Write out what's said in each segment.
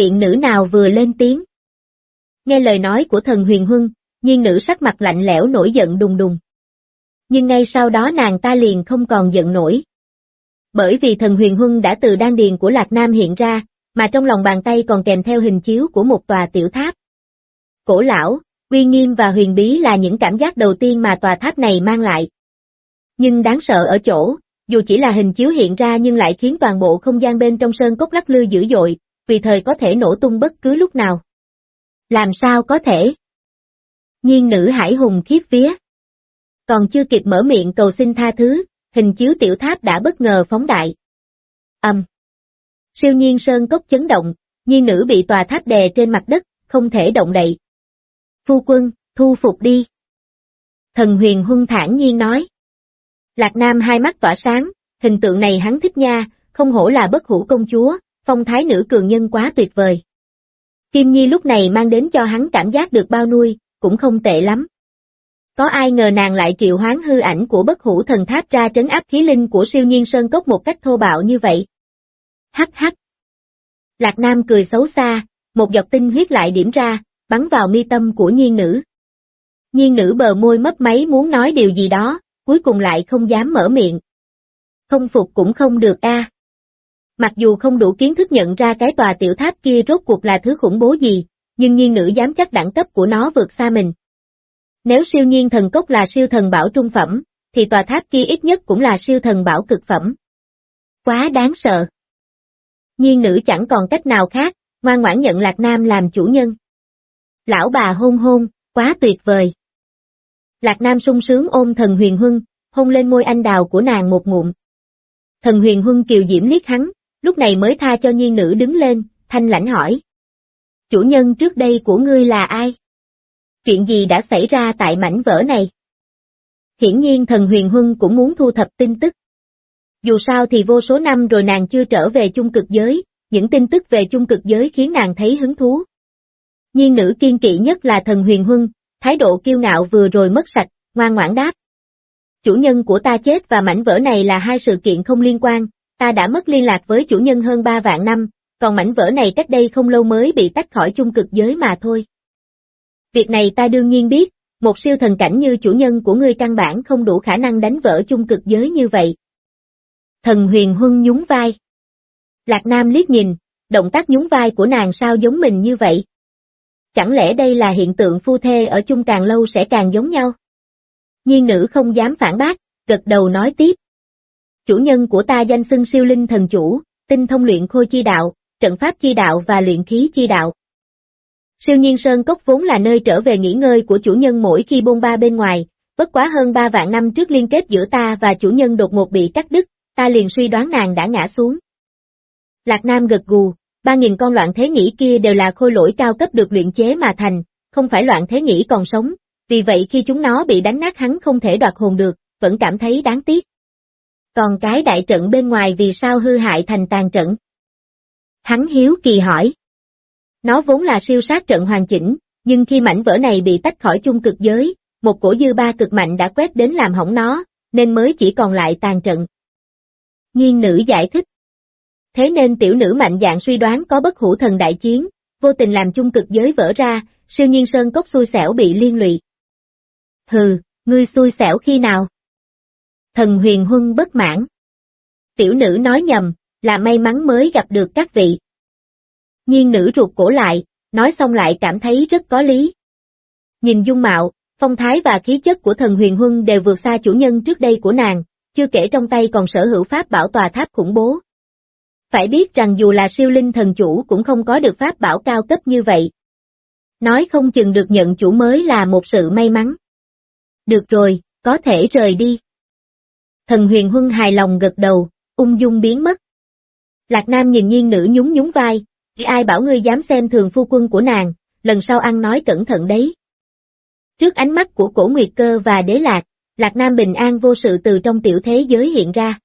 tiện nữ nào vừa lên tiếng. Nghe lời nói của thần huyền huân, nhiên nữ sắc mặt lạnh lẽo nổi giận đùng đùng. Nhưng ngay sau đó nàng ta liền không còn giận nổi. Bởi vì thần huyền huân đã từ đan điền của Lạc Nam hiện ra, mà trong lòng bàn tay còn kèm theo hình chiếu của một tòa tiểu tháp. Cổ lão, uy nghiêm và huyền bí là những cảm giác đầu tiên mà tòa tháp này mang lại. Nhưng đáng sợ ở chỗ, dù chỉ là hình chiếu hiện ra nhưng lại khiến toàn bộ không gian bên trong sơn cốc lắc lư dữ dội, vì thời có thể nổ tung bất cứ lúc nào. Làm sao có thể? Nhiên nữ hải hùng khiếp vía. Còn chưa kịp mở miệng cầu xin tha thứ, hình chiếu tiểu tháp đã bất ngờ phóng đại. Âm. Siêu nhiên sơn cốc chấn động, nhiên nữ bị tòa tháp đè trên mặt đất, không thể động đậy. Phu quân, thu phục đi. Thần huyền hung thản nhiên nói. Lạc Nam hai mắt tỏa sáng, hình tượng này hắn thích nha, không hổ là bất hủ công chúa, phong thái nữ cường nhân quá tuyệt vời. Kim Nhi lúc này mang đến cho hắn cảm giác được bao nuôi, cũng không tệ lắm. Có ai ngờ nàng lại triệu hoán hư ảnh của bất hủ thần tháp ra trấn áp khí linh của siêu nhiên sơn cốc một cách thô bạo như vậy. Hắc hắc. Lạc Nam cười xấu xa, một giọt tinh huyết lại điểm ra, bắn vào mi tâm của nhiên nữ. Nhiên nữ bờ môi mấp máy muốn nói điều gì đó, cuối cùng lại không dám mở miệng. Không phục cũng không được a. Mặc dù không đủ kiến thức nhận ra cái tòa tiểu tháp kia rốt cuộc là thứ khủng bố gì, nhưng nhiên nữ dám chắc đẳng cấp của nó vượt xa mình. Nếu siêu nhiên thần cốc là siêu thần bảo trung phẩm, thì tòa tháp kia ít nhất cũng là siêu thần bảo cực phẩm. Quá đáng sợ. Nhiên nữ chẳng còn cách nào khác, ngoan ngoãn nhận Lạc Nam làm chủ nhân. Lão bà hôn hôn, quá tuyệt vời. Lạc Nam sung sướng ôm thần huyền huân, hôn lên môi anh đào của nàng một ngụm. Thần huyền huân kiều diễm liếc hắn, lúc này mới tha cho nhiên nữ đứng lên, thanh lãnh hỏi. Chủ nhân trước đây của ngươi là ai? Chuyện gì đã xảy ra tại mảnh vỡ này? Hiển nhiên thần huyền huân cũng muốn thu thập tin tức. Dù sao thì vô số năm rồi nàng chưa trở về chung cực giới, những tin tức về chung cực giới khiến nàng thấy hứng thú. Nhiên nữ kiên kỵ nhất là thần huyền huân, thái độ kiêu ngạo vừa rồi mất sạch, ngoan ngoãn đáp. Chủ nhân của ta chết và mảnh vỡ này là hai sự kiện không liên quan, ta đã mất liên lạc với chủ nhân hơn ba vạn năm, còn mảnh vỡ này cách đây không lâu mới bị tách khỏi chung cực giới mà thôi. Việc này ta đương nhiên biết, một siêu thần cảnh như chủ nhân của ngươi căn bản không đủ khả năng đánh vỡ chung cực giới như vậy. Thần huyền huân nhún vai. Lạc Nam liếc nhìn, động tác nhún vai của nàng sao giống mình như vậy? Chẳng lẽ đây là hiện tượng phu thê ở chung càng lâu sẽ càng giống nhau? Nhiên nữ không dám phản bác, gật đầu nói tiếp. Chủ nhân của ta danh xưng siêu linh thần chủ, tinh thông luyện khôi chi đạo, trận pháp chi đạo và luyện khí chi đạo. Siêu nhiên sơn cốc vốn là nơi trở về nghỉ ngơi của chủ nhân mỗi khi bôn ba bên ngoài, bất quá hơn ba vạn năm trước liên kết giữa ta và chủ nhân đột ngột bị cắt đứt, ta liền suy đoán nàng đã ngã xuống. Lạc Nam gật gù, ba nghìn con loạn thế nghĩ kia đều là khôi lỗi cao cấp được luyện chế mà thành, không phải loạn thế nghĩ còn sống, vì vậy khi chúng nó bị đánh nát hắn không thể đoạt hồn được, vẫn cảm thấy đáng tiếc. Còn cái đại trận bên ngoài vì sao hư hại thành tàn trận? Hắn hiếu kỳ hỏi. Nó vốn là siêu sát trận hoàn chỉnh, nhưng khi mảnh vỡ này bị tách khỏi chung cực giới, một cổ dư ba cực mạnh đã quét đến làm hỏng nó, nên mới chỉ còn lại tàn trận. Nhiên nữ giải thích. Thế nên tiểu nữ mạnh dạng suy đoán có bất hủ thần đại chiến, vô tình làm chung cực giới vỡ ra, siêu nhiên sơn cốc xui xẻo bị liên lụy. Hừ, ngươi xui xẻo khi nào? Thần huyền huân bất mãn. Tiểu nữ nói nhầm, là may mắn mới gặp được các vị. Nhiên nữ ruột cổ lại, nói xong lại cảm thấy rất có lý. Nhìn dung mạo, phong thái và khí chất của thần huyền huân đều vượt xa chủ nhân trước đây của nàng, chưa kể trong tay còn sở hữu pháp bảo tòa tháp khủng bố. Phải biết rằng dù là siêu linh thần chủ cũng không có được pháp bảo cao cấp như vậy. Nói không chừng được nhận chủ mới là một sự may mắn. Được rồi, có thể rời đi. Thần huyền huân hài lòng gật đầu, ung dung biến mất. Lạc Nam nhìn nhiên nữ nhún nhún vai, ai bảo ngươi dám xem thường phu quân của nàng, lần sau ăn nói cẩn thận đấy. Trước ánh mắt của cổ nguyệt cơ và đế lạc, Lạc Nam bình an vô sự từ trong tiểu thế giới hiện ra.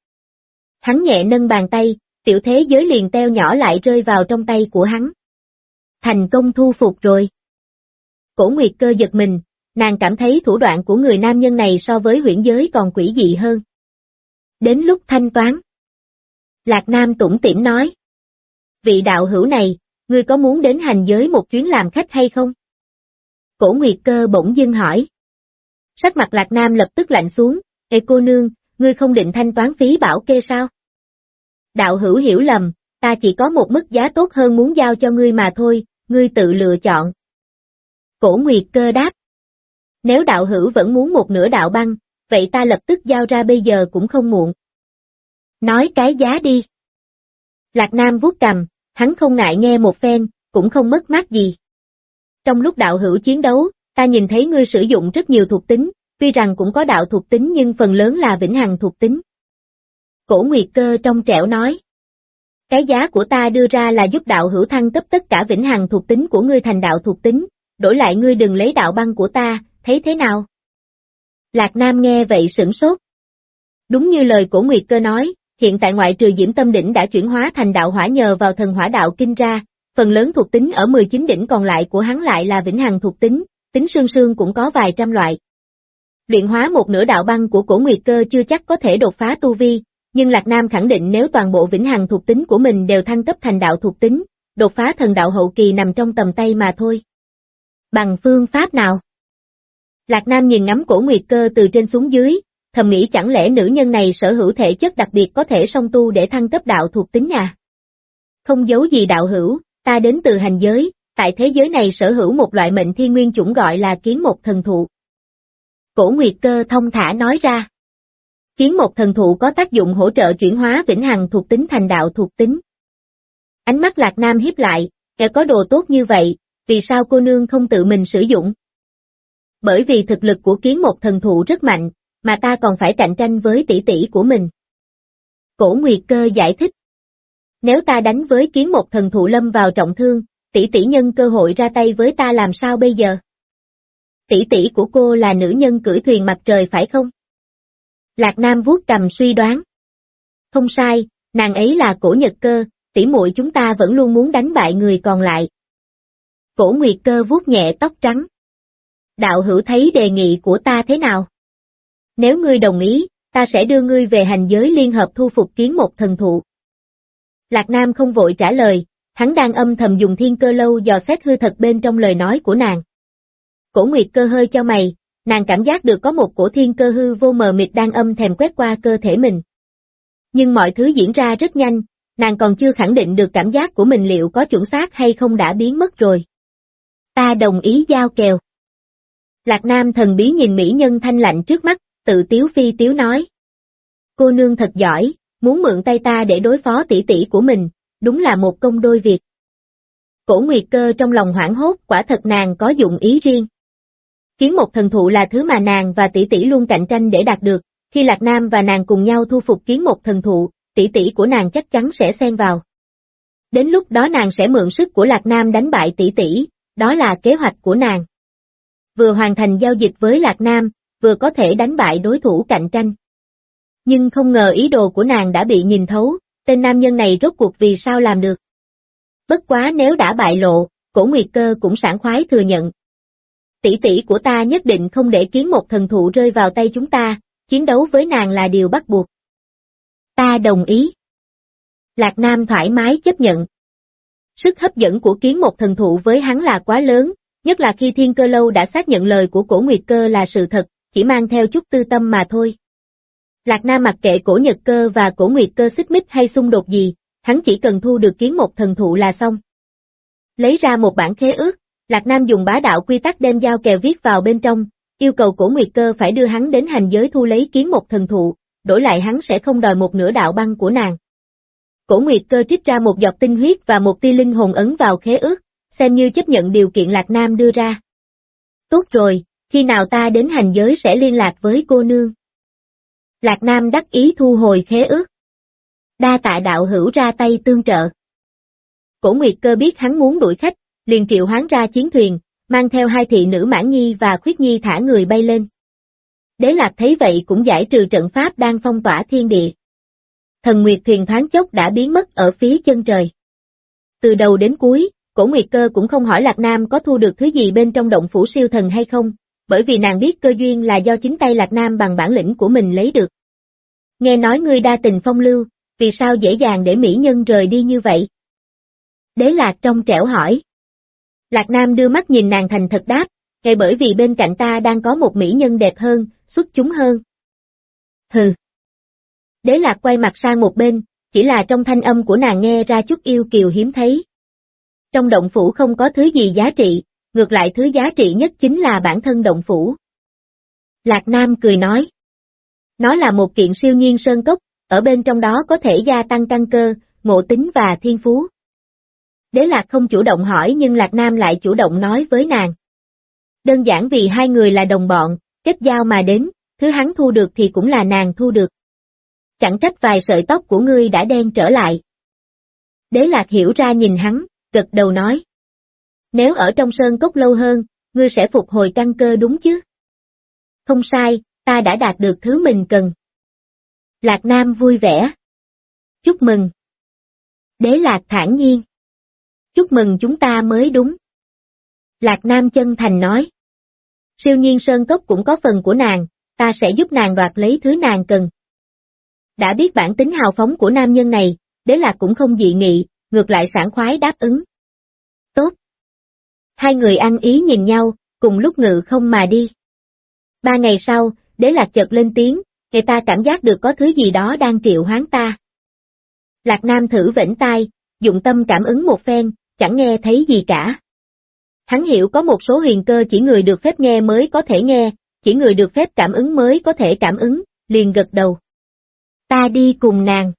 Hắn nhẹ nâng bàn tay, tiểu thế giới liền teo nhỏ lại rơi vào trong tay của hắn. Thành công thu phục rồi. Cổ nguyệt cơ giật mình, nàng cảm thấy thủ đoạn của người nam nhân này so với huyển giới còn quỷ dị hơn. Đến lúc thanh toán. Lạc Nam tủng tỉm nói. Vị đạo hữu này, ngươi có muốn đến hành giới một chuyến làm khách hay không? Cổ Nguyệt Cơ bỗng dưng hỏi. Sắc mặt Lạc Nam lập tức lạnh xuống, Ê cô nương, ngươi không định thanh toán phí bảo kê sao? Đạo hữu hiểu lầm, ta chỉ có một mức giá tốt hơn muốn giao cho ngươi mà thôi, ngươi tự lựa chọn. Cổ Nguyệt Cơ đáp. Nếu đạo hữu vẫn muốn một nửa đạo băng, vậy ta lập tức giao ra bây giờ cũng không muộn. Nói cái giá đi. Lạc Nam vuốt cầm, hắn không ngại nghe một phen, cũng không mất mát gì. Trong lúc đạo hữu chiến đấu, ta nhìn thấy ngươi sử dụng rất nhiều thuộc tính, tuy rằng cũng có đạo thuộc tính nhưng phần lớn là vĩnh hằng thuộc tính. Cổ Nguyệt Cơ trong trẻo nói. Cái giá của ta đưa ra là giúp đạo hữu thăng cấp tất cả vĩnh hằng thuộc tính của ngươi thành đạo thuộc tính, đổi lại ngươi đừng lấy đạo băng của ta, thấy thế nào? Lạc Nam nghe vậy sửng sốt. Đúng như lời cổ Nguyệt Cơ nói, hiện tại ngoại trừ Diễm Tâm Đỉnh đã chuyển hóa thành đạo hỏa nhờ vào thần hỏa đạo kinh ra, phần lớn thuộc tính ở 19 đỉnh còn lại của hắn lại là vĩnh hằng thuộc tính, tính sương sương cũng có vài trăm loại. Luyện hóa một nửa đạo băng của cổ Nguyệt Cơ chưa chắc có thể đột phá tu vi, nhưng Lạc Nam khẳng định nếu toàn bộ vĩnh hằng thuộc tính của mình đều thăng cấp thành đạo thuộc tính, đột phá thần đạo hậu kỳ nằm trong tầm tay mà thôi. Bằng phương pháp nào? Lạc Nam nhìn ngắm cổ nguyệt cơ từ trên xuống dưới, thầm nghĩ chẳng lẽ nữ nhân này sở hữu thể chất đặc biệt có thể song tu để thăng cấp đạo thuộc tính à? Không giấu gì đạo hữu, ta đến từ hành giới, tại thế giới này sở hữu một loại mệnh thiên nguyên chủng gọi là kiến một thần thụ. Cổ nguyệt cơ thông thả nói ra. Kiến một thần thụ có tác dụng hỗ trợ chuyển hóa vĩnh hằng thuộc tính thành đạo thuộc tính. Ánh mắt Lạc Nam hiếp lại, kẻ có đồ tốt như vậy, vì sao cô nương không tự mình sử dụng? Bởi vì thực lực của kiến một thần thụ rất mạnh, mà ta còn phải cạnh tranh với tỷ tỷ của mình. Cổ Nguyệt Cơ giải thích. Nếu ta đánh với kiến một thần thụ lâm vào trọng thương, tỷ tỷ nhân cơ hội ra tay với ta làm sao bây giờ? Tỷ tỷ của cô là nữ nhân cưỡi thuyền mặt trời phải không? Lạc Nam vuốt cầm suy đoán. Không sai, nàng ấy là cổ nhật cơ, tỷ muội chúng ta vẫn luôn muốn đánh bại người còn lại. Cổ Nguyệt cơ vuốt nhẹ tóc trắng. Đạo hữu thấy đề nghị của ta thế nào? Nếu ngươi đồng ý, ta sẽ đưa ngươi về hành giới liên hợp thu phục kiến một thần thụ. Lạc Nam không vội trả lời, hắn đang âm thầm dùng thiên cơ lâu dò xét hư thật bên trong lời nói của nàng. Cổ Nguyệt cơ hơi cho mày, nàng cảm giác được có một cổ thiên cơ hư vô mờ mịt đang âm thèm quét qua cơ thể mình. Nhưng mọi thứ diễn ra rất nhanh, nàng còn chưa khẳng định được cảm giác của mình liệu có chuẩn xác hay không đã biến mất rồi. Ta đồng ý giao kèo. Lạc Nam thần bí nhìn mỹ nhân thanh lạnh trước mắt, tự tiếu phi tiếu nói. Cô nương thật giỏi, muốn mượn tay ta để đối phó tỷ tỷ của mình, đúng là một công đôi việc. Cổ Nguyệt Cơ trong lòng hoảng hốt quả thật nàng có dụng ý riêng. Kiến một thần thụ là thứ mà nàng và tỷ tỷ luôn cạnh tranh để đạt được, khi Lạc Nam và nàng cùng nhau thu phục kiến một thần thụ, tỷ tỷ của nàng chắc chắn sẽ xen vào. Đến lúc đó nàng sẽ mượn sức của Lạc Nam đánh bại tỷ tỷ, đó là kế hoạch của nàng. Vừa hoàn thành giao dịch với Lạc Nam, vừa có thể đánh bại đối thủ cạnh tranh. Nhưng không ngờ ý đồ của nàng đã bị nhìn thấu, tên nam nhân này rốt cuộc vì sao làm được. Bất quá nếu đã bại lộ, cổ nguyệt cơ cũng sảng khoái thừa nhận. Tỷ tỷ của ta nhất định không để kiến một thần thụ rơi vào tay chúng ta, chiến đấu với nàng là điều bắt buộc. Ta đồng ý. Lạc Nam thoải mái chấp nhận. Sức hấp dẫn của kiến một thần thụ với hắn là quá lớn, nhất là khi thiên cơ lâu đã xác nhận lời của cổ nguyệt cơ là sự thật, chỉ mang theo chút tư tâm mà thôi. Lạc Nam mặc kệ cổ nhật cơ và cổ nguyệt cơ xích mích hay xung đột gì, hắn chỉ cần thu được kiến một thần thụ là xong. Lấy ra một bản khế ước, Lạc Nam dùng bá đạo quy tắc đem giao kèo viết vào bên trong, yêu cầu cổ nguyệt cơ phải đưa hắn đến hành giới thu lấy kiến một thần thụ, đổi lại hắn sẽ không đòi một nửa đạo băng của nàng. Cổ Nguyệt cơ trích ra một giọt tinh huyết và một tia linh hồn ấn vào khế ước, xem như chấp nhận điều kiện Lạc Nam đưa ra. Tốt rồi, khi nào ta đến hành giới sẽ liên lạc với cô nương. Lạc Nam đắc ý thu hồi khế ước. Đa tạ đạo hữu ra tay tương trợ. Cổ Nguyệt cơ biết hắn muốn đuổi khách, liền triệu hoán ra chiến thuyền, mang theo hai thị nữ mãn nhi và khuyết nhi thả người bay lên. Đế Lạc thấy vậy cũng giải trừ trận pháp đang phong tỏa thiên địa. Thần Nguyệt thuyền thoáng chốc đã biến mất ở phía chân trời. Từ đầu đến cuối, cổ Nguyệt cơ cũng không hỏi Lạc Nam có thu được thứ gì bên trong động phủ siêu thần hay không, bởi vì nàng biết cơ duyên là do chính tay Lạc Nam bằng bản lĩnh của mình lấy được. Nghe nói ngươi đa tình phong lưu, vì sao dễ dàng để mỹ nhân rời đi như vậy? Đế Lạc trong trẻo hỏi. Lạc Nam đưa mắt nhìn nàng thành thật đáp, ngay bởi vì bên cạnh ta đang có một mỹ nhân đẹp hơn, xuất chúng hơn. Hừ. Đế Lạc quay mặt sang một bên, chỉ là trong thanh âm của nàng nghe ra chút yêu kiều hiếm thấy. Trong động phủ không có thứ gì giá trị, ngược lại thứ giá trị nhất chính là bản thân động phủ. Lạc Nam cười nói. Nó là một kiện siêu nhiên sơn cốc, ở bên trong đó có thể gia tăng căn cơ, ngộ tính và thiên phú. Đế Lạc không chủ động hỏi nhưng Lạc Nam lại chủ động nói với nàng. Đơn giản vì hai người là đồng bọn, kết giao mà đến, thứ hắn thu được thì cũng là nàng thu được. Chẳng trách vài sợi tóc của ngươi đã đen trở lại. Đế Lạc hiểu ra nhìn hắn, gật đầu nói. Nếu ở trong sơn cốc lâu hơn, ngươi sẽ phục hồi căn cơ đúng chứ? Không sai, ta đã đạt được thứ mình cần. Lạc Nam vui vẻ. Chúc mừng. Đế Lạc thản nhiên. Chúc mừng chúng ta mới đúng. Lạc Nam chân thành nói. Siêu nhiên Sơn Cốc cũng có phần của nàng, ta sẽ giúp nàng đoạt lấy thứ nàng cần. Đã biết bản tính hào phóng của nam nhân này, đế lạc cũng không dị nghị, ngược lại sảng khoái đáp ứng. Tốt. Hai người ăn ý nhìn nhau, cùng lúc ngự không mà đi. Ba ngày sau, đế lạc chợt lên tiếng, người ta cảm giác được có thứ gì đó đang triệu hoán ta. Lạc Nam thử vĩnh tai, dụng tâm cảm ứng một phen, chẳng nghe thấy gì cả. Hắn hiểu có một số huyền cơ chỉ người được phép nghe mới có thể nghe, chỉ người được phép cảm ứng mới có thể cảm ứng, liền gật đầu. Ta đi cùng nàng.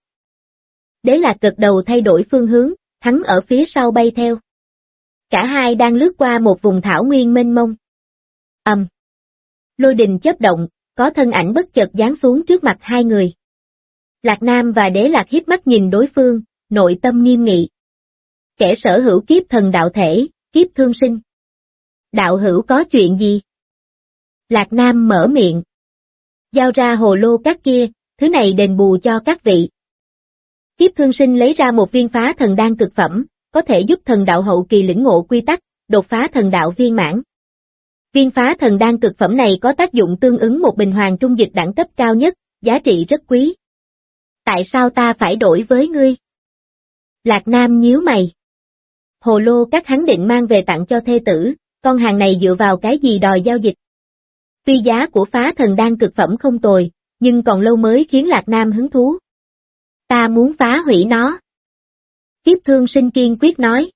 Đế lạc gật đầu thay đổi phương hướng, hắn ở phía sau bay theo. Cả hai đang lướt qua một vùng thảo nguyên mênh mông. Ầm. Lôi đình chấp động, có thân ảnh bất chợt giáng xuống trước mặt hai người. Lạc Nam và Đế Lạc hiếp mắt nhìn đối phương, nội tâm nghiêm nghị. Kẻ sở hữu kiếp thần đạo thể, kiếp thương sinh. Đạo hữu có chuyện gì? Lạc Nam mở miệng. Giao ra hồ lô các kia, thứ này đền bù cho các vị. Kiếp thương sinh lấy ra một viên phá thần đan cực phẩm, có thể giúp thần đạo hậu kỳ lĩnh ngộ quy tắc, đột phá thần đạo viên mãn. Viên phá thần đan cực phẩm này có tác dụng tương ứng một bình hoàng trung dịch đẳng cấp cao nhất, giá trị rất quý. Tại sao ta phải đổi với ngươi? Lạc Nam nhíu mày. Hồ lô các hắn định mang về tặng cho thê tử, con hàng này dựa vào cái gì đòi giao dịch. Tuy giá của phá thần đan cực phẩm không tồi, nhưng còn lâu mới khiến Lạc Nam hứng thú. Ta muốn phá hủy nó. Kiếp thương sinh kiên quyết nói.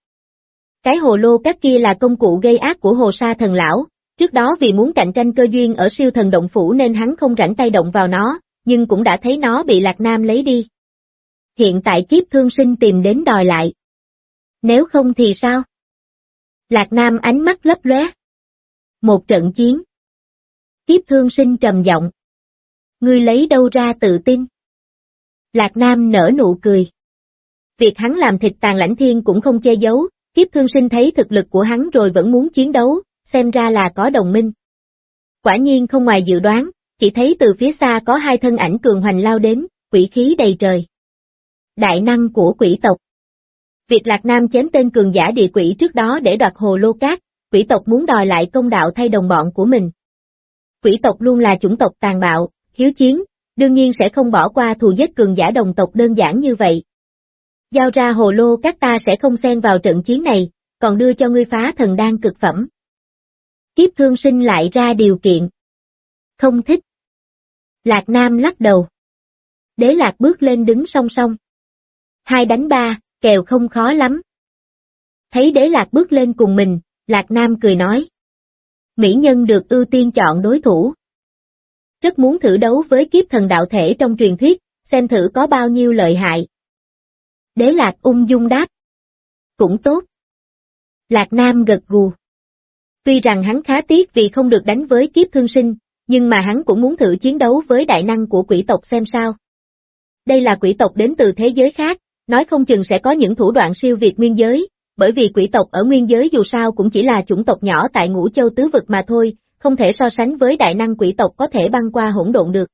Cái hồ lô các kia là công cụ gây ác của hồ sa thần lão, trước đó vì muốn cạnh tranh cơ duyên ở siêu thần động phủ nên hắn không rảnh tay động vào nó, nhưng cũng đã thấy nó bị Lạc Nam lấy đi. Hiện tại kiếp thương sinh tìm đến đòi lại. Nếu không thì sao? Lạc Nam ánh mắt lấp lóe. Một trận chiến. Kiếp thương sinh trầm giọng. Ngươi lấy đâu ra tự tin? Lạc Nam nở nụ cười. Việc hắn làm thịt tàn lãnh thiên cũng không che giấu, kiếp thương sinh thấy thực lực của hắn rồi vẫn muốn chiến đấu, xem ra là có đồng minh. Quả nhiên không ngoài dự đoán, chỉ thấy từ phía xa có hai thân ảnh cường hoành lao đến, quỷ khí đầy trời. Đại năng của quỷ tộc Việc Lạc Nam chém tên cường giả địa quỷ trước đó để đoạt hồ lô cát, quỷ tộc muốn đòi lại công đạo thay đồng bọn của mình. Quỷ tộc luôn là chủng tộc tàn bạo, hiếu chiến, đương nhiên sẽ không bỏ qua thù giết cường giả đồng tộc đơn giản như vậy. Giao ra hồ lô các ta sẽ không xen vào trận chiến này, còn đưa cho ngươi phá thần đan cực phẩm. Kiếp thương sinh lại ra điều kiện. Không thích. Lạc Nam lắc đầu. Đế Lạc bước lên đứng song song. Hai đánh ba, kèo không khó lắm. Thấy Đế Lạc bước lên cùng mình, Lạc Nam cười nói. Mỹ nhân được ưu tiên chọn đối thủ. Rất muốn thử đấu với kiếp thần đạo thể trong truyền thuyết, xem thử có bao nhiêu lợi hại. Đế Lạc ung dung đáp. Cũng tốt. Lạc Nam gật gù. Tuy rằng hắn khá tiếc vì không được đánh với kiếp thương sinh, nhưng mà hắn cũng muốn thử chiến đấu với đại năng của quỷ tộc xem sao. Đây là quỷ tộc đến từ thế giới khác, nói không chừng sẽ có những thủ đoạn siêu việt nguyên giới, bởi vì quỷ tộc ở nguyên giới dù sao cũng chỉ là chủng tộc nhỏ tại ngũ châu tứ vực mà thôi, không thể so sánh với đại năng quỷ tộc có thể băng qua hỗn độn được.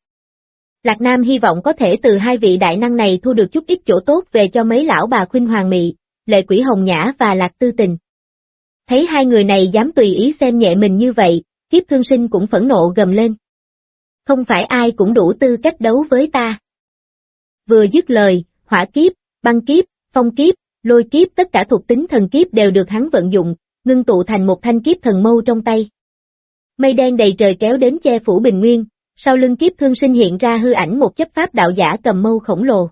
Lạc Nam hy vọng có thể từ hai vị đại năng này thu được chút ít chỗ tốt về cho mấy lão bà khuynh hoàng mị, lệ quỷ hồng nhã và lạc tư tình. Thấy hai người này dám tùy ý xem nhẹ mình như vậy, kiếp thương sinh cũng phẫn nộ gầm lên. Không phải ai cũng đủ tư cách đấu với ta. Vừa dứt lời, hỏa kiếp, băng kiếp, phong kiếp, lôi kiếp tất cả thuộc tính thần kiếp đều được hắn vận dụng, ngưng tụ thành một thanh kiếp thần mâu trong tay. Mây đen đầy trời kéo đến che phủ bình nguyên, sau lưng kiếp thương sinh hiện ra hư ảnh một chấp pháp đạo giả cầm mâu khổng lồ.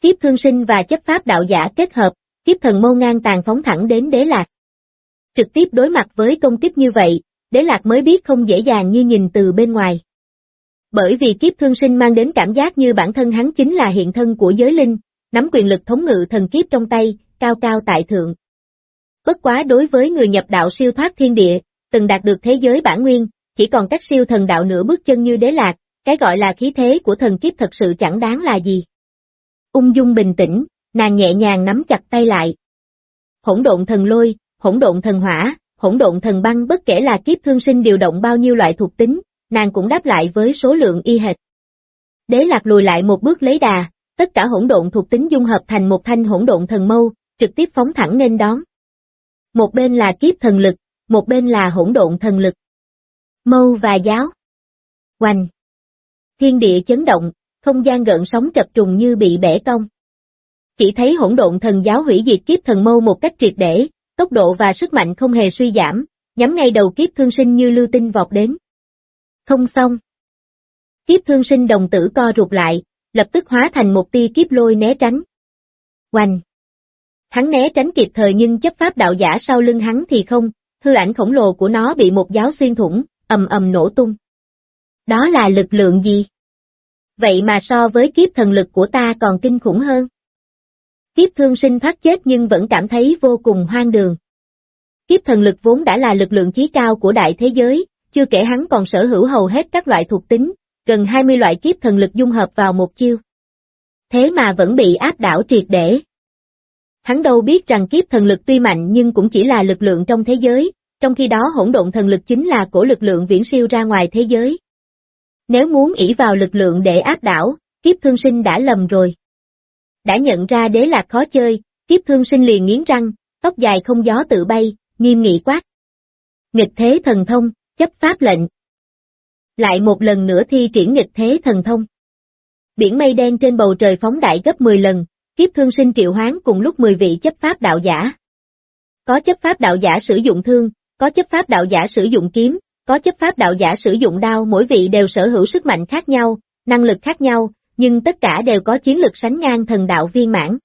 Kiếp thương sinh và chấp pháp đạo giả kết hợp, kiếp thần mâu ngang tàn phóng thẳng đến đế lạc. Trực tiếp đối mặt với công kích như vậy, đế lạc mới biết không dễ dàng như nhìn từ bên ngoài. Bởi vì kiếp thương sinh mang đến cảm giác như bản thân hắn chính là hiện thân của giới linh, nắm quyền lực thống ngự thần kiếp trong tay, cao cao tại thượng. Bất quá đối với người nhập đạo siêu thoát thiên địa, từng đạt được thế giới bản nguyên, chỉ còn cách siêu thần đạo nửa bước chân như đế lạc, cái gọi là khí thế của thần kiếp thật sự chẳng đáng là gì. Ung dung bình tĩnh, nàng nhẹ nhàng nắm chặt tay lại. Hỗn độn thần lôi, hỗn độn thần hỏa, hỗn độn thần băng bất kể là kiếp thương sinh điều động bao nhiêu loại thuộc tính, nàng cũng đáp lại với số lượng y hệt. Đế lạc lùi lại một bước lấy đà, tất cả hỗn độn thuộc tính dung hợp thành một thanh hỗn độn thần mâu, trực tiếp phóng thẳng nên đón. Một bên là kiếp thần lực, một bên là hỗn độn thần lực. Mâu và giáo. Hoành. Thiên địa chấn động, không gian gợn sóng chập trùng như bị bể cong. Chỉ thấy hỗn độn thần giáo hủy diệt kiếp thần mâu một cách triệt để, tốc độ và sức mạnh không hề suy giảm, nhắm ngay đầu kiếp thương sinh như lưu tinh vọt đến. Không xong. Kiếp thương sinh đồng tử co rụt lại, lập tức hóa thành một tia kiếp lôi né tránh. Hoành. Hắn né tránh kịp thời nhưng chấp pháp đạo giả sau lưng hắn thì không, hư ảnh khổng lồ của nó bị một giáo xuyên thủng, ầm ầm nổ tung. Đó là lực lượng gì? Vậy mà so với kiếp thần lực của ta còn kinh khủng hơn. Kiếp thương sinh thoát chết nhưng vẫn cảm thấy vô cùng hoang đường. Kiếp thần lực vốn đã là lực lượng chí cao của đại thế giới, chưa kể hắn còn sở hữu hầu hết các loại thuộc tính, gần 20 loại kiếp thần lực dung hợp vào một chiêu. Thế mà vẫn bị áp đảo triệt để. Hắn đâu biết rằng kiếp thần lực tuy mạnh nhưng cũng chỉ là lực lượng trong thế giới, trong khi đó hỗn độn thần lực chính là cổ lực lượng viễn siêu ra ngoài thế giới. Nếu muốn ỷ vào lực lượng để áp đảo, kiếp thương sinh đã lầm rồi. Đã nhận ra đế lạc khó chơi, kiếp thương sinh liền nghiến răng, tóc dài không gió tự bay, nghiêm nghị quát. Nghịch thế thần thông, chấp pháp lệnh. Lại một lần nữa thi triển nghịch thế thần thông. Biển mây đen trên bầu trời phóng đại gấp 10 lần, kiếp thương sinh triệu hoán cùng lúc 10 vị chấp pháp đạo giả. Có chấp pháp đạo giả sử dụng thương, có chấp pháp đạo giả sử dụng kiếm, có chấp pháp đạo giả sử dụng đao mỗi vị đều sở hữu sức mạnh khác nhau, năng lực khác nhau, nhưng tất cả đều có chiến lực sánh ngang thần đạo viên mãn.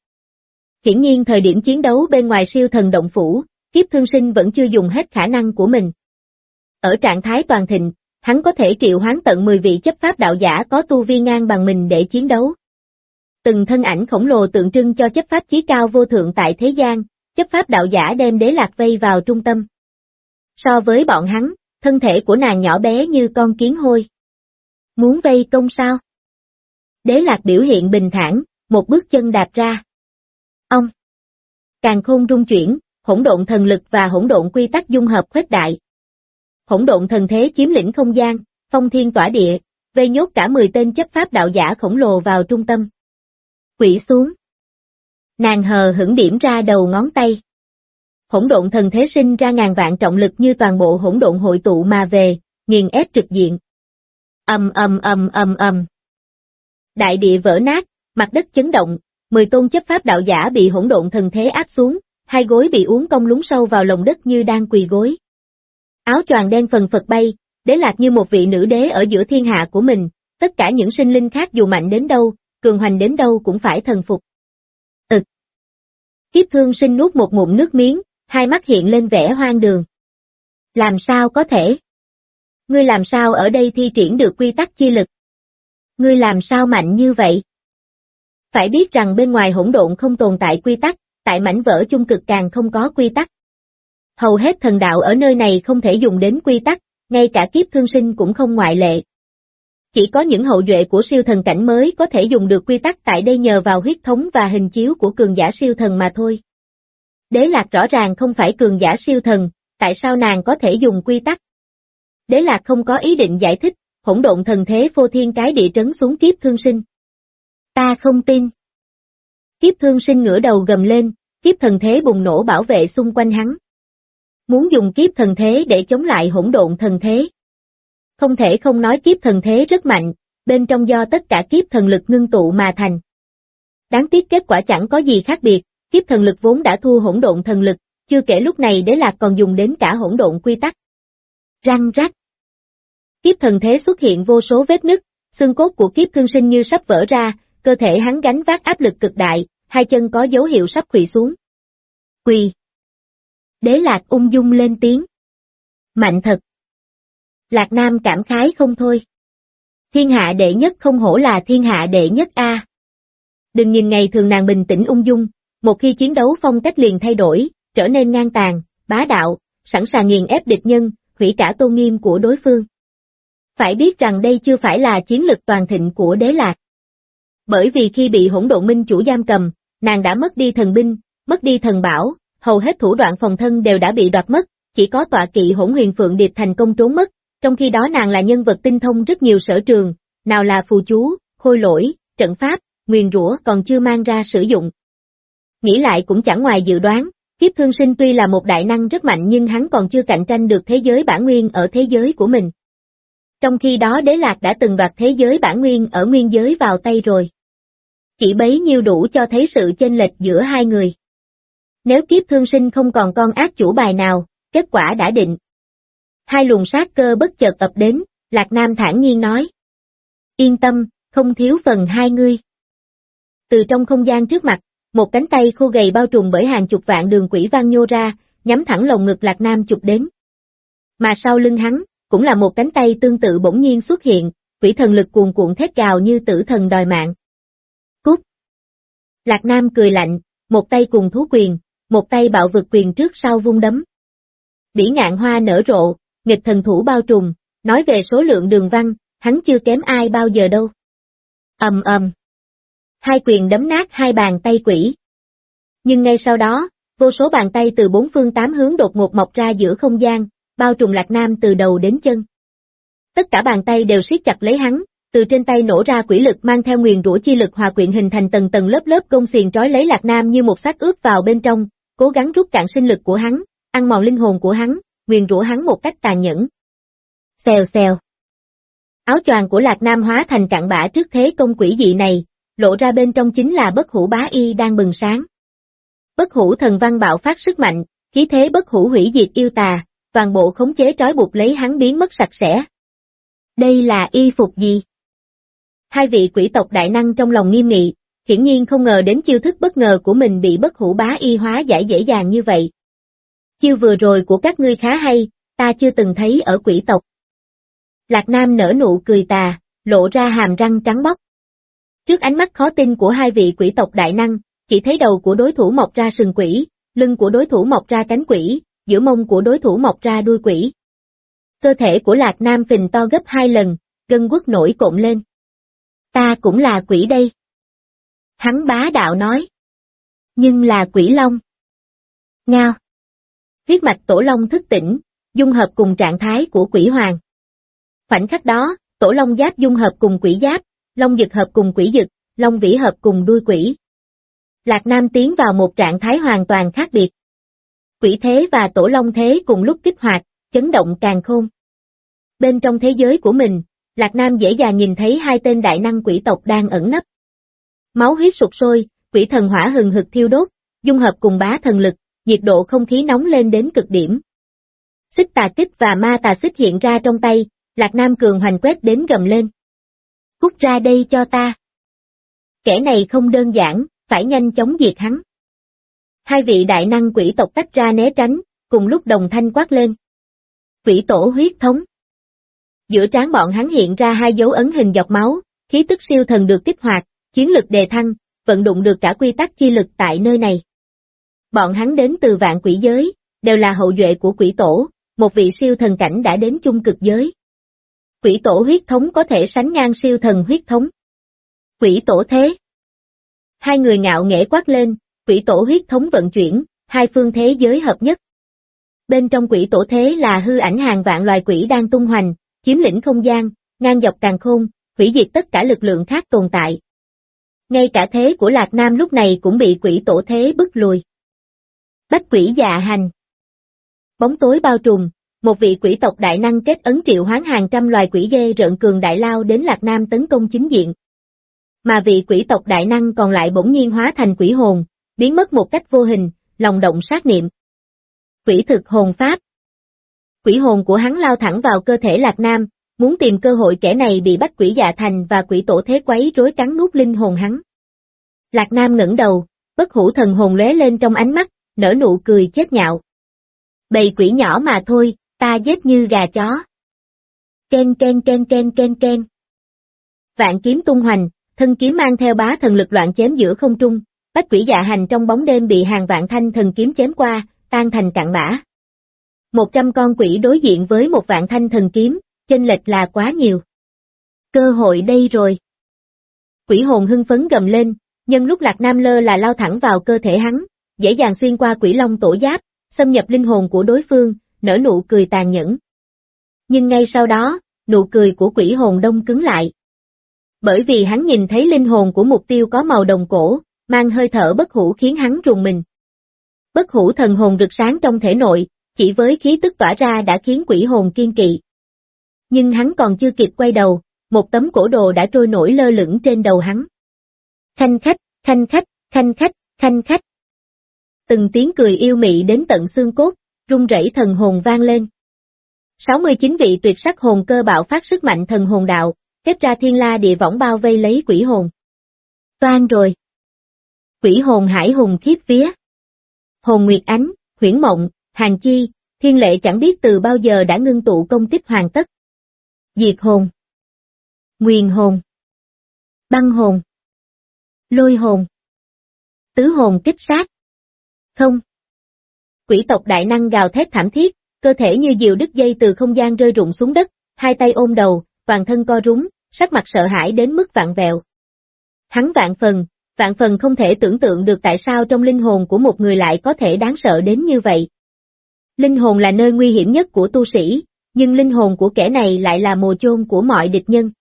Hiển nhiên thời điểm chiến đấu bên ngoài siêu thần động phủ, kiếp thương sinh vẫn chưa dùng hết khả năng của mình. Ở trạng thái toàn thịnh, hắn có thể triệu hoán tận 10 vị chấp pháp đạo giả có tu vi ngang bằng mình để chiến đấu. Từng thân ảnh khổng lồ tượng trưng cho chấp pháp chí cao vô thượng tại thế gian, chấp pháp đạo giả đem đế lạc vây vào trung tâm. So với bọn hắn, thân thể của nàng nhỏ bé như con kiến hôi. Muốn vây công sao? Đế lạc biểu hiện bình thản, một bước chân đạp ra. Ông! Càng khôn rung chuyển, hỗn độn thần lực và hỗn độn quy tắc dung hợp khuếch đại. Hỗn độn thần thế chiếm lĩnh không gian, phong thiên tỏa địa, vây nhốt cả 10 tên chấp pháp đạo giả khổng lồ vào trung tâm. Quỷ xuống. Nàng hờ hững điểm ra đầu ngón tay hỗn độn thần thế sinh ra ngàn vạn trọng lực như toàn bộ hỗn độn hội tụ mà về, nghiền ép trực diện. âm âm âm âm âm Đại địa vỡ nát, mặt đất chấn động, mười tôn chấp pháp đạo giả bị hỗn độn thần thế áp xuống, hai gối bị uống cong lún sâu vào lòng đất như đang quỳ gối. Áo choàng đen phần phật bay, đế lạc như một vị nữ đế ở giữa thiên hạ của mình, tất cả những sinh linh khác dù mạnh đến đâu, cường hoành đến đâu cũng phải thần phục. Ực. Kiếp thương sinh nuốt một ngụm nước miếng, hai mắt hiện lên vẻ hoang đường. Làm sao có thể? Ngươi làm sao ở đây thi triển được quy tắc chi lực? Ngươi làm sao mạnh như vậy? Phải biết rằng bên ngoài hỗn độn không tồn tại quy tắc, tại mảnh vỡ chung cực càng không có quy tắc. Hầu hết thần đạo ở nơi này không thể dùng đến quy tắc, ngay cả kiếp thương sinh cũng không ngoại lệ. Chỉ có những hậu duệ của siêu thần cảnh mới có thể dùng được quy tắc tại đây nhờ vào huyết thống và hình chiếu của cường giả siêu thần mà thôi. Đế lạc rõ ràng không phải cường giả siêu thần, tại sao nàng có thể dùng quy tắc? Đế lạc không có ý định giải thích, hỗn độn thần thế phô thiên cái địa trấn xuống kiếp thương sinh. Ta không tin. Kiếp thương sinh ngửa đầu gầm lên, kiếp thần thế bùng nổ bảo vệ xung quanh hắn. Muốn dùng kiếp thần thế để chống lại hỗn độn thần thế. Không thể không nói kiếp thần thế rất mạnh, bên trong do tất cả kiếp thần lực ngưng tụ mà thành. Đáng tiếc kết quả chẳng có gì khác biệt, kiếp thần lực vốn đã thu hỗn độn thần lực, chưa kể lúc này đế lạc còn dùng đến cả hỗn độn quy tắc. Răng rắc. Kiếp thần thế xuất hiện vô số vết nứt, xương cốt của kiếp thương sinh như sắp vỡ ra, cơ thể hắn gánh vác áp lực cực đại, hai chân có dấu hiệu sắp quỳ xuống. Quỳ. Đế lạc ung dung lên tiếng. Mạnh thật. Lạc Nam cảm khái không thôi. Thiên hạ đệ nhất không hổ là thiên hạ đệ nhất A. Đừng nhìn ngày thường nàng bình tĩnh ung dung, một khi chiến đấu phong cách liền thay đổi, trở nên ngang tàn, bá đạo, sẵn sàng nghiền ép địch nhân, hủy cả tôn nghiêm của đối phương. Phải biết rằng đây chưa phải là chiến lực toàn thịnh của đế lạc. Bởi vì khi bị hỗn độn minh chủ giam cầm, nàng đã mất đi thần binh, mất đi thần bảo, hầu hết thủ đoạn phòng thân đều đã bị đoạt mất, chỉ có tọa kỵ hỗn huyền phượng điệp thành công trốn mất, trong khi đó nàng là nhân vật tinh thông rất nhiều sở trường, nào là phù chú, khôi lỗi, trận pháp, nguyền rủa còn chưa mang ra sử dụng. Nghĩ lại cũng chẳng ngoài dự đoán, kiếp thương sinh tuy là một đại năng rất mạnh nhưng hắn còn chưa cạnh tranh được thế giới bản nguyên ở thế giới của mình. Trong khi đó đế lạc đã từng đoạt thế giới bản nguyên ở nguyên giới vào tay rồi. Chỉ bấy nhiêu đủ cho thấy sự chênh lệch giữa hai người. Nếu kiếp thương sinh không còn con ác chủ bài nào, kết quả đã định. Hai luồng sát cơ bất chợt ập đến, Lạc Nam thản nhiên nói. Yên tâm, không thiếu phần hai ngươi. Từ trong không gian trước mặt, một cánh tay khô gầy bao trùm bởi hàng chục vạn đường quỷ vang nhô ra, nhắm thẳng lồng ngực Lạc Nam chụp đến. Mà sau lưng hắn, cũng là một cánh tay tương tự bỗng nhiên xuất hiện, quỷ thần lực cuồn cuộn thét gào như tử thần đòi mạng. Cút! Lạc Nam cười lạnh, một tay cùng thú quyền, một tay bạo vực quyền trước sau vung đấm. Bỉ ngạn hoa nở rộ, nghịch thần thủ bao trùm, nói về số lượng đường văn, hắn chưa kém ai bao giờ đâu. ầm ầm. Hai quyền đấm nát hai bàn tay quỷ. Nhưng ngay sau đó, vô số bàn tay từ bốn phương tám hướng đột ngột mọc ra giữa không gian, bao trùm Lạc Nam từ đầu đến chân. Tất cả bàn tay đều siết chặt lấy hắn, từ trên tay nổ ra quỷ lực mang theo nguyền rủa chi lực hòa quyện hình thành tầng tầng lớp lớp công xiền trói lấy Lạc Nam như một xác ướp vào bên trong, cố gắng rút cạn sinh lực của hắn, ăn mòn linh hồn của hắn, nguyền rủa hắn một cách tàn nhẫn. Xèo xèo. Áo choàng của Lạc Nam hóa thành cạn bã trước thế công quỷ dị này, lộ ra bên trong chính là bất hủ bá y đang bừng sáng. Bất hủ thần văn bạo phát sức mạnh, khí thế bất hủ hủy diệt yêu tà, toàn bộ khống chế trói buộc lấy hắn biến mất sạch sẽ. Đây là y phục gì? Hai vị quỷ tộc đại năng trong lòng nghiêm nghị, hiển nhiên không ngờ đến chiêu thức bất ngờ của mình bị bất hủ bá y hóa giải dễ dàng như vậy. Chiêu vừa rồi của các ngươi khá hay, ta chưa từng thấy ở quỷ tộc. Lạc Nam nở nụ cười tà, lộ ra hàm răng trắng bóc. Trước ánh mắt khó tin của hai vị quỷ tộc đại năng, chỉ thấy đầu của đối thủ mọc ra sừng quỷ, lưng của đối thủ mọc ra cánh quỷ, giữa mông của đối thủ mọc ra đuôi quỷ. Cơ thể của Lạc Nam phình to gấp hai lần, gân quất nổi cộm lên. Ta cũng là quỷ đây. Hắn bá đạo nói. Nhưng là quỷ long. Ngao. Huyết mạch tổ long thức tỉnh, dung hợp cùng trạng thái của quỷ hoàng. Khoảnh khắc đó, tổ long giáp dung hợp cùng quỷ giáp, long dực hợp cùng quỷ dực, long vĩ hợp cùng đuôi quỷ. Lạc Nam tiến vào một trạng thái hoàn toàn khác biệt. Quỷ thế và tổ long thế cùng lúc kích hoạt, chấn động càng khôn. Bên trong thế giới của mình, Lạc Nam dễ dàng nhìn thấy hai tên đại năng quỷ tộc đang ẩn nấp. Máu huyết sụt sôi, quỷ thần hỏa hừng hực thiêu đốt, dung hợp cùng bá thần lực, nhiệt độ không khí nóng lên đến cực điểm. Xích tà kích và ma tà xích hiện ra trong tay, Lạc Nam cường hoành quét đến gầm lên. Cút ra đây cho ta. Kẻ này không đơn giản, phải nhanh chóng diệt hắn. Hai vị đại năng quỷ tộc tách ra né tránh, cùng lúc đồng thanh quát lên. Quỷ tổ huyết thống. Giữa trán bọn hắn hiện ra hai dấu ấn hình dọc máu, khí tức siêu thần được kích hoạt, chiến lực đề thăng, vận dụng được cả quy tắc chi lực tại nơi này. Bọn hắn đến từ vạn quỷ giới, đều là hậu duệ của quỷ tổ, một vị siêu thần cảnh đã đến chung cực giới. Quỷ tổ huyết thống có thể sánh ngang siêu thần huyết thống. Quỷ tổ thế. Hai người ngạo nghễ quát lên, quỷ tổ huyết thống vận chuyển, hai phương thế giới hợp nhất. Bên trong quỷ tổ thế là hư ảnh hàng vạn loài quỷ đang tung hoành, chiếm lĩnh không gian, ngang dọc càng khôn, hủy diệt tất cả lực lượng khác tồn tại. Ngay cả thế của Lạc Nam lúc này cũng bị quỷ tổ thế bức lùi. Bách quỷ dạ hành. Bóng tối bao trùm, một vị quỷ tộc đại năng kết ấn triệu hoán hàng trăm loài quỷ ghê rợn cường đại lao đến Lạc Nam tấn công chính diện. Mà vị quỷ tộc đại năng còn lại bỗng nhiên hóa thành quỷ hồn, biến mất một cách vô hình, lòng động sát niệm. Quỷ thực hồn pháp Quỷ hồn của hắn lao thẳng vào cơ thể Lạc Nam, muốn tìm cơ hội kẻ này bị bắt quỷ dạ thành và quỷ tổ thế quấy rối cắn nuốt linh hồn hắn. Lạc Nam ngẩng đầu, bất hủ thần hồn lóe lên trong ánh mắt, nở nụ cười chết nhạo. Bầy quỷ nhỏ mà thôi, ta giết như gà chó. Ken ken ken ken ken ken. Vạn kiếm tung hoành, thân kiếm mang theo bá thần lực loạn chém giữa không trung, bách quỷ dạ hành trong bóng đêm bị hàng vạn thanh thần kiếm chém qua, tan thành cạn bã. Một trăm con quỷ đối diện với một vạn thanh thần kiếm, chênh lệch là quá nhiều. Cơ hội đây rồi. Quỷ hồn hưng phấn gầm lên, nhân lúc Lạc Nam lơ là lao thẳng vào cơ thể hắn, dễ dàng xuyên qua quỷ long tổ giáp, xâm nhập linh hồn của đối phương, nở nụ cười tàn nhẫn. Nhưng ngay sau đó, nụ cười của quỷ hồn đông cứng lại. Bởi vì hắn nhìn thấy linh hồn của mục tiêu có màu đồng cổ, mang hơi thở bất hủ khiến hắn rùng mình. Bất hủ thần hồn rực sáng trong thể nội, chỉ với khí tức tỏa ra đã khiến quỷ hồn kiên kỵ. Nhưng hắn còn chưa kịp quay đầu, một tấm cổ đồ đã trôi nổi lơ lửng trên đầu hắn. Khanh khách, khanh khách, khanh khách, khanh khách. Từng tiếng cười yêu mị đến tận xương cốt, rung rẩy thần hồn vang lên. 69 vị tuyệt sắc hồn cơ bạo phát sức mạnh thần hồn đạo, kết ra thiên la địa võng bao vây lấy quỷ hồn. Toan rồi. Quỷ hồn hải hùng khiếp vía. Hồn Nguyệt Ánh, Huyển Mộng, Hàng Chi, Thiên Lệ chẳng biết từ bao giờ đã ngưng tụ công tích hoàn tất. Diệt hồn. Nguyền hồn. Băng hồn. Lôi hồn. Tứ hồn kích sát. Không. Quỷ tộc đại năng gào thét thảm thiết, cơ thể như diều đứt dây từ không gian rơi rụng xuống đất, hai tay ôm đầu, toàn thân co rúng, sắc mặt sợ hãi đến mức vạn vẹo. Hắn vạn phần, vạn phần không thể tưởng tượng được tại sao trong linh hồn của một người lại có thể đáng sợ đến như vậy. Linh hồn là nơi nguy hiểm nhất của tu sĩ, nhưng linh hồn của kẻ này lại là mồ chôn của mọi địch nhân.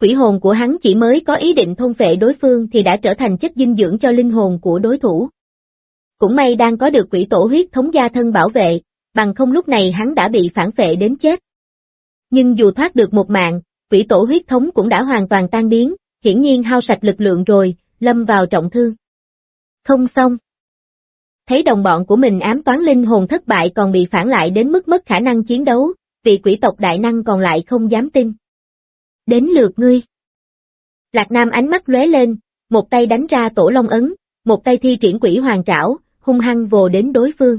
Quỷ hồn của hắn chỉ mới có ý định thôn phệ đối phương thì đã trở thành chất dinh dưỡng cho linh hồn của đối thủ. Cũng may đang có được quỷ tổ huyết thống gia thân bảo vệ, bằng không lúc này hắn đã bị phản phệ đến chết. Nhưng dù thoát được một mạng, quỷ tổ huyết thống cũng đã hoàn toàn tan biến, hiển nhiên hao sạch lực lượng rồi, lâm vào trọng thương. Không xong. Thấy đồng bọn của mình ám toán linh hồn thất bại còn bị phản lại đến mức mất khả năng chiến đấu, vị quỷ tộc đại năng còn lại không dám tin. Đến lượt ngươi. Lạc Nam ánh mắt lóe lên, một tay đánh ra tổ long ấn, một tay thi triển quỷ hoàng trảo, hung hăng vồ đến đối phương.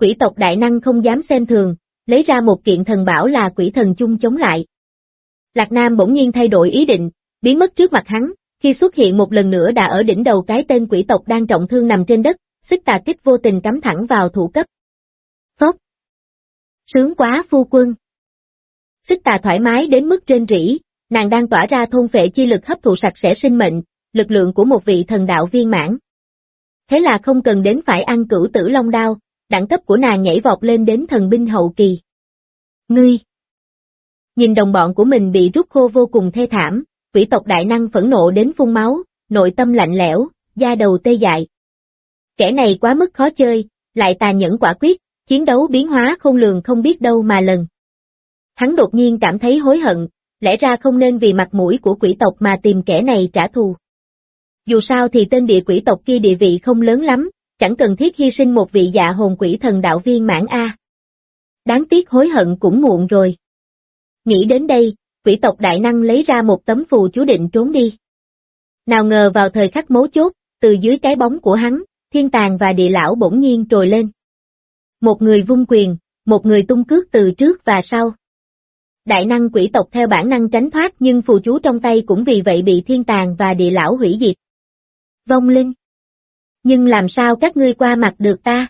Quỷ tộc đại năng không dám xem thường, lấy ra một kiện thần bảo là quỷ thần chung chống lại. Lạc Nam bỗng nhiên thay đổi ý định, biến mất trước mặt hắn, khi xuất hiện một lần nữa đã ở đỉnh đầu cái tên quỷ tộc đang trọng thương nằm trên đất, xích tà kích vô tình cắm thẳng vào thủ cấp. Phốc! Sướng quá phu quân! Xích tà thoải mái đến mức trên rỉ, nàng đang tỏa ra thôn phệ chi lực hấp thụ sạch sẽ sinh mệnh, lực lượng của một vị thần đạo viên mãn. Thế là không cần đến phải ăn cửu tử long đao, đẳng cấp của nàng nhảy vọt lên đến thần binh hậu kỳ. Ngươi! Nhìn đồng bọn của mình bị rút khô vô cùng thê thảm, quỷ tộc đại năng phẫn nộ đến phun máu, nội tâm lạnh lẽo, da đầu tê dại. Kẻ này quá mức khó chơi, lại tà nhẫn quả quyết, chiến đấu biến hóa không lường không biết đâu mà lần. Hắn đột nhiên cảm thấy hối hận, lẽ ra không nên vì mặt mũi của quỷ tộc mà tìm kẻ này trả thù. Dù sao thì tên địa quỷ tộc kia địa vị không lớn lắm, chẳng cần thiết hy sinh một vị dạ hồn quỷ thần đạo viên mãn A. Đáng tiếc hối hận cũng muộn rồi. Nghĩ đến đây, quỷ tộc đại năng lấy ra một tấm phù chú định trốn đi. Nào ngờ vào thời khắc mấu chốt, từ dưới cái bóng của hắn, thiên tàng và địa lão bỗng nhiên trồi lên. Một người vung quyền, một người tung cước từ trước và sau. Đại năng quỷ tộc theo bản năng tránh thoát nhưng phù chú trong tay cũng vì vậy bị thiên tàng và địa lão hủy diệt. Vong linh. Nhưng làm sao các ngươi qua mặt được ta?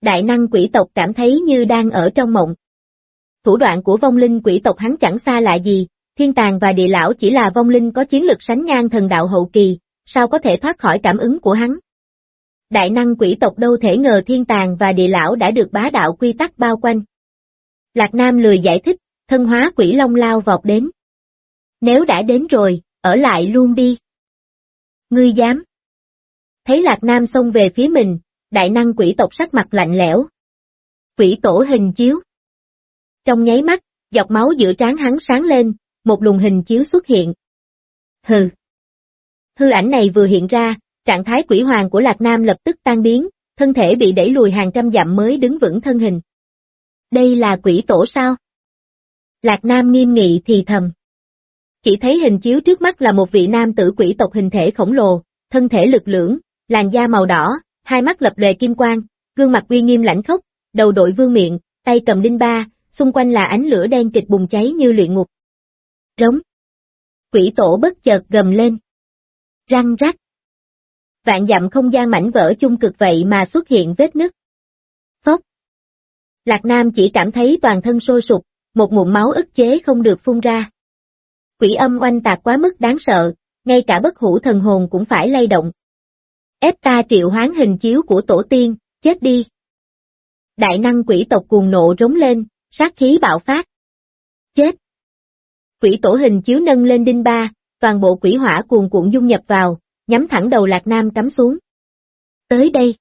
Đại năng quỷ tộc cảm thấy như đang ở trong mộng. Thủ đoạn của vong linh quỷ tộc hắn chẳng xa lạ gì, thiên tàng và địa lão chỉ là vong linh có chiến lực sánh ngang thần đạo hậu kỳ, sao có thể thoát khỏi cảm ứng của hắn? Đại năng quỷ tộc đâu thể ngờ thiên tàng và địa lão đã được bá đạo quy tắc bao quanh. Lạc Nam lười giải thích, thân hóa quỷ long lao vọt đến. Nếu đã đến rồi, ở lại luôn đi. Ngươi dám. Thấy Lạc Nam xông về phía mình, đại năng quỷ tộc sắc mặt lạnh lẽo. Quỷ tổ hình chiếu. Trong nháy mắt, dọc máu giữa trán hắn sáng lên, một luồng hình chiếu xuất hiện. Hừ. Hư ảnh này vừa hiện ra, trạng thái quỷ hoàng của Lạc Nam lập tức tan biến, thân thể bị đẩy lùi hàng trăm dặm mới đứng vững thân hình. Đây là quỷ tổ sao? Lạc Nam nghiêm nghị thì thầm. Chỉ thấy hình chiếu trước mắt là một vị nam tử quỷ tộc hình thể khổng lồ, thân thể lực lưỡng, làn da màu đỏ, hai mắt lập lề kim quang, gương mặt uy nghiêm lãnh khốc, đầu đội vương miệng, tay cầm đinh ba, xung quanh là ánh lửa đen kịch bùng cháy như luyện ngục. Rống. Quỷ tổ bất chợt gầm lên. Răng rắc. Vạn dặm không gian mảnh vỡ chung cực vậy mà xuất hiện vết nứt. Phốc. Lạc Nam chỉ cảm thấy toàn thân sôi sụp, một ngụm máu ức chế không được phun ra. Quỷ âm oanh tạc quá mức đáng sợ, ngay cả bất hủ thần hồn cũng phải lay động. Ép ta triệu hoán hình chiếu của tổ tiên, chết đi. Đại năng quỷ tộc cuồng nộ rống lên, sát khí bạo phát. Chết! Quỷ tổ hình chiếu nâng lên đinh ba, toàn bộ quỷ hỏa cuồn cuộn dung nhập vào, nhắm thẳng đầu Lạc Nam cắm xuống. Tới đây!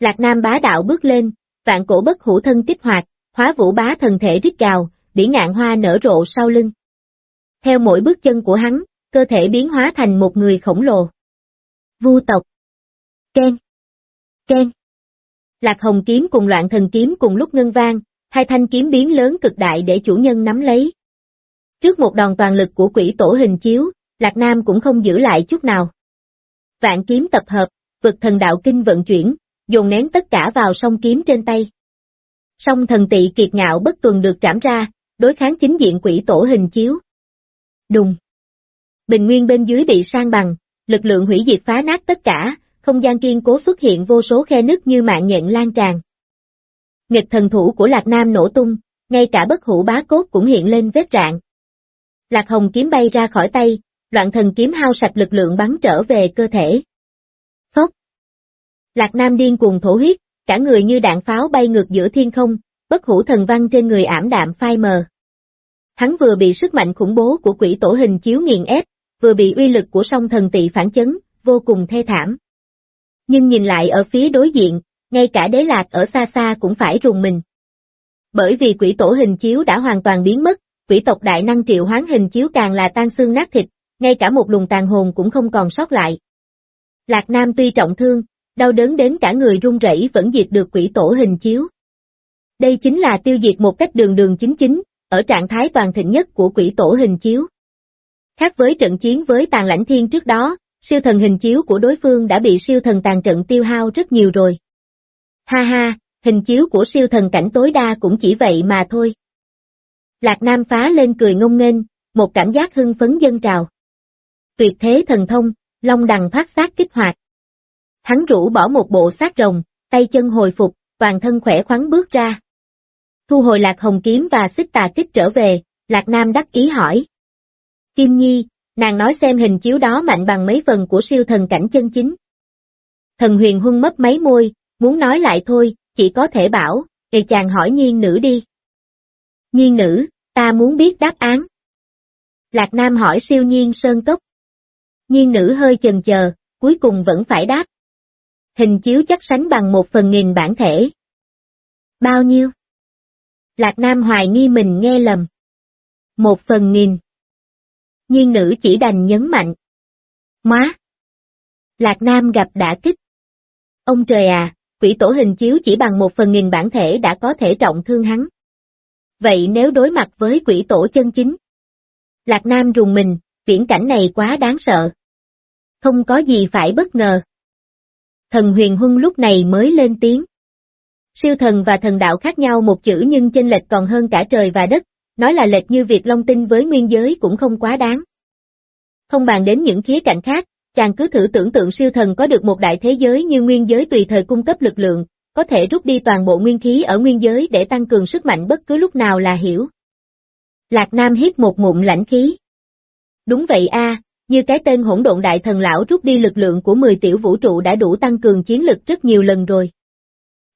Lạc Nam bá đạo bước lên, vạn cổ bất hủ thân kích hoạt, hóa vũ bá thần thể rít gào, bỉ ngạn hoa nở rộ sau lưng. Theo mỗi bước chân của hắn, cơ thể biến hóa thành một người khổng lồ. Vu tộc. Ken. Ken. Lạc hồng kiếm cùng loạn thần kiếm cùng lúc ngân vang, hai thanh kiếm biến lớn cực đại để chủ nhân nắm lấy. Trước một đòn toàn lực của quỷ tổ hình chiếu, Lạc Nam cũng không giữ lại chút nào. Vạn kiếm tập hợp, vực thần đạo kinh vận chuyển, dồn nén tất cả vào song kiếm trên tay. Song thần tị kiệt ngạo bất tuần được trảm ra, đối kháng chính diện quỷ tổ hình chiếu. Đùng. Bình nguyên bên dưới bị sang bằng, lực lượng hủy diệt phá nát tất cả, không gian kiên cố xuất hiện vô số khe nứt như mạng nhện lan tràn. Nghịch thần thủ của Lạc Nam nổ tung, ngay cả bất hủ bá cốt cũng hiện lên vết rạn. Lạc Hồng kiếm bay ra khỏi tay, loạn thần kiếm hao sạch lực lượng bắn trở về cơ thể. Phốc. Lạc Nam điên cuồng thổ huyết, cả người như đạn pháo bay ngược giữa thiên không, bất hủ thần văn trên người ảm đạm phai mờ. Hắn vừa bị sức mạnh khủng bố của quỷ tổ hình chiếu nghiền ép, vừa bị uy lực của song thần tị phản chấn, vô cùng thê thảm. Nhưng nhìn lại ở phía đối diện, ngay cả đế lạc ở xa xa cũng phải rùng mình. Bởi vì quỷ tổ hình chiếu đã hoàn toàn biến mất, quỷ tộc đại năng triệu hoán hình chiếu càng là tan xương nát thịt, ngay cả một luồng tàn hồn cũng không còn sót lại. Lạc Nam tuy trọng thương, đau đớn đến cả người run rẩy vẫn diệt được quỷ tổ hình chiếu. Đây chính là tiêu diệt một cách đường đường chính chính, ở trạng thái toàn thịnh nhất của quỷ tổ hình chiếu. Khác với trận chiến với tàn lãnh thiên trước đó, siêu thần hình chiếu của đối phương đã bị siêu thần tàn trận tiêu hao rất nhiều rồi. Ha ha, hình chiếu của siêu thần cảnh tối đa cũng chỉ vậy mà thôi. Lạc Nam phá lên cười ngông nghênh, một cảm giác hưng phấn dân trào. Tuyệt thế thần thông, long đằng thoát xác kích hoạt. Hắn rũ bỏ một bộ xác rồng, tay chân hồi phục, toàn thân khỏe khoắn bước ra. Thu hồi Lạc Hồng Kiếm và xích tà kích trở về, Lạc Nam đắc ý hỏi. Kim Nhi, nàng nói xem hình chiếu đó mạnh bằng mấy phần của siêu thần cảnh chân chính. Thần huyền hung mấp mấy môi, muốn nói lại thôi, chỉ có thể bảo, kề chàng hỏi nhiên nữ đi. Nhiên nữ, ta muốn biết đáp án. Lạc Nam hỏi siêu nhiên sơn cốc. Nhiên nữ hơi chần chờ, cuối cùng vẫn phải đáp. Hình chiếu chắc sánh bằng một phần nghìn bản thể. Bao nhiêu? Lạc Nam hoài nghi mình nghe lầm. Một phần nghìn. Nhiên nữ chỉ đành nhấn mạnh. Má! Lạc Nam gặp đã kích. Ông trời à, quỷ tổ hình chiếu chỉ bằng một phần nghìn bản thể đã có thể trọng thương hắn. Vậy nếu đối mặt với quỷ tổ chân chính? Lạc Nam rùng mình, viễn cảnh này quá đáng sợ. Không có gì phải bất ngờ. Thần huyền huân lúc này mới lên tiếng. Siêu thần và thần đạo khác nhau một chữ nhưng chênh lệch còn hơn cả trời và đất, nói là lệch như việc long tinh với nguyên giới cũng không quá đáng. Không bàn đến những khía cạnh khác, chàng cứ thử tưởng tượng siêu thần có được một đại thế giới như nguyên giới tùy thời cung cấp lực lượng, có thể rút đi toàn bộ nguyên khí ở nguyên giới để tăng cường sức mạnh bất cứ lúc nào là hiểu. Lạc Nam hít một ngụm lãnh khí. Đúng vậy a, như cái tên hỗn độn đại thần lão rút đi lực lượng của 10 tiểu vũ trụ đã đủ tăng cường chiến lực rất nhiều lần rồi.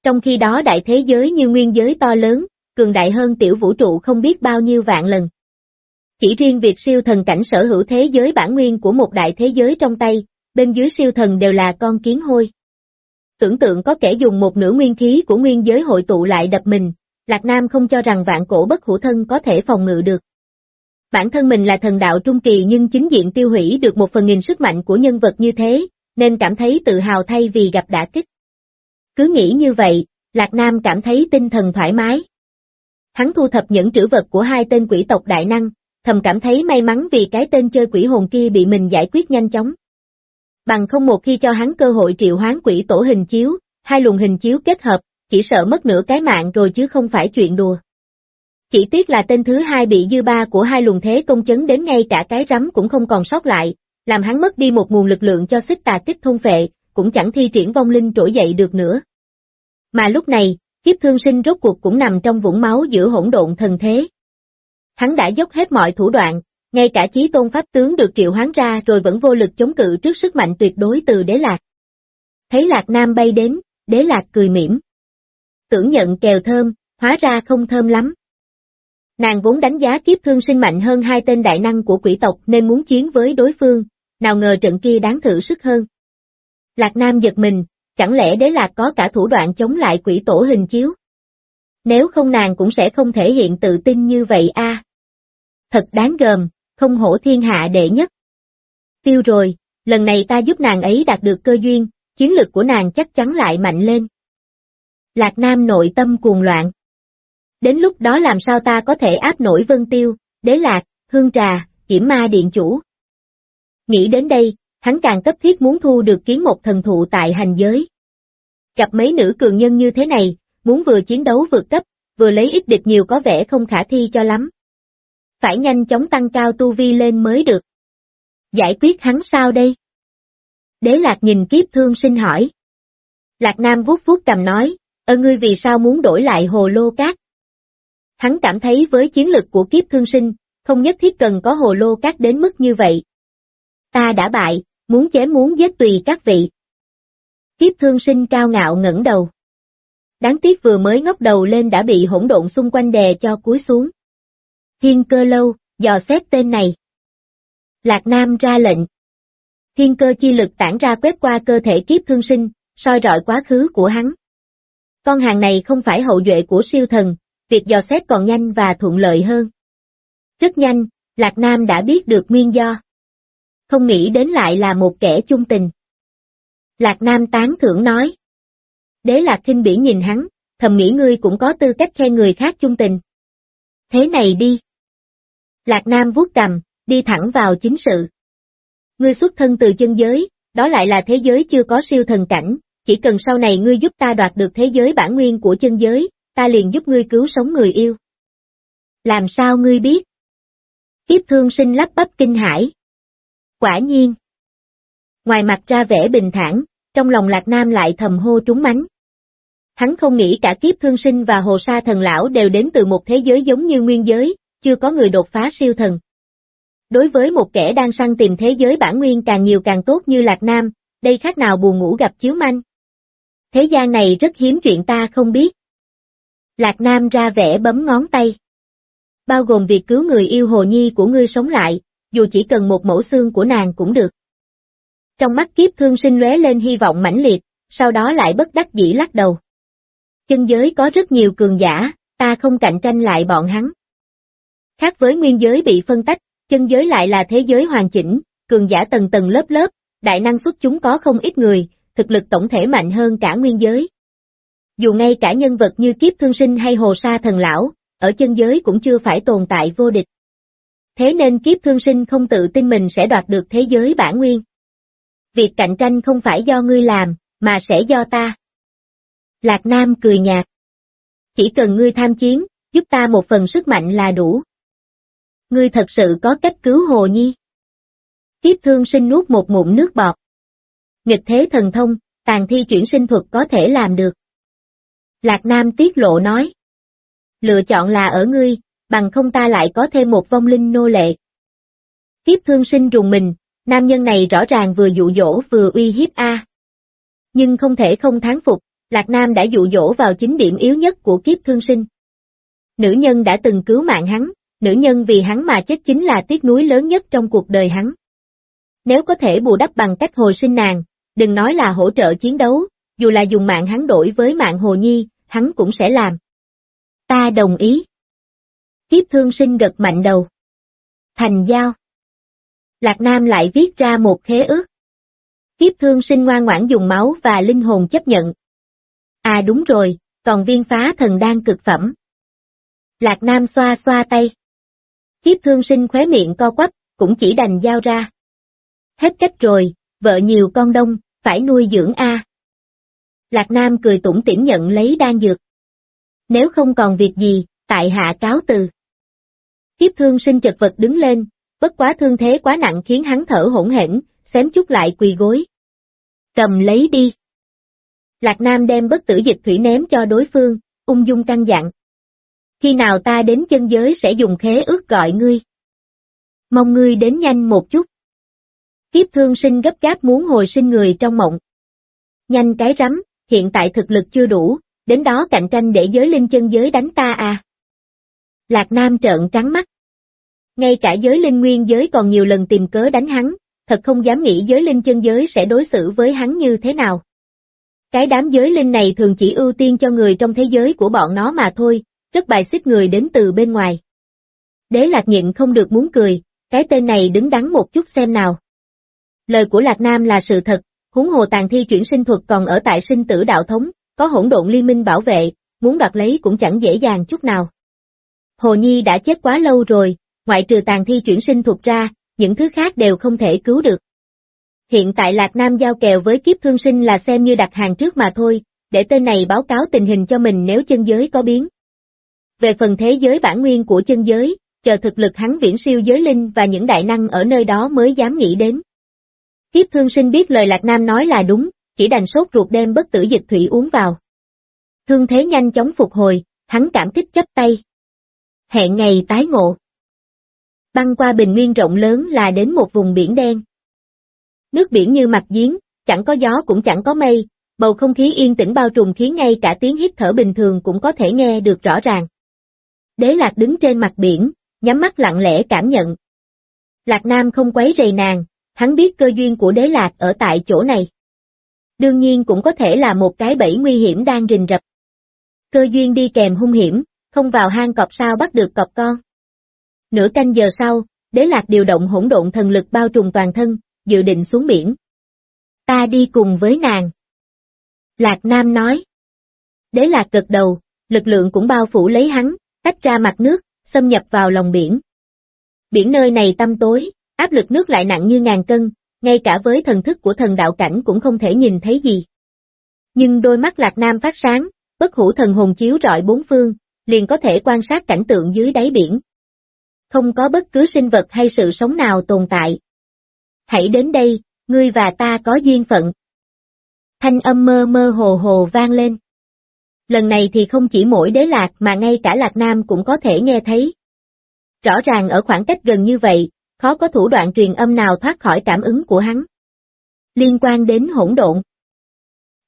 Trong khi đó đại thế giới như nguyên giới to lớn, cường đại hơn tiểu vũ trụ không biết bao nhiêu vạn lần. Chỉ riêng việc siêu thần cảnh sở hữu thế giới bản nguyên của một đại thế giới trong tay, bên dưới siêu thần đều là con kiến hôi. Tưởng tượng có kẻ dùng một nửa nguyên khí của nguyên giới hội tụ lại đập mình, Lạc Nam không cho rằng vạn cổ bất hữu thân có thể phòng ngự được. Bản thân mình là thần đạo trung kỳ nhưng chính diện tiêu hủy được một phần nghìn sức mạnh của nhân vật như thế, nên cảm thấy tự hào thay vì gặp đả kích. Cứ nghĩ như vậy, Lạc Nam cảm thấy tinh thần thoải mái. Hắn thu thập những trữ vật của hai tên quỷ tộc đại năng, thầm cảm thấy may mắn vì cái tên chơi quỷ hồn kia bị mình giải quyết nhanh chóng. Bằng không một khi cho hắn cơ hội triệu hoán quỷ tổ hình chiếu, hai luồng hình chiếu kết hợp, chỉ sợ mất nửa cái mạng rồi chứ không phải chuyện đùa. Chỉ tiếc là tên thứ hai bị dư ba của hai luồng thế công chấn đến ngay cả cái rắm cũng không còn sót lại, làm hắn mất đi một nguồn lực lượng cho xích tà kích thôn phệ, cũng chẳng thi triển vong linh trỗi dậy được nữa. Mà lúc này, kiếp thương sinh rốt cuộc cũng nằm trong vũng máu giữa hỗn độn thần thế. Hắn đã dốc hết mọi thủ đoạn, ngay cả chí tôn pháp tướng được triệu hoán ra rồi vẫn vô lực chống cự trước sức mạnh tuyệt đối từ đế lạc. Thấy lạc nam bay đến, đế lạc cười mỉm. Tưởng nhận kèo thơm, hóa ra không thơm lắm. Nàng vốn đánh giá kiếp thương sinh mạnh hơn hai tên đại năng của quỷ tộc nên muốn chiến với đối phương, nào ngờ trận kia đáng thử sức hơn. Lạc Nam giật mình, chẳng lẽ đế lạc có cả thủ đoạn chống lại quỷ tổ hình chiếu? Nếu không nàng cũng sẽ không thể hiện tự tin như vậy a. Thật đáng gờm, không hổ thiên hạ đệ nhất. Tiêu rồi, lần này ta giúp nàng ấy đạt được cơ duyên, chiến lực của nàng chắc chắn lại mạnh lên. Lạc Nam nội tâm cuồng loạn. Đến lúc đó làm sao ta có thể áp nổi vân tiêu, đế lạc, hương trà, kiểm ma điện chủ. Nghĩ đến đây, hắn càng cấp thiết muốn thu được kiến một thần thụ tại hành giới. Gặp mấy nữ cường nhân như thế này, muốn vừa chiến đấu vượt cấp, vừa lấy ít địch nhiều có vẻ không khả thi cho lắm. Phải nhanh chóng tăng cao tu vi lên mới được. Giải quyết hắn sao đây? Đế Lạc nhìn kiếp thương sinh hỏi. Lạc Nam vuốt vuốt cầm nói, ơ ngươi vì sao muốn đổi lại hồ lô cát? Hắn cảm thấy với chiến lực của kiếp thương sinh, không nhất thiết cần có hồ lô cát đến mức như vậy. Ta đã bại, muốn chém muốn giết tùy các vị. Kiếp thương sinh cao ngạo ngẩng đầu. Đáng tiếc vừa mới ngóc đầu lên đã bị hỗn độn xung quanh đè cho cúi xuống. Thiên cơ lâu, dò xét tên này. Lạc Nam ra lệnh. Thiên cơ chi lực tản ra quét qua cơ thể kiếp thương sinh, soi rọi quá khứ của hắn. Con hàng này không phải hậu duệ của siêu thần, việc dò xét còn nhanh và thuận lợi hơn. Rất nhanh, Lạc Nam đã biết được nguyên do. Không nghĩ đến lại là một kẻ chung tình. Lạc Nam tán thưởng nói. Đế Lạc Kinh Bỉ nhìn hắn, thầm nghĩ ngươi cũng có tư cách khen người khác chung tình. Thế này đi. Lạc Nam vuốt cầm, đi thẳng vào chính sự. Ngươi xuất thân từ chân giới, đó lại là thế giới chưa có siêu thần cảnh, chỉ cần sau này ngươi giúp ta đoạt được thế giới bản nguyên của chân giới, ta liền giúp ngươi cứu sống người yêu. Làm sao ngươi biết? Kiếp thương sinh lắp bắp kinh hải. Quả nhiên. Ngoài mặt ra vẻ bình thản, trong lòng Lạc Nam lại thầm hô trúng mánh. Hắn không nghĩ cả kiếp thương sinh và hồ sa thần lão đều đến từ một thế giới giống như nguyên giới, chưa có người đột phá siêu thần. Đối với một kẻ đang săn tìm thế giới bản nguyên càng nhiều càng tốt như Lạc Nam, đây khác nào buồn ngủ gặp chiếu manh. Thế gian này rất hiếm chuyện ta không biết. Lạc Nam ra vẻ bấm ngón tay. Bao gồm việc cứu người yêu hồ nhi của ngươi sống lại, dù chỉ cần một mẫu xương của nàng cũng được. Trong mắt kiếp thương sinh lóe lên hy vọng mãnh liệt, sau đó lại bất đắc dĩ lắc đầu. Chân giới có rất nhiều cường giả, ta không cạnh tranh lại bọn hắn. Khác với nguyên giới bị phân tách, chân giới lại là thế giới hoàn chỉnh, cường giả tầng tầng lớp lớp, đại năng xuất chúng có không ít người, thực lực tổng thể mạnh hơn cả nguyên giới. Dù ngay cả nhân vật như kiếp thương sinh hay hồ sa thần lão, ở chân giới cũng chưa phải tồn tại vô địch. Thế nên kiếp thương sinh không tự tin mình sẽ đoạt được thế giới bản nguyên. Việc cạnh tranh không phải do ngươi làm, mà sẽ do ta. Lạc Nam cười nhạt. Chỉ cần ngươi tham chiến, giúp ta một phần sức mạnh là đủ. Ngươi thật sự có cách cứu Hồ Nhi. Kiếp thương sinh nuốt một ngụm nước bọt. Nghịch thế thần thông, tàn thi chuyển sinh thuật có thể làm được. Lạc Nam tiết lộ nói. Lựa chọn là ở ngươi, bằng không ta lại có thêm một vong linh nô lệ. Kiếp thương sinh rùng mình, nam nhân này rõ ràng vừa dụ dỗ vừa uy hiếp A. Nhưng không thể không thán phục, Lạc Nam đã dụ dỗ vào chính điểm yếu nhất của kiếp thương sinh. Nữ nhân đã từng cứu mạng hắn, nữ nhân vì hắn mà chết chính là tiếc núi lớn nhất trong cuộc đời hắn. Nếu có thể bù đắp bằng cách hồi sinh nàng, đừng nói là hỗ trợ chiến đấu, dù là dùng mạng hắn đổi với mạng Hồ Nhi, hắn cũng sẽ làm. Ta đồng ý. Kiếp thương sinh gật mạnh đầu. Thành giao. Lạc Nam lại viết ra một khế ước. Kiếp thương sinh ngoan ngoãn dùng máu và linh hồn chấp nhận. À đúng rồi, còn viên phá thần đang cực phẩm. Lạc Nam xoa xoa tay. Kiếp thương sinh khóe miệng co quắp, cũng chỉ đành giao ra. Hết cách rồi, vợ nhiều con đông, phải nuôi dưỡng A. Lạc Nam cười tủm tỉm nhận lấy đan dược. Nếu không còn việc gì, tại hạ cáo từ. Kiếp thương sinh chật vật đứng lên, bất quá thương thế quá nặng khiến hắn thở hỗn hển, xém chút lại quỳ gối. Cầm lấy đi. Lạc Nam đem bất tử dịch thủy ném cho đối phương, ung dung căng dặn. Khi nào ta đến chân giới sẽ dùng khế ước gọi ngươi. Mong ngươi đến nhanh một chút. Kiếp thương sinh gấp gáp muốn hồi sinh người trong mộng. Nhanh cái rắm, hiện tại thực lực chưa đủ, đến đó cạnh tranh để giới linh chân giới đánh ta à. Lạc Nam trợn trắng mắt. Ngay cả giới linh nguyên giới còn nhiều lần tìm cớ đánh hắn, thật không dám nghĩ giới linh chân giới sẽ đối xử với hắn như thế nào. Cái đám giới linh này thường chỉ ưu tiên cho người trong thế giới của bọn nó mà thôi, rất bài xích người đến từ bên ngoài. Đế lạc nhịn không được muốn cười, cái tên này đứng đắn một chút xem nào. Lời của Lạc Nam là sự thật, huống hồ tàn thi chuyển sinh thuật còn ở tại sinh tử đạo thống, có hỗn độn liên minh bảo vệ, muốn đoạt lấy cũng chẳng dễ dàng chút nào. Hồ Nhi đã chết quá lâu rồi, ngoại trừ tàn thi chuyển sinh thuộc ra, những thứ khác đều không thể cứu được. Hiện tại Lạc Nam giao kèo với kiếp thương sinh là xem như đặt hàng trước mà thôi, để tên này báo cáo tình hình cho mình nếu chân giới có biến. Về phần thế giới bản nguyên của chân giới, chờ thực lực hắn viễn siêu giới linh và những đại năng ở nơi đó mới dám nghĩ đến. Kiếp thương sinh biết lời Lạc Nam nói là đúng, chỉ đành sốt ruột đem bất tử dịch thủy uống vào. Thương thế nhanh chóng phục hồi, hắn cảm kích chấp tay. Hẹn ngày tái ngộ. Băng qua bình nguyên rộng lớn là đến một vùng biển đen. Nước biển như mặt giếng, chẳng có gió cũng chẳng có mây, bầu không khí yên tĩnh bao trùm khiến ngay cả tiếng hít thở bình thường cũng có thể nghe được rõ ràng. Đế Lạc đứng trên mặt biển, nhắm mắt lặng lẽ cảm nhận. Lạc Nam không quấy rầy nàng, hắn biết cơ duyên của Đế Lạc ở tại chỗ này. Đương nhiên cũng có thể là một cái bẫy nguy hiểm đang rình rập. Cơ duyên đi kèm hung hiểm, không vào hang cọp sao bắt được cọp con. Nửa canh giờ sau, Đế Lạc điều động hỗn độn thần lực bao trùm toàn thân, dự định xuống biển. Ta đi cùng với nàng. Lạc Nam nói. Đế Lạc gật đầu, lực lượng cũng bao phủ lấy hắn, tách ra mặt nước, xâm nhập vào lòng biển. Biển nơi này tăm tối, áp lực nước lại nặng như ngàn cân, ngay cả với thần thức của thần đạo cảnh cũng không thể nhìn thấy gì. Nhưng đôi mắt Lạc Nam phát sáng, bất hủ thần hồn chiếu rọi bốn phương, liền có thể quan sát cảnh tượng dưới đáy biển. Không có bất cứ sinh vật hay sự sống nào tồn tại. Hãy đến đây, ngươi và ta có duyên phận. Thanh âm mơ mơ hồ hồ vang lên lần này thì không chỉ mỗi đế lạc mà ngay cả lạc nam cũng có thể nghe thấy. Rõ ràng ở khoảng cách gần như vậy, khó có thủ đoạn truyền âm nào thoát khỏi cảm ứng của hắn. Liên quan đến hỗn độn.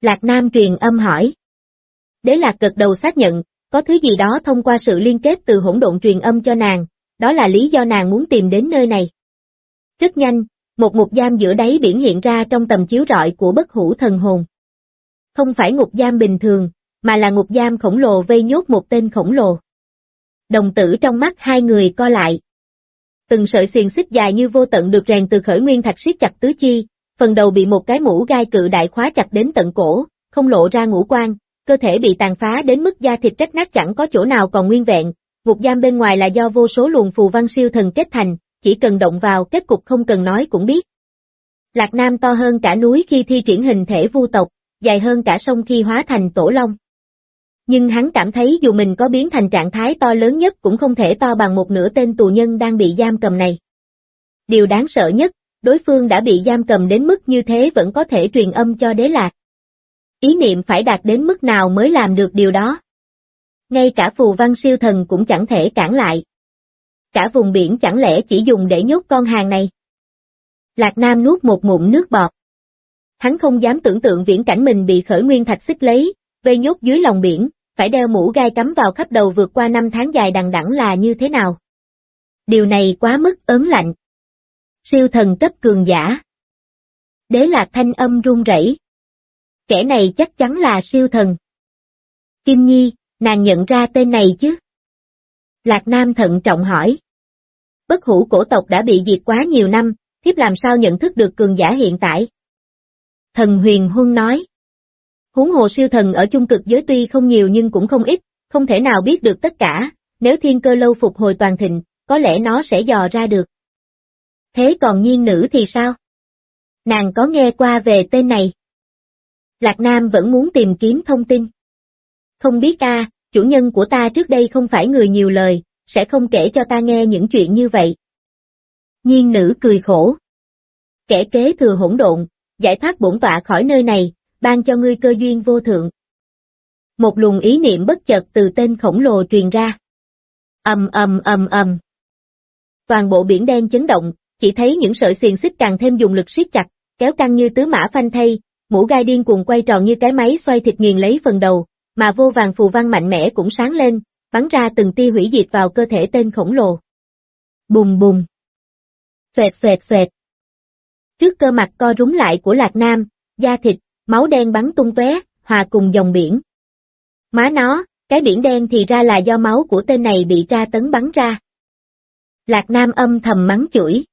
Lạc Nam truyền âm hỏi. Đế lạc cực đầu xác nhận, có thứ gì đó thông qua sự liên kết từ hỗn độn truyền âm cho nàng, đó là lý do nàng muốn tìm đến nơi này. Rất nhanh, một ngục giam giữa đáy biển hiện ra trong tầm chiếu rọi của bất hủ thần hồn. Không phải ngục giam bình thường, mà là ngục giam khổng lồ vây nhốt một tên khổng lồ. Đồng tử trong mắt hai người co lại. Từng sợi xiềng xích dài như vô tận được rèn từ khởi nguyên thạch siết chặt tứ chi, phần đầu bị một cái mũ gai cự đại khóa chặt đến tận cổ, không lộ ra ngũ quan, cơ thể bị tàn phá đến mức da thịt rách nát chẳng có chỗ nào còn nguyên vẹn, ngục giam bên ngoài là do vô số luồng phù văn siêu thần kết thành, chỉ cần động vào kết cục không cần nói cũng biết. Lạc Nam to hơn cả núi khi thi triển hình thể vu tộc, dài hơn cả sông khi hóa thành tổ long nhưng hắn cảm thấy dù mình có biến thành trạng thái to lớn nhất cũng không thể to bằng một nửa tên tù nhân đang bị giam cầm này. Điều đáng sợ nhất, đối phương đã bị giam cầm đến mức như thế vẫn có thể truyền âm cho đế lạc. Ý niệm phải đạt đến mức nào mới làm được điều đó. Ngay cả phù văn siêu thần cũng chẳng thể cản lại. Cả vùng biển chẳng lẽ chỉ dùng để nhốt con hàng này. Lạc Nam nuốt một ngụm nước bọt. Hắn không dám tưởng tượng viễn cảnh mình bị khởi nguyên thạch xích lấy, vây nhốt dưới lòng biển, phải đeo mũ gai cắm vào khắp đầu vượt qua năm tháng dài đằng đẵng là như thế nào. Điều này quá mức ớn lạnh. Siêu thần cấp cường giả. Đế lạc thanh âm run rẩy. Kẻ này chắc chắn là siêu thần. Kim Nhi, nàng nhận ra tên này chứ? Lạc Nam thận trọng hỏi. Bất hủ cổ tộc đã bị diệt quá nhiều năm, thiếp làm sao nhận thức được cường giả hiện tại? Thần huyền huân nói. Huống hồ siêu thần ở chung cực giới tuy không nhiều nhưng cũng không ít, không thể nào biết được tất cả, nếu thiên cơ lâu phục hồi toàn thịnh, có lẽ nó sẽ dò ra được. Thế còn nhiên nữ thì sao? Nàng có nghe qua về tên này? Lạc Nam vẫn muốn tìm kiếm thông tin. Không biết a, chủ nhân của ta trước đây không phải người nhiều lời, sẽ không kể cho ta nghe những chuyện như vậy. Nhiên nữ cười khổ. Kẻ kế thừa hỗn độn, giải thoát bổn tọa khỏi nơi này, ban cho ngươi cơ duyên vô thượng. Một luồng ý niệm bất chợt từ tên khổng lồ truyền ra. Ầm ầm ầm ầm. Toàn bộ biển đen chấn động, chỉ thấy những sợi xiềng xích càng thêm dùng lực siết chặt, kéo căng như tứ mã phanh thay, mũ gai điên cuồng quay tròn như cái máy xoay thịt nghiền lấy phần đầu, mà vô vàng phù văn mạnh mẽ cũng sáng lên, bắn ra từng tia hủy diệt vào cơ thể tên khổng lồ. Bùng bùng. Xoẹt xoẹt xoẹt. Trước cơ mặt co rúng lại của Lạc Nam, da thịt, máu đen bắn tung tóe, hòa cùng dòng biển. Má nó, cái biển đen thì ra là do máu của tên này bị tra tấn bắn ra. Lạc Nam âm thầm mắng chửi.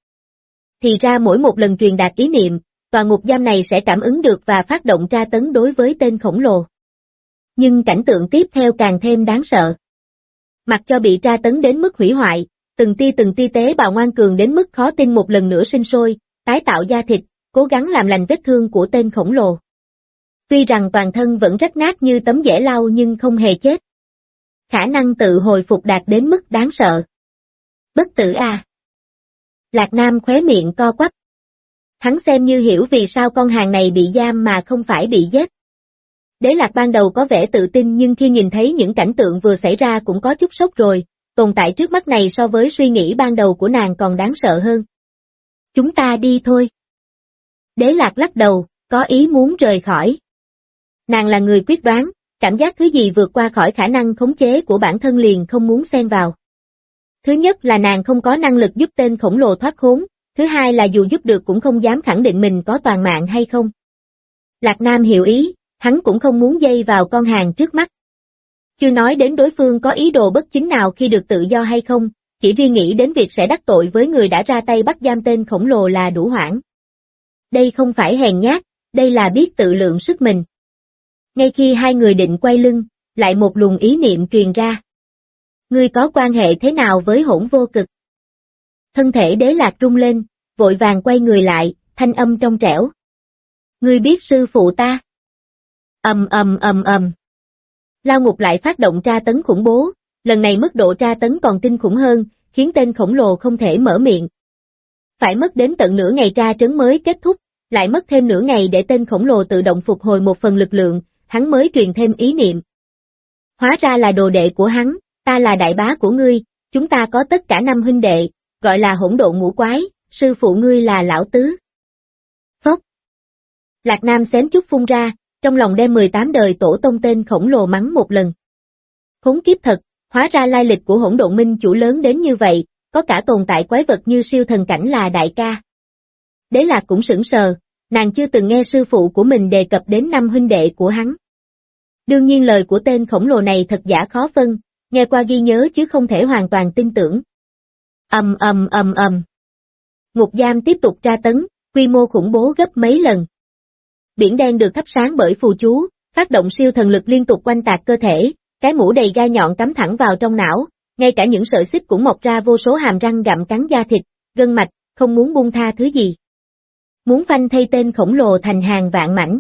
Thì ra mỗi một lần truyền đạt ý niệm, tòa ngục giam này sẽ cảm ứng được và phát động tra tấn đối với tên khổng lồ. Nhưng cảnh tượng tiếp theo càng thêm đáng sợ. Mặc cho bị tra tấn đến mức hủy hoại, từng tia từng tia tế bào ngoan cường đến mức khó tin một lần nữa sinh sôi, tái tạo da thịt, cố gắng làm lành vết thương của tên khổng lồ. Tuy rằng toàn thân vẫn rách nát như tấm dẻ lau nhưng không hề chết. Khả năng tự hồi phục đạt đến mức đáng sợ. Bất tử à! Lạc Nam khóe miệng co quắp. Hắn xem như hiểu vì sao con hàng này bị giam mà không phải bị giết. Đế Lạc ban đầu có vẻ tự tin nhưng khi nhìn thấy những cảnh tượng vừa xảy ra cũng có chút sốc rồi, tồn tại trước mắt này so với suy nghĩ ban đầu của nàng còn đáng sợ hơn. Chúng ta đi thôi. Đế Lạc lắc đầu, có ý muốn rời khỏi. Nàng là người quyết đoán, cảm giác thứ gì vượt qua khỏi khả năng khống chế của bản thân liền không muốn xen vào. Thứ nhất là nàng không có năng lực giúp tên khổng lồ thoát khốn, thứ hai là dù giúp được cũng không dám khẳng định mình có toàn mạng hay không. Lạc Nam hiểu ý, hắn cũng không muốn dây vào con hàng trước mắt. Chưa nói đến đối phương có ý đồ bất chính nào khi được tự do hay không, chỉ riêng nghĩ đến việc sẽ đắc tội với người đã ra tay bắt giam tên khổng lồ là đủ hoảng. Đây không phải hèn nhát, đây là biết tự lượng sức mình. Ngay khi hai người định quay lưng, lại một luồng ý niệm truyền ra. Ngươi có quan hệ thế nào với hỗn vô cực? Thân thể đế lạc rung lên, vội vàng quay người lại, thanh âm trong trẻo. Ngươi biết sư phụ ta? Ầm ầm ầm ầm. Lao ngục lại phát động tra tấn khủng bố, lần này mức độ tra tấn còn kinh khủng hơn, khiến tên khổng lồ không thể mở miệng. Phải mất đến tận nửa ngày tra trấn mới kết thúc, lại mất thêm nửa ngày để tên khổng lồ tự động phục hồi một phần lực lượng, hắn mới truyền thêm ý niệm. Hóa ra là đồ đệ của hắn, ta là đại bá của ngươi, chúng ta có tất cả năm huynh đệ, gọi là hỗn độn ngũ quái, sư phụ ngươi là lão tứ. Phốc. Lạc Nam xém chút phun ra, trong lòng đem 18 đời tổ tông tên khổng lồ mắng một lần. Khốn kiếp thật, hóa ra lai lịch của hỗn độn minh chủ lớn đến như vậy, có cả tồn tại quái vật như siêu thần cảnh là đại ca. Đế lạc cũng sững sờ, nàng chưa từng nghe sư phụ của mình đề cập đến năm huynh đệ của hắn. Đương nhiên lời của tên khổng lồ này thật giả khó phân, nghe qua ghi nhớ chứ không thể hoàn toàn tin tưởng. Ầm ầm ầm ầm. Ngục giam tiếp tục tra tấn, quy mô khủng bố gấp mấy lần. Biển đen được thắp sáng bởi phù chú, phát động siêu thần lực liên tục quanh tạc cơ thể, cái mũ đầy gai nhọn cắm thẳng vào trong não, ngay cả những sợi xích cũng mọc ra vô số hàm răng gặm cắn da thịt, gân mạch, không muốn buông tha thứ gì. Muốn phanh thay tên khổng lồ thành hàng vạn mảnh.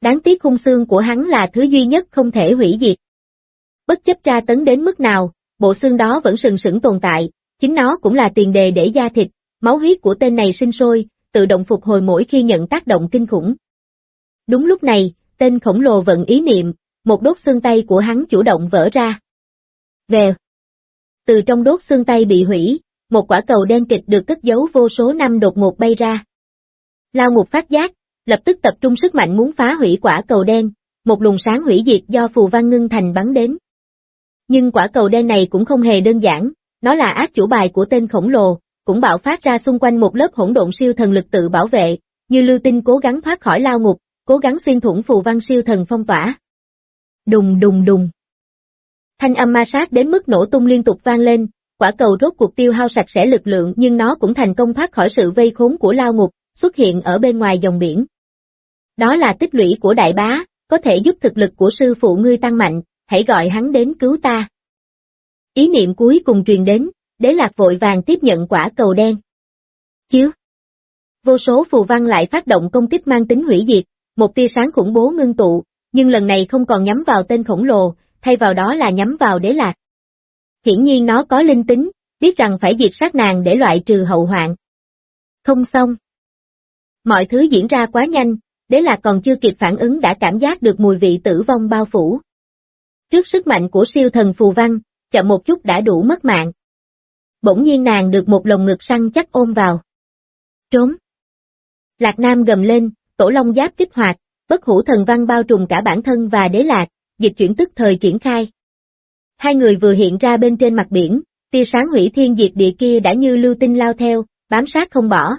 Đáng tiếc khung xương của hắn là thứ duy nhất không thể hủy diệt. Bất chấp tra tấn đến mức nào, bộ xương đó vẫn sừng sững tồn tại, chính nó cũng là tiền đề để da thịt, máu huyết của tên này sinh sôi, tự động phục hồi mỗi khi nhận tác động kinh khủng. Đúng lúc này, tên khổng lồ vận ý niệm, một đốt xương tay của hắn chủ động vỡ ra. Vèo. Từ trong đốt xương tay bị hủy, một quả cầu đen kịch được cất giấu vô số năm đột ngột bay ra. Lao ngục phát giác, lập tức tập trung sức mạnh muốn phá hủy quả cầu đen, một luồng sáng hủy diệt do phù văn ngưng thành bắn đến. Nhưng quả cầu đen này cũng không hề đơn giản, nó là ác chủ bài của tên khổng lồ, cũng bạo phát ra xung quanh một lớp hỗn độn siêu thần lực tự bảo vệ, như lưu tinh cố gắng thoát khỏi lao ngục, cố gắng xuyên thủng phù văn siêu thần phong tỏa. Đùng đùng đùng. Thanh âm ma sát đến mức nổ tung liên tục vang lên, quả cầu rốt cuộc tiêu hao sạch sẽ lực lượng nhưng nó cũng thành công thoát khỏi sự vây khốn của lao ngục, xuất hiện ở bên ngoài dòng biển. Đó là tích lũy của đại bá, có thể giúp thực lực của sư phụ ngươi tăng mạnh, hãy gọi hắn đến cứu ta. Ý niệm cuối cùng truyền đến, đế lạc vội vàng tiếp nhận quả cầu đen. Chiếu. Vô số phù văn lại phát động công kích mang tính hủy diệt, một tia sáng khủng bố ngưng tụ, nhưng lần này không còn nhắm vào tên khổng lồ, thay vào đó là nhắm vào đế lạc. Hiển nhiên nó có linh tính, biết rằng phải diệt sát nàng để loại trừ hậu hoạn. Không xong. Mọi thứ diễn ra quá nhanh, đế lạc còn chưa kịp phản ứng đã cảm giác được mùi vị tử vong bao phủ. Trước sức mạnh của siêu thần phù văn, chậm một chút đã đủ mất mạng. Bỗng nhiên nàng được một lồng ngực săn chắc ôm vào. Trốn. Lạc Nam gầm lên, tổ long giáp kích hoạt, bất hủ thần văn bao trùm cả bản thân và đế lạc, dịch chuyển tức thời triển khai. Hai người vừa hiện ra bên trên mặt biển, tia sáng hủy thiên diệt địa kia đã như lưu tinh lao theo, bám sát không bỏ.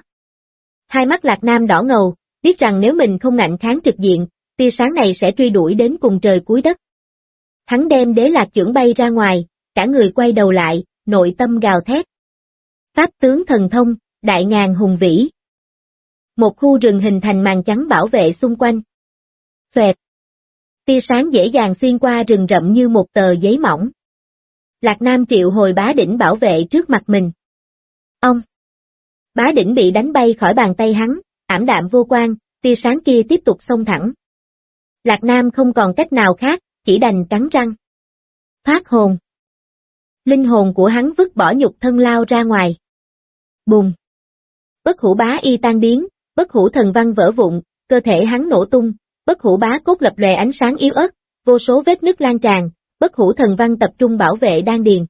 Hai mắt Lạc Nam đỏ ngầu, biết rằng nếu mình không ngạnh kháng trực diện, tia sáng này sẽ truy đuổi đến cùng trời cuối đất. Hắn đem đế lạc trưởng bay ra ngoài, cả người quay đầu lại, nội tâm gào thét. Pháp tướng thần thông, đại ngàn hùng vĩ. Một khu rừng hình thành màn trắng bảo vệ xung quanh. Xoẹt. Tia sáng dễ dàng xuyên qua rừng rậm như một tờ giấy mỏng. Lạc Nam triệu hồi bá đỉnh bảo vệ trước mặt mình. Ông. Bá đỉnh bị đánh bay khỏi bàn tay hắn, ảm đạm vô quan, tia sáng kia tiếp tục xông thẳng. Lạc Nam không còn cách nào khác, chỉ đành cắn răng. Phát hồn. Linh hồn của hắn vứt bỏ nhục thân lao ra ngoài. Bùng. Bất hủ bá y tan biến, bất hủ thần văn vỡ vụn, cơ thể hắn nổ tung, bất hủ bá cốt lập lòe ánh sáng yếu ớt, vô số vết nứt lan tràn, bất hủ thần văn tập trung bảo vệ đan điền.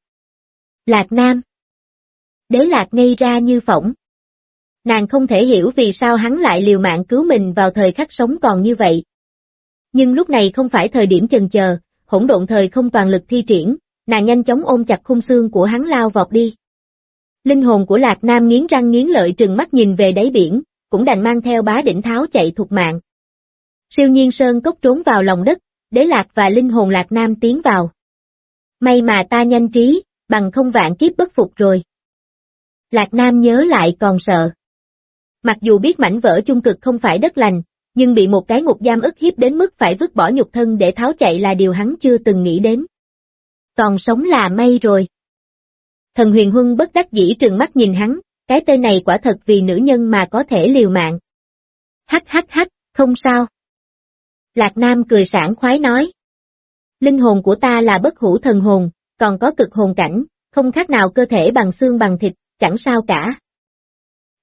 Lạc Nam. Đế lạc ngây ra như phỏng. Nàng không thể hiểu vì sao hắn lại liều mạng cứu mình vào thời khắc sống còn như vậy. Nhưng lúc này không phải thời điểm chần chờ, hỗn độn thời không toàn lực thi triển, nàng nhanh chóng ôm chặt khung xương của hắn lao vọt đi. Linh hồn của Lạc Nam nghiến răng nghiến lợi trừng mắt nhìn về đáy biển, cũng đành mang theo bá đỉnh tháo chạy thuộc mạng. Siêu nhiên sơn cốc trốn vào lòng đất, đế lạc và linh hồn Lạc Nam tiến vào. May mà ta nhanh trí, bằng không vạn kiếp bất phục rồi. Lạc Nam nhớ lại còn sợ. Mặc dù biết mảnh vỡ chung cực không phải đất lành, nhưng bị một cái ngục giam ức hiếp đến mức phải vứt bỏ nhục thân để tháo chạy là điều hắn chưa từng nghĩ đến. Còn sống là may rồi. Thần huyền huân bất đắc dĩ trừng mắt nhìn hắn, cái tên này quả thật vì nữ nhân mà có thể liều mạng. Hắc hắc hắc, không sao. Lạc Nam cười sảng khoái nói. Linh hồn của ta là bất hủ thần hồn, còn có cực hồn cảnh, không khác nào cơ thể bằng xương bằng thịt, chẳng sao cả.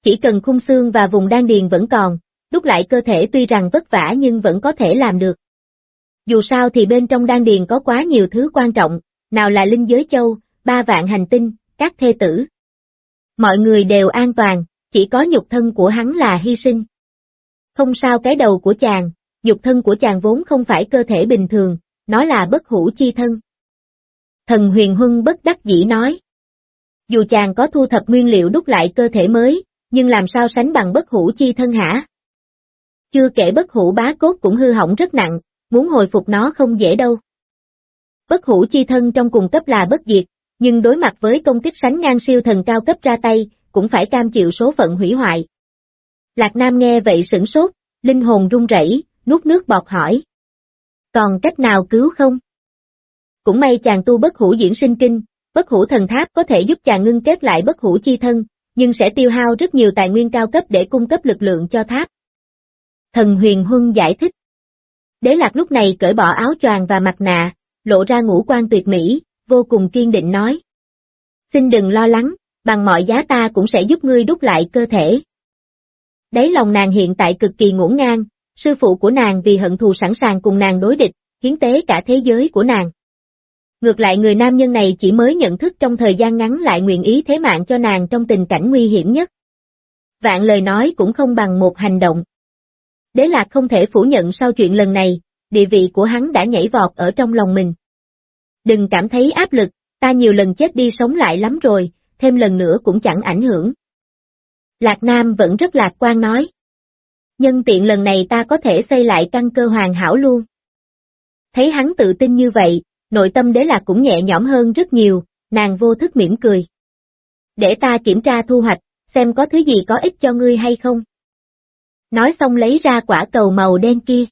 Chỉ cần khung xương và vùng đan điền vẫn còn, đúc lại cơ thể tuy rằng vất vả nhưng vẫn có thể làm được. Dù sao thì bên trong đan điền có quá nhiều thứ quan trọng, nào là linh giới châu, ba vạn hành tinh, các thê tử. Mọi người đều an toàn, chỉ có nhục thân của hắn là hy sinh. Không sao cái đầu của chàng, nhục thân của chàng vốn không phải cơ thể bình thường, nó là bất hủ chi thân. Thần huyền huân bất đắc dĩ nói. Dù chàng có thu thập nguyên liệu đúc lại cơ thể mới, nhưng làm sao sánh bằng bất hủ chi thân hả? Chưa kể bất hủ bá cốt cũng hư hỏng rất nặng, muốn hồi phục nó không dễ đâu. Bất hủ chi thân trong cùng cấp là bất diệt, nhưng đối mặt với công kích sánh ngang siêu thần cao cấp ra tay, cũng phải cam chịu số phận hủy hoại. Lạc Nam nghe vậy sửng sốt, linh hồn run rẩy, nuốt nước bọt hỏi. Còn cách nào cứu không? Cũng may chàng tu bất hủ diễn sinh kinh, bất hủ thần tháp có thể giúp chàng ngưng kết lại bất hủ chi thân, nhưng sẽ tiêu hao rất nhiều tài nguyên cao cấp để cung cấp lực lượng cho tháp. Thần huyền huân giải thích. Đế lạc lúc này cởi bỏ áo choàng và mặt nạ, lộ ra ngũ quan tuyệt mỹ, vô cùng kiên định nói. Xin đừng lo lắng, bằng mọi giá ta cũng sẽ giúp ngươi đúc lại cơ thể. Đấy lòng nàng hiện tại cực kỳ ngổn ngang, sư phụ của nàng vì hận thù sẵn sàng cùng nàng đối địch, hiến tế cả thế giới của nàng. Ngược lại người nam nhân này chỉ mới nhận thức trong thời gian ngắn lại nguyện ý thế mạng cho nàng trong tình cảnh nguy hiểm nhất. Vạn lời nói cũng không bằng một hành động. Đế lạc không thể phủ nhận sau chuyện lần này, địa vị của hắn đã nhảy vọt ở trong lòng mình. Đừng cảm thấy áp lực, ta nhiều lần chết đi sống lại lắm rồi, thêm lần nữa cũng chẳng ảnh hưởng. Lạc Nam vẫn rất lạc quan nói. Nhân tiện lần này ta có thể xây lại căn cơ hoàn hảo luôn. Thấy hắn tự tin như vậy, nội tâm đế lạc cũng nhẹ nhõm hơn rất nhiều, nàng vô thức mỉm cười. Để ta kiểm tra thu hoạch, xem có thứ gì có ích cho ngươi hay không. Nói xong lấy ra quả cầu màu đen kia.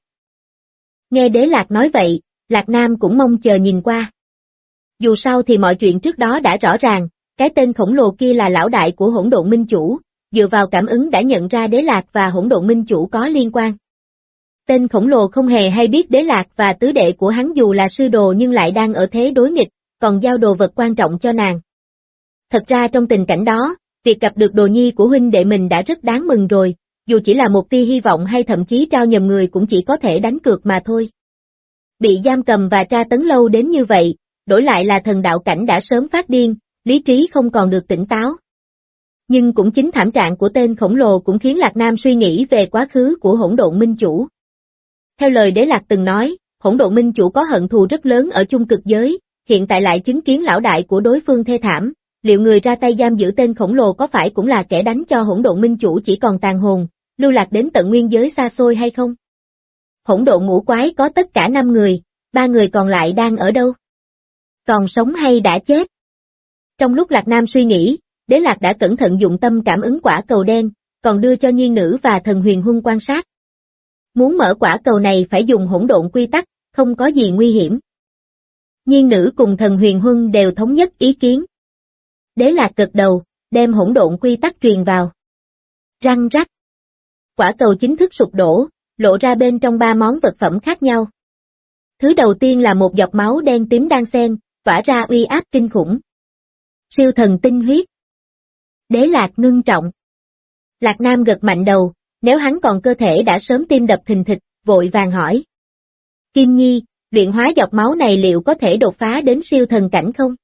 Nghe đế lạc nói vậy, Lạc Nam cũng mong chờ nhìn qua. Dù sao thì mọi chuyện trước đó đã rõ ràng, cái tên khổng lồ kia là lão đại của hỗn độn minh chủ, dựa vào cảm ứng đã nhận ra đế lạc và hỗn độn minh chủ có liên quan. Tên khổng lồ không hề hay biết đế lạc và tứ đệ của hắn dù là sư đồ nhưng lại đang ở thế đối nghịch, còn giao đồ vật quan trọng cho nàng. Thật ra trong tình cảnh đó, việc gặp được đồ nhi của huynh đệ mình đã rất đáng mừng rồi, dù chỉ là một tia hy vọng hay thậm chí trao nhầm người cũng chỉ có thể đánh cược mà thôi. Bị giam cầm và tra tấn lâu đến như vậy, đổi lại là thần đạo cảnh đã sớm phát điên, lý trí không còn được tỉnh táo. Nhưng cũng chính thảm trạng của tên khổng lồ cũng khiến Lạc Nam suy nghĩ về quá khứ của hỗn độn minh chủ. Theo lời Đế Lạc từng nói, hỗn độn minh chủ có hận thù rất lớn ở chung cực giới, hiện tại lại chứng kiến lão đại của đối phương thê thảm, liệu người ra tay giam giữ tên khổng lồ có phải cũng là kẻ đánh cho hỗn độn minh chủ chỉ còn tàn hồn, lưu lạc đến tận nguyên giới xa xôi hay không? Hỗn độn ngũ quái có tất cả 5 người, ba người còn lại đang ở đâu? Còn sống hay đã chết? Trong lúc Lạc Nam suy nghĩ, Đế Lạc đã cẩn thận dụng tâm cảm ứng quả cầu đen, còn đưa cho nhiên nữ và thần huyền hung quan sát. Muốn mở quả cầu này phải dùng hỗn độn quy tắc, không có gì nguy hiểm. Nhiên nữ cùng thần huyền huân đều thống nhất ý kiến. Đế Lạc cực đầu, đem hỗn độn quy tắc truyền vào. Răng rắc. Quả cầu chính thức sụp đổ, lộ ra bên trong ba món vật phẩm khác nhau. Thứ đầu tiên là một giọt máu đen tím đang xen, tỏa ra uy áp kinh khủng. Siêu thần tinh huyết. Đế lạc ngưng trọng. Lạc Nam gật mạnh đầu, nếu hắn còn cơ thể đã sớm tim đập thình thịch, vội vàng hỏi. Kim Nhi, luyện hóa giọt máu này liệu có thể đột phá đến siêu thần cảnh không?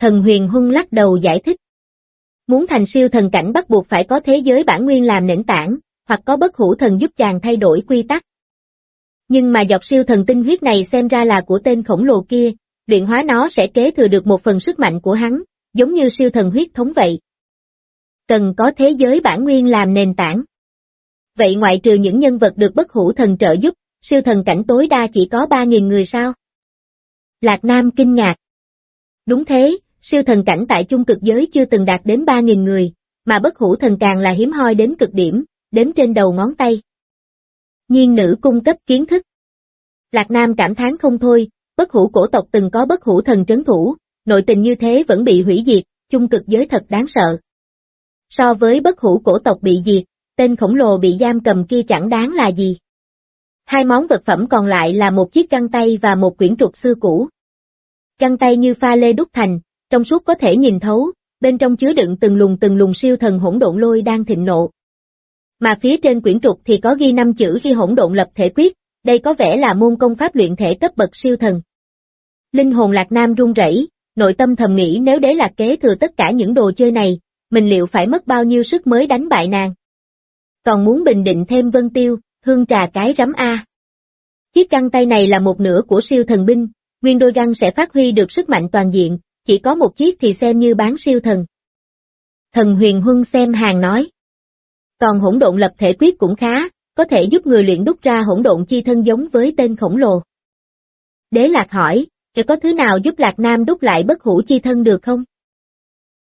Thần huyền hung lắc đầu giải thích. Muốn thành siêu thần cảnh bắt buộc phải có thế giới bản nguyên làm nền tảng, hoặc có bất hủ thần giúp chàng thay đổi quy tắc. Nhưng mà dọc siêu thần tinh huyết này xem ra là của tên khổng lồ kia, luyện hóa nó sẽ kế thừa được một phần sức mạnh của hắn, giống như siêu thần huyết thống vậy. Cần có thế giới bản nguyên làm nền tảng. Vậy ngoại trừ những nhân vật được bất hủ thần trợ giúp, siêu thần cảnh tối đa chỉ có 3.000 người sao? Lạc Nam kinh ngạc. Đúng thế, siêu thần cảnh tại chung cực giới chưa từng đạt đến 3.000 người, mà bất hủ thần càng là hiếm hoi đến cực điểm, đếm trên đầu ngón tay. Nhiên nữ cung cấp kiến thức. Lạc Nam cảm thán không thôi, bất hủ cổ tộc từng có bất hủ thần trấn thủ, nội tình như thế vẫn bị hủy diệt, chung cực giới thật đáng sợ. So với bất hủ cổ tộc bị diệt, tên khổng lồ bị giam cầm kia chẳng đáng là gì. Hai món vật phẩm còn lại là một chiếc găng tay và một quyển trục xưa cũ. Găng tay như pha lê đúc thành, trong suốt có thể nhìn thấu, bên trong chứa đựng từng lùng từng lùng siêu thần hỗn độn lôi đang thịnh nộ. Mà phía trên quyển trục thì có ghi năm chữ khi hỗn độn lập thể quyết, đây có vẻ là môn công pháp luyện thể cấp bậc siêu thần. Linh hồn Lạc Nam run rẩy, nội tâm thầm nghĩ nếu đế lạc kế thừa tất cả những đồ chơi này, mình liệu phải mất bao nhiêu sức mới đánh bại nàng. Còn muốn bình định thêm vân tiêu, hương trà cái rắm A. Chiếc găng tay này là một nửa của siêu thần binh, nguyên đôi găng sẽ phát huy được sức mạnh toàn diện, chỉ có một chiếc thì xem như bán siêu thần. Thần huyền huân xem hàng nói. Còn hỗn độn lập thể quyết cũng khá, có thể giúp người luyện đúc ra hỗn độn chi thân giống với tên khổng lồ. Đế Lạc hỏi, có thứ nào giúp Lạc Nam đúc lại bất hủ chi thân được không?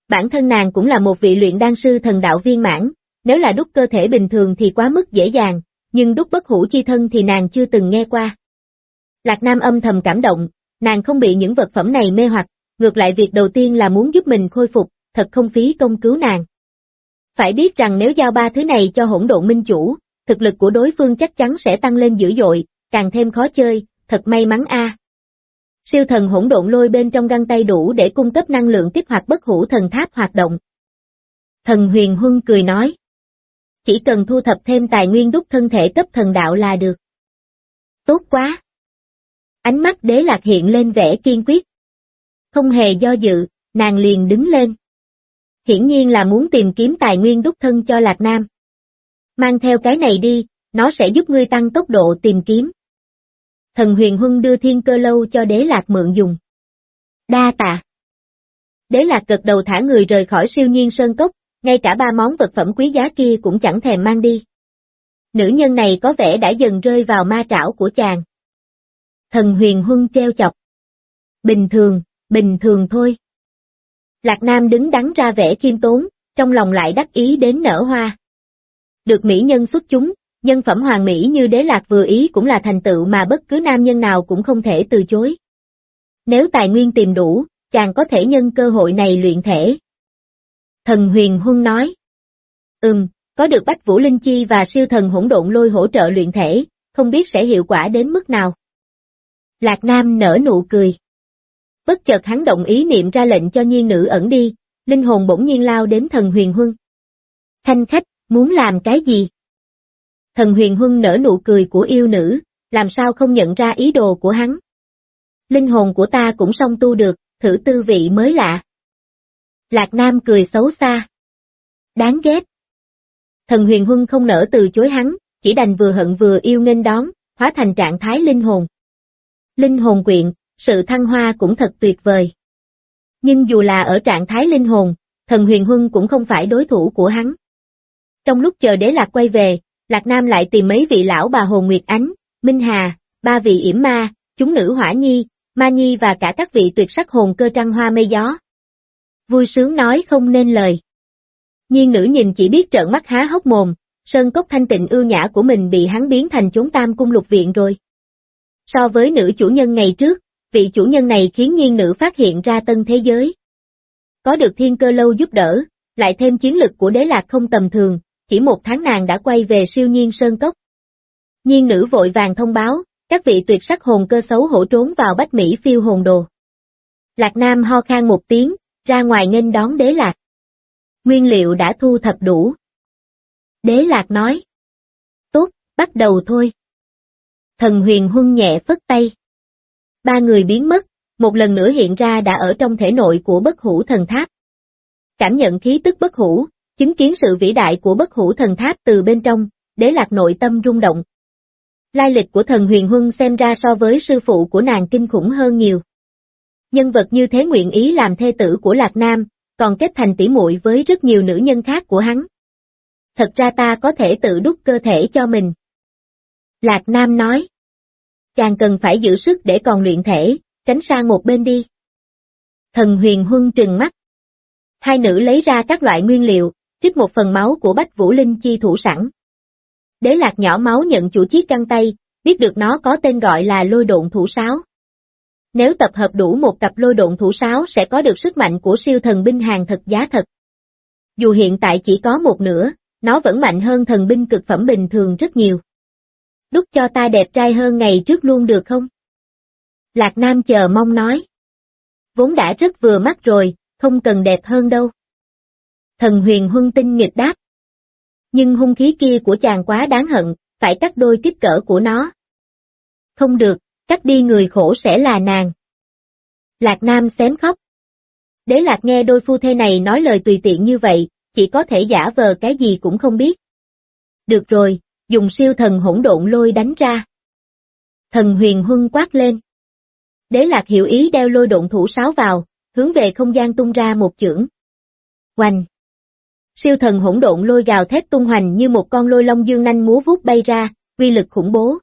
Bản thân nàng cũng là một vị luyện đan sư thần đạo viên mãn, nếu là đúc cơ thể bình thường thì quá mức dễ dàng, nhưng đúc bất hủ chi thân thì nàng chưa từng nghe qua. Lạc Nam âm thầm cảm động, nàng không bị những vật phẩm này mê hoặc, ngược lại việc đầu tiên là muốn giúp mình khôi phục, thật không phí công cứu nàng. Phải biết rằng nếu giao ba thứ này cho hỗn độn minh chủ, thực lực của đối phương chắc chắn sẽ tăng lên dữ dội, càng thêm khó chơi, thật may mắn a. Siêu thần hỗn độn lôi bên trong găng tay đủ để cung cấp năng lượng kích hoạt bất hủ thần tháp hoạt động. Thần huyền huân cười nói. Chỉ cần thu thập thêm tài nguyên đúc thân thể cấp thần đạo là được. Tốt quá! Ánh mắt đế lạc hiện lên vẻ kiên quyết. Không hề do dự, nàng liền đứng lên. Hiển nhiên là muốn tìm kiếm tài nguyên đúc thân cho Lạc Nam. Mang theo cái này đi, nó sẽ giúp ngươi tăng tốc độ tìm kiếm. Thần huyền huân đưa thiên cơ lâu cho đế lạc mượn dùng. Đa tạ. Đế lạc cực đầu thả người rời khỏi siêu nhiên sơn cốc, ngay cả ba món vật phẩm quý giá kia cũng chẳng thèm mang đi. Nữ nhân này có vẻ đã dần rơi vào ma trảo của chàng. Thần huyền huân treo chọc. Bình thường, bình thường thôi. Lạc Nam đứng đắn ra vẻ khiêm tốn, trong lòng lại đắc ý đến nở hoa. được mỹ nhân xuất chúng, nhân phẩm hoàng mỹ như đế lạc vừa ý cũng là thành tựu mà bất cứ nam nhân nào cũng không thể từ chối. Nếu tài nguyên tìm đủ, chàng có thể nhân cơ hội này luyện thể. Thần huyền huân nói. Ừm, có được Bách Vũ Linh Chi và siêu thần hỗn độn lôi hỗ trợ luyện thể, không biết sẽ hiệu quả đến mức nào. Lạc Nam nở nụ cười. Bất chợt hắn động ý niệm ra lệnh cho nhiên nữ ẩn đi, linh hồn bỗng nhiên lao đến thần huyền huân. Thanh khách, muốn làm cái gì? Thần huyền huân nở nụ cười của yêu nữ, làm sao không nhận ra ý đồ của hắn. Linh hồn của ta cũng song tu được, thử tư vị mới lạ. Lạc Nam cười xấu xa. Đáng ghét. Thần huyền huân không nở từ chối hắn, chỉ đành vừa hận vừa yêu nghênh đón, hóa thành trạng thái linh hồn. Linh hồn quyện, sự thăng hoa cũng thật tuyệt vời. Nhưng dù là ở trạng thái linh hồn, thần huyền huân cũng không phải đối thủ của hắn. Trong lúc chờ đế lạc quay về, Lạc Nam lại tìm mấy vị lão bà Hồ Nguyệt Ánh, Minh Hà, ba vị yểm ma, chúng nữ hỏa nhi, ma nhi và cả các vị tuyệt sắc hồn cơ trăng hoa mây gió. Vui sướng nói không nên lời. Nhiên nữ nhìn chỉ biết trợn mắt há hốc mồm, sơn cốc thanh tịnh ưu nhã của mình bị hắn biến thành chốn tam cung lục viện rồi. So với nữ chủ nhân ngày trước, vị chủ nhân này khiến nhiên nữ phát hiện ra tân thế giới. Có được thiên cơ lâu giúp đỡ, lại thêm chiến lực của đế lạc không tầm thường, chỉ một tháng nàng đã quay về siêu nhiên sơn cốc. Nhiên nữ vội vàng thông báo, các vị tuyệt sắc hồn cơ xấu hổ trốn vào bách Mỹ phiêu hồn đồ. Lạc Nam ho khan một tiếng, ra ngoài nghênh đón đế lạc. Nguyên liệu đã thu thập đủ. Đế lạc nói. Tốt, bắt đầu thôi. Thần huyền huân nhẹ phất tay. Ba người biến mất, một lần nữa hiện ra đã ở trong thể nội của bất hủ thần tháp. Cảm nhận khí tức bất hủ, chứng kiến sự vĩ đại của bất hủ thần tháp từ bên trong, đế lạc nội tâm rung động. Lai lịch của thần huyền huân xem ra so với sư phụ của nàng kinh khủng hơn nhiều. Nhân vật như thế nguyện ý làm thê tử của Lạc Nam, còn kết thành tỉ muội với rất nhiều nữ nhân khác của hắn. Thật ra ta có thể tự đúc cơ thể cho mình. Lạc Nam nói. Chàng cần phải giữ sức để còn luyện thể, tránh sang một bên đi. Thần huyền huân trừng mắt. Hai nữ lấy ra các loại nguyên liệu, trích một phần máu của Bách Vũ Linh chi thủ sẵn. Đế lạc nhỏ máu nhận chủ chiếc găng tay, biết được nó có tên gọi là lôi độn thủ sáo. Nếu tập hợp đủ một cặp lôi độn thủ sáo sẽ có được sức mạnh của siêu thần binh hàng thật giá thật. Dù hiện tại chỉ có một nửa, nó vẫn mạnh hơn thần binh cực phẩm bình thường rất nhiều. Đúc cho ta đẹp trai hơn ngày trước luôn được không? Lạc Nam chờ mong nói. Vốn đã rất vừa mắt rồi, không cần đẹp hơn đâu. Thần huyền huân tinh nghịch đáp. Nhưng hung khí kia của chàng quá đáng hận, phải cắt đôi kích cỡ của nó. Không được, cắt đi người khổ sẽ là nàng. Lạc Nam xém khóc. Đế Lạc nghe đôi phu thê này nói lời tùy tiện như vậy, chỉ có thể giả vờ cái gì cũng không biết. Được rồi, dùng siêu thần hỗn độn lôi đánh ra. Thần huyền huân quát lên. Đế Lạc hiểu ý đeo lôi độn thủ sáo vào, hướng về không gian tung ra một chưởng. Hoành! Siêu thần hỗn độn lôi gào thét tung hoành như một con lôi long dương nanh múa vuốt bay ra, uy lực khủng bố.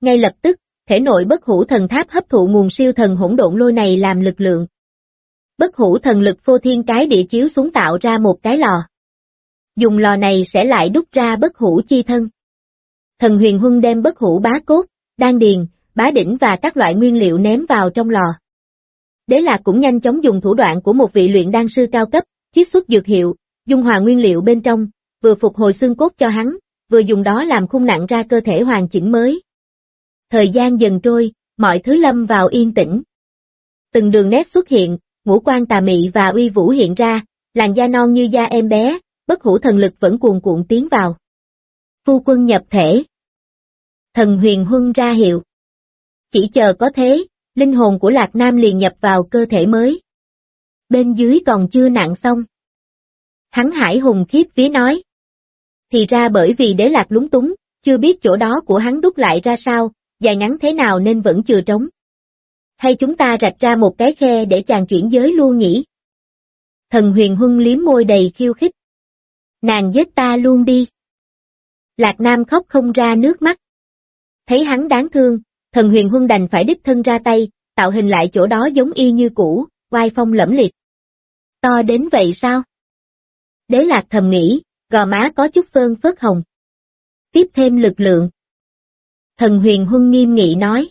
Ngay lập tức, thể nội bất hủ thần tháp hấp thụ nguồn siêu thần hỗn độn lôi này làm lực lượng. Bất hủ thần lực phô thiên cái địa chiếu xuống tạo ra một cái lò. Dùng lò này sẽ lại đúc ra bất hủ chi thân. Thần huyền huân đem bất hủ bá cốt, đan điền, bá đỉnh và các loại nguyên liệu ném vào trong lò. Đế Lạc cũng nhanh chóng dùng thủ đoạn của một vị luyện đan sư cao cấp, chiết xuất dược hiệu, dung hòa nguyên liệu bên trong, vừa phục hồi xương cốt cho hắn, vừa dùng đó làm khung nặng ra cơ thể hoàn chỉnh mới. Thời gian dần trôi, mọi thứ lâm vào yên tĩnh. Từng đường nét xuất hiện, ngũ quan tà mị và uy vũ hiện ra, làn da non như da em bé, bất hủ thần lực vẫn cuồn cuộn tiến vào. Phu quân nhập thể. Thần huyền huân ra hiệu. Chỉ chờ có thế, linh hồn của Lạc Nam liền nhập vào cơ thể mới. Bên dưới còn chưa nặng xong. Hắn hải hùng khiếp phía nói. Thì ra bởi vì đế lạc lúng túng, chưa biết chỗ đó của hắn đúc lại ra sao, dài ngắn thế nào nên vẫn chưa trống. Hay chúng ta rạch ra một cái khe để chàng chuyển giới luôn nhỉ? Thần huyền huân liếm môi đầy khiêu khích. Nàng giết ta luôn đi. Lạc Nam khóc không ra nước mắt. Thấy hắn đáng thương, thần huyền huân đành phải đích thân ra tay, tạo hình lại chỗ đó giống y như cũ, oai phong lẫm liệt. To đến vậy sao? Đế lạc thầm nghĩ, gò má có chút phơn phớt hồng. Tiếp thêm lực lượng. Thần huyền huân nghiêm nghị nói.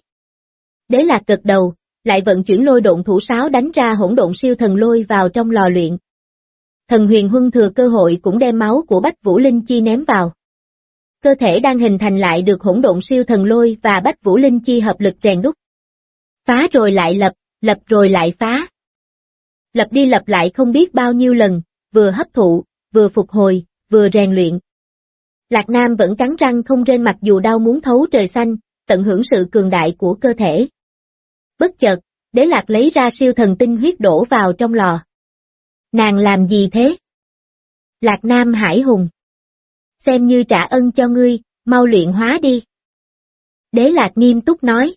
Đế lạc cực đầu, lại vận chuyển lôi độn thủ sáo đánh ra hỗn độn siêu thần lôi vào trong lò luyện. Thần huyền huân thừa cơ hội cũng đem máu của Bách Vũ Linh Chi ném vào. Cơ thể đang hình thành lại được hỗn độn siêu thần lôi và Bách Vũ Linh Chi hợp lực rèn đúc. Phá rồi lại lập, lập rồi lại phá. Lập đi lập lại không biết bao nhiêu lần, vừa hấp thụ, vừa phục hồi, vừa rèn luyện. Lạc Nam vẫn cắn răng không rên mặt dù đau muốn thấu trời xanh, tận hưởng sự cường đại của cơ thể. Bất chợt, đế lạc lấy ra siêu thần tinh huyết đổ vào trong lò. Nàng làm gì thế? Lạc Nam hải hùng. Xem như trả ân cho ngươi, mau luyện hóa đi. Đế lạc nghiêm túc nói.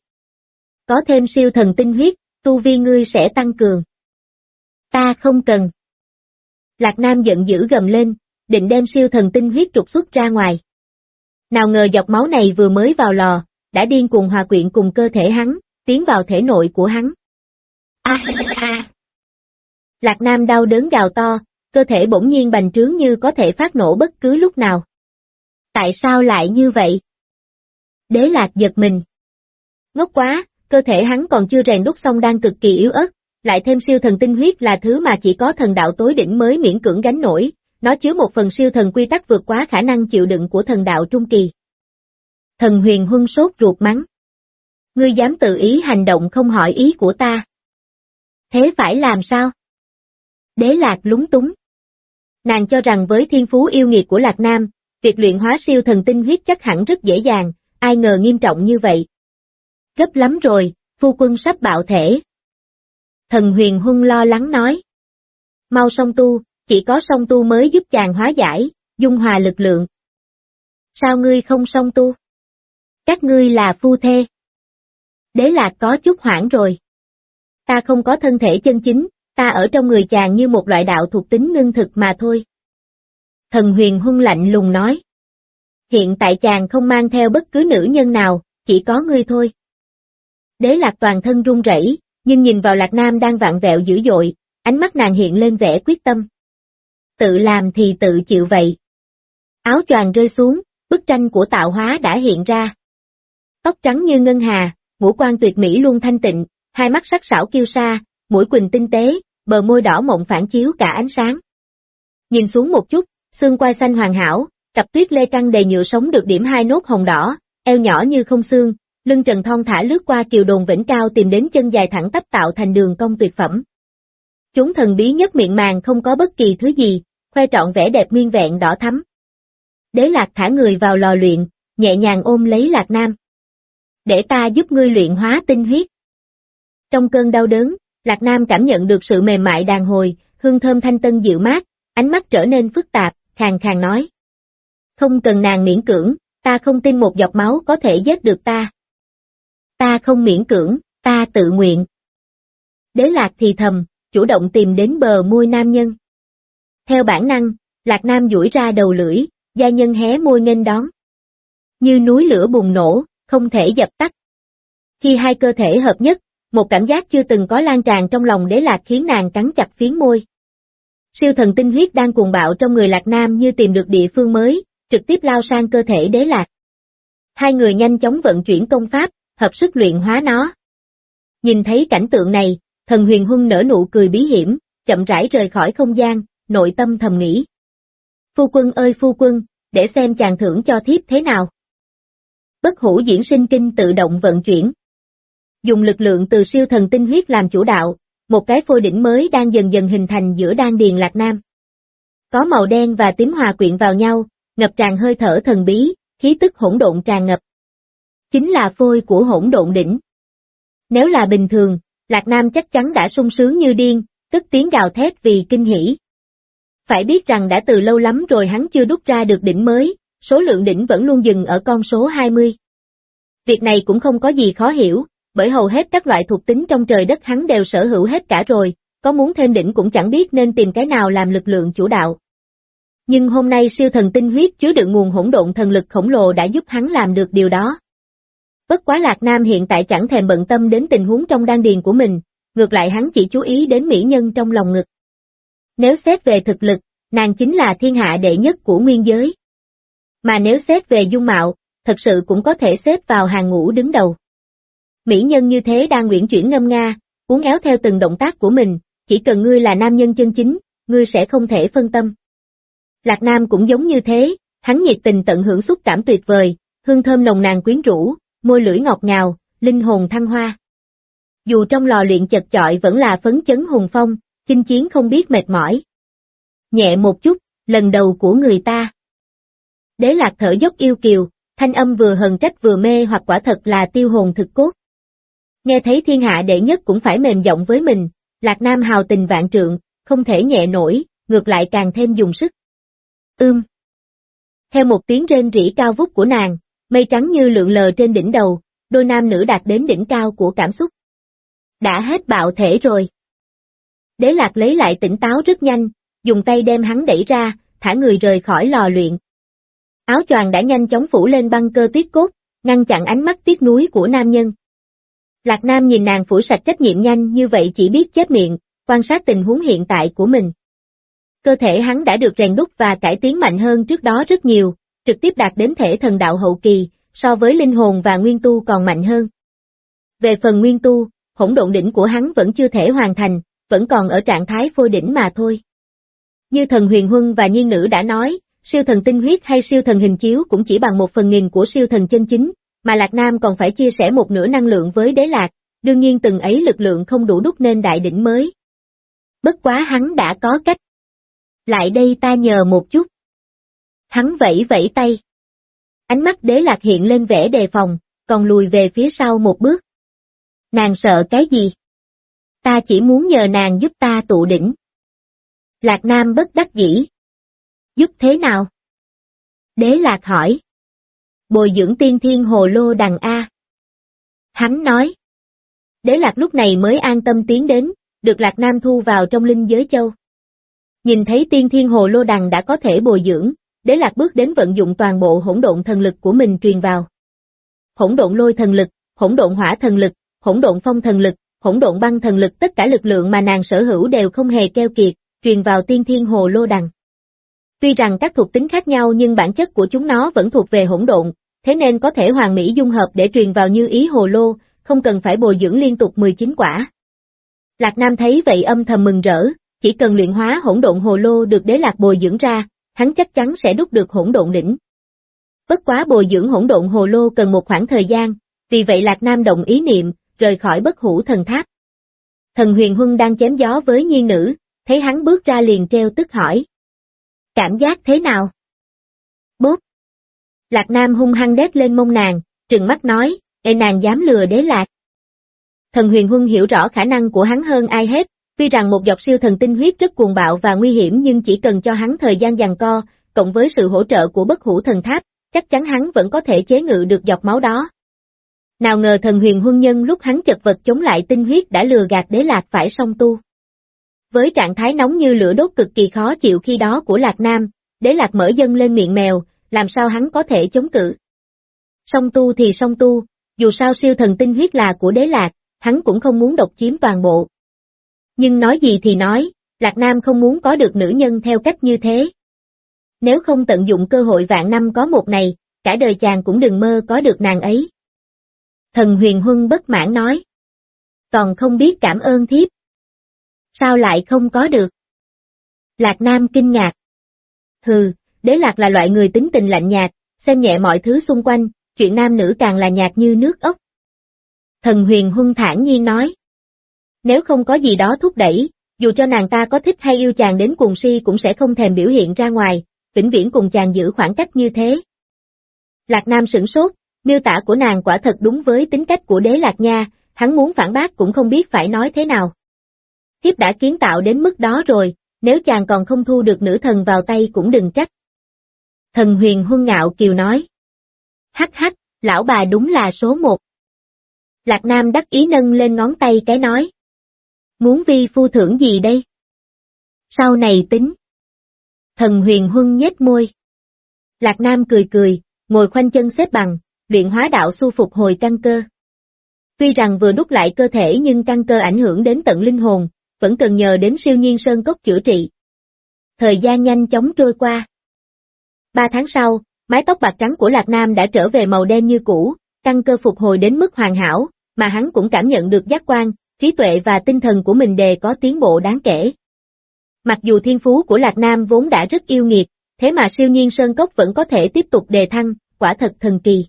Có thêm siêu thần tinh huyết, tu vi ngươi sẽ tăng cường. Ta không cần. Lạc Nam giận dữ gầm lên, định đem siêu thần tinh huyết trục xuất ra ngoài. Nào ngờ dọc máu này vừa mới vào lò, đã điên cuồng hòa quyện cùng cơ thể hắn, tiến vào thể nội của hắn. A a Lạc Nam đau đớn gào to, cơ thể bỗng nhiên bành trướng như có thể phát nổ bất cứ lúc nào. Tại sao lại như vậy? Đế Lạc giật mình. Ngốc quá, cơ thể hắn còn chưa rèn đúc xong đang cực kỳ yếu ớt, lại thêm siêu thần tinh huyết là thứ mà chỉ có thần đạo tối đỉnh mới miễn cưỡng gánh nổi, nó chứa một phần siêu thần quy tắc vượt quá khả năng chịu đựng của thần đạo trung kỳ. Thần huyền huân sốt ruột mắng. Ngươi dám tự ý hành động không hỏi ý của ta. Thế phải làm sao? Đế lạc lúng túng. Nàng cho rằng với thiên phú yêu nghiệt của Lạc Nam, việc luyện hóa siêu thần tinh huyết chắc hẳn rất dễ dàng, ai ngờ nghiêm trọng như vậy. Gấp lắm rồi, phu quân sắp bạo thể. Thần huyền hung lo lắng nói. Mau song tu, chỉ có song tu mới giúp chàng hóa giải, dung hòa lực lượng. Sao ngươi không song tu? Các ngươi là phu thê. Đế lạc có chút hoảng rồi. Ta không có thân thể chân chính, ta ở trong người chàng như một loại đạo thuộc tính ngưng thực mà thôi. Thần huyền hung lạnh lùng nói. Hiện tại chàng không mang theo bất cứ nữ nhân nào, chỉ có ngươi thôi. Đế lạc toàn thân run rẩy, nhưng nhìn vào lạc nam đang vạn vẹo dữ dội, ánh mắt nàng hiện lên vẻ quyết tâm. Tự làm thì tự chịu vậy. Áo choàng rơi xuống, bức tranh của tạo hóa đã hiện ra. Tóc trắng như ngân hà, ngũ quan tuyệt mỹ luôn thanh tịnh, hai mắt sắc sảo kiêu sa, mũi quỳnh tinh tế, bờ môi đỏ mộng phản chiếu cả ánh sáng. Nhìn xuống một chút, xương quai xanh hoàn hảo, cặp tuyết lê căng đầy nhựa sống được điểm hai nốt hồng đỏ, eo nhỏ như không xương, lưng trần thon thả lướt qua kiều đồn vĩnh cao tìm đến chân dài thẳng tắp tạo thành đường cong tuyệt phẩm. Chúng thần bí nhất miệng màng không có bất kỳ thứ gì, khoe trọn vẻ đẹp nguyên vẹn đỏ thắm. Đế lạc thả người vào lò luyện, nhẹ nhàng ôm lấy lạc nam. Để ta giúp ngươi luyện hóa tinh huyết. Trong cơn đau đớn, lạc nam cảm nhận được sự mềm mại đàn hồi, hương thơm thanh tân dịu mát, ánh mắt trở nên phức tạp, khàng khàng nói. Không cần nàng miễn cưỡng, ta không tin một giọt máu có thể giết được ta. Ta không miễn cưỡng, ta tự nguyện. Đế lạc thì thầm, chủ động tìm đến bờ môi nam nhân. Theo bản năng, lạc nam duỗi ra đầu lưỡi, gia nhân hé môi nghênh đón. Như núi lửa bùng nổ, không thể dập tắt. Khi hai cơ thể hợp nhất, một cảm giác chưa từng có lan tràn trong lòng đế lạc khiến nàng cắn chặt phiến môi. Siêu thần tinh huyết đang cuồng bạo trong người lạc nam như tìm được địa phương mới, trực tiếp lao sang cơ thể đế lạc. Hai người nhanh chóng vận chuyển công pháp, hợp sức luyện hóa nó. Nhìn thấy cảnh tượng này, thần huyền hung nở nụ cười bí hiểm, chậm rãi rời khỏi không gian, nội tâm thầm nghĩ. Phu quân ơi phu quân, để xem chàng thưởng cho thiếp thế nào. Bất hủ diễn sinh kinh tự động vận chuyển. Dùng lực lượng từ siêu thần tinh huyết làm chủ đạo, một cái phôi đỉnh mới đang dần dần hình thành giữa đan điền lạc nam. Có màu đen và tím hòa quyện vào nhau, ngập tràn hơi thở thần bí, khí tức hỗn độn tràn ngập. Chính là phôi của hỗn độn đỉnh. Nếu là bình thường, Lạc Nam chắc chắn đã sung sướng như điên, tức tiếng gào thét vì kinh hỉ. Phải biết rằng đã từ lâu lắm rồi hắn chưa đúc ra được đỉnh mới, số lượng đỉnh vẫn luôn dừng ở con số 20. Việc này cũng không có gì khó hiểu, bởi hầu hết các loại thuộc tính trong trời đất hắn đều sở hữu hết cả rồi, có muốn thêm đỉnh cũng chẳng biết nên tìm cái nào làm lực lượng chủ đạo. Nhưng hôm nay siêu thần tinh huyết chứa đựng nguồn hỗn độn thần lực khổng lồ đã giúp hắn làm được điều đó. Bất quá Lạc Nam hiện tại chẳng thèm bận tâm đến tình huống trong đan điền của mình, ngược lại hắn chỉ chú ý đến mỹ nhân trong lòng ngực. Nếu xét về thực lực, nàng chính là thiên hạ đệ nhất của nguyên giới. Mà nếu xét về dung mạo, thật sự cũng có thể xếp vào hàng ngũ đứng đầu. Mỹ nhân như thế đang nguyện chuyển ngâm nga, uốn éo theo từng động tác của mình, chỉ cần ngươi là nam nhân chân chính, ngươi sẽ không thể phân tâm. Lạc Nam cũng giống như thế, hắn nhiệt tình tận hưởng xúc cảm tuyệt vời, hương thơm nồng nàn quyến rũ, môi lưỡi ngọt ngào, linh hồn thăng hoa. Dù trong lò luyện chật chọi vẫn là phấn chấn hùng phong, chinh chiến không biết mệt mỏi. Nhẹ một chút, lần đầu của người ta. Đế lạc thở dốc yêu kiều, thanh âm vừa hờn trách vừa mê hoặc quả thật là tiêu hồn thực cốt. Nghe thấy thiên hạ đệ nhất cũng phải mềm giọng với mình, Lạc Nam hào tình vạn trượng, không thể nhẹ nổi, ngược lại càng thêm dùng sức. Ưm. Theo một tiếng rên rỉ cao vút của nàng, mây trắng như lượn lờ trên đỉnh đầu, đôi nam nữ đạt đến đỉnh cao của cảm xúc. Đã hết bạo thể rồi. Đế lạc lấy lại tỉnh táo rất nhanh, dùng tay đem hắn đẩy ra, thả người rời khỏi lò luyện. Áo choàng đã nhanh chóng phủ lên băng cơ tuyết cốt, ngăn chặn ánh mắt tiếc núi của nam nhân. Lạc Nam nhìn nàng phủ sạch trách nhiệm nhanh như vậy chỉ biết chết miệng, quan sát tình huống hiện tại của mình. Cơ thể hắn đã được rèn đúc và cải tiến mạnh hơn trước đó rất nhiều, trực tiếp đạt đến thể thần đạo hậu kỳ, so với linh hồn và nguyên tu còn mạnh hơn. Về phần nguyên tu, hỗn độn đỉnh của hắn vẫn chưa thể hoàn thành, vẫn còn ở trạng thái phôi đỉnh mà thôi. Như thần huyền huân và nhiên nữ đã nói, siêu thần tinh huyết hay siêu thần hình chiếu cũng chỉ bằng một phần nghìn của siêu thần chân chính, mà Lạc Nam còn phải chia sẻ một nửa năng lượng với đế lạc, đương nhiên từng ấy lực lượng không đủ đúc nên đại đỉnh mới. Bất quá hắn đã có cách. Lại đây ta nhờ một chút. Hắn vẫy vẫy tay. Ánh mắt đế lạc hiện lên vẻ đề phòng, còn lùi về phía sau một bước. Nàng sợ cái gì? Ta chỉ muốn nhờ nàng giúp ta tụ đỉnh. Lạc Nam bất đắc dĩ. Giúp thế nào? Đế Lạc hỏi. Bồi dưỡng tiên thiên hồ lô đằng A. Hắn nói. Đế Lạc lúc này mới an tâm tiến đến, được Lạc Nam thu vào trong linh giới châu. Nhìn thấy tiên thiên hồ lô đằng đã có thể bồi dưỡng, Đế Lạc bước đến vận dụng toàn bộ hỗn độn thần lực của mình truyền vào. Hỗn độn lôi thần lực, hỗn độn hỏa thần lực, hỗn độn phong thần lực, hỗn độn băng thần lực tất cả lực lượng mà nàng sở hữu đều không hề keo kiệt, truyền vào tiên thiên hồ lô đằng. Tuy rằng các thuộc tính khác nhau nhưng bản chất của chúng nó vẫn thuộc về hỗn độn, thế nên có thể hoàn mỹ dung hợp để truyền vào như ý hồ lô, không cần phải bồi dưỡng liên tục 19 quả. Lạc Nam thấy vậy âm thầm mừng rỡ, chỉ cần luyện hóa hỗn độn hồ lô được đế lạc bồi dưỡng ra, hắn chắc chắn sẽ đúc được hỗn độn đỉnh. Bất quá bồi dưỡng hỗn độn hồ lô cần một khoảng thời gian, vì vậy Lạc Nam đồng ý niệm, rời khỏi bất hủ thần tháp. Thần huyền huân đang chém gió với nhiên nữ, thấy hắn bước ra liền treo tức hỏi. Cảm giác thế nào? Bốp! Lạc Nam hung hăng đét lên mông nàng, trừng mắt nói, ê nàng dám lừa đế lạc. Thần huyền huân hiểu rõ khả năng của hắn hơn ai hết, tuy rằng một dọc siêu thần tinh huyết rất cuồng bạo và nguy hiểm nhưng chỉ cần cho hắn thời gian giằng co, cộng với sự hỗ trợ của bất hủ thần tháp, chắc chắn hắn vẫn có thể chế ngự được dọc máu đó. Nào ngờ thần huyền huân nhân lúc hắn chật vật chống lại tinh huyết đã lừa gạt đế lạc phải song tu. Với trạng thái nóng như lửa đốt cực kỳ khó chịu khi đó của Lạc Nam, đế lạc mở dân lên miệng mèo, làm sao hắn có thể chống cự. Song tu thì song tu, dù sao siêu thần tinh huyết là của đế lạc, hắn cũng không muốn độc chiếm toàn bộ. Nhưng nói gì thì nói, Lạc Nam không muốn có được nữ nhân theo cách như thế. Nếu không tận dụng cơ hội vạn năm có một này, cả đời chàng cũng đừng mơ có được nàng ấy. Thần huyền huân bất mãn nói. Còn không biết cảm ơn thiếp. Sao lại không có được? Lạc Nam kinh ngạc. Hừ, đế lạc là loại người tính tình lạnh nhạt, xem nhẹ mọi thứ xung quanh, chuyện nam nữ càng là nhạt như nước ốc. Thần huyền huân thản nhiên nói. Nếu không có gì đó thúc đẩy, dù cho nàng ta có thích hay yêu chàng đến cuồng si cũng sẽ không thèm biểu hiện ra ngoài, vĩnh viễn cùng chàng giữ khoảng cách như thế. Lạc Nam sửng sốt, miêu tả của nàng quả thật đúng với tính cách của đế Lạc Nha, hắn muốn phản bác cũng không biết phải nói thế nào. Thiếp đã kiến tạo đến mức đó rồi, nếu chàng còn không thu được nữ thần vào tay cũng đừng trách. Thần huyền huân ngạo kiều nói. Hắc hắc, lão bà đúng là số một. Lạc Nam đắc ý nâng lên ngón tay cái nói. Muốn vi phu thưởng gì đây? Sau này tính. Thần huyền huân nhếch môi. Lạc Nam cười cười, ngồi khoanh chân xếp bằng, luyện hóa đạo su phục hồi căn cơ. Tuy rằng vừa đúc lại cơ thể nhưng căn cơ ảnh hưởng đến tận linh hồn, vẫn cần nhờ đến siêu nhiên sơn cốc chữa trị. thời gian nhanh chóng trôi qua. Ba tháng sau, mái tóc bạc trắng của Lạc Nam đã trở về màu đen như cũ, căng cơ phục hồi đến mức hoàn hảo, mà hắn cũng cảm nhận được giác quan, trí tuệ và tinh thần của mình đều có tiến bộ đáng kể. Mặc dù thiên phú của Lạc Nam vốn đã rất yêu nghiệt, thế mà siêu nhiên Sơn Cốc vẫn có thể tiếp tục đề thăng, quả thật thần kỳ.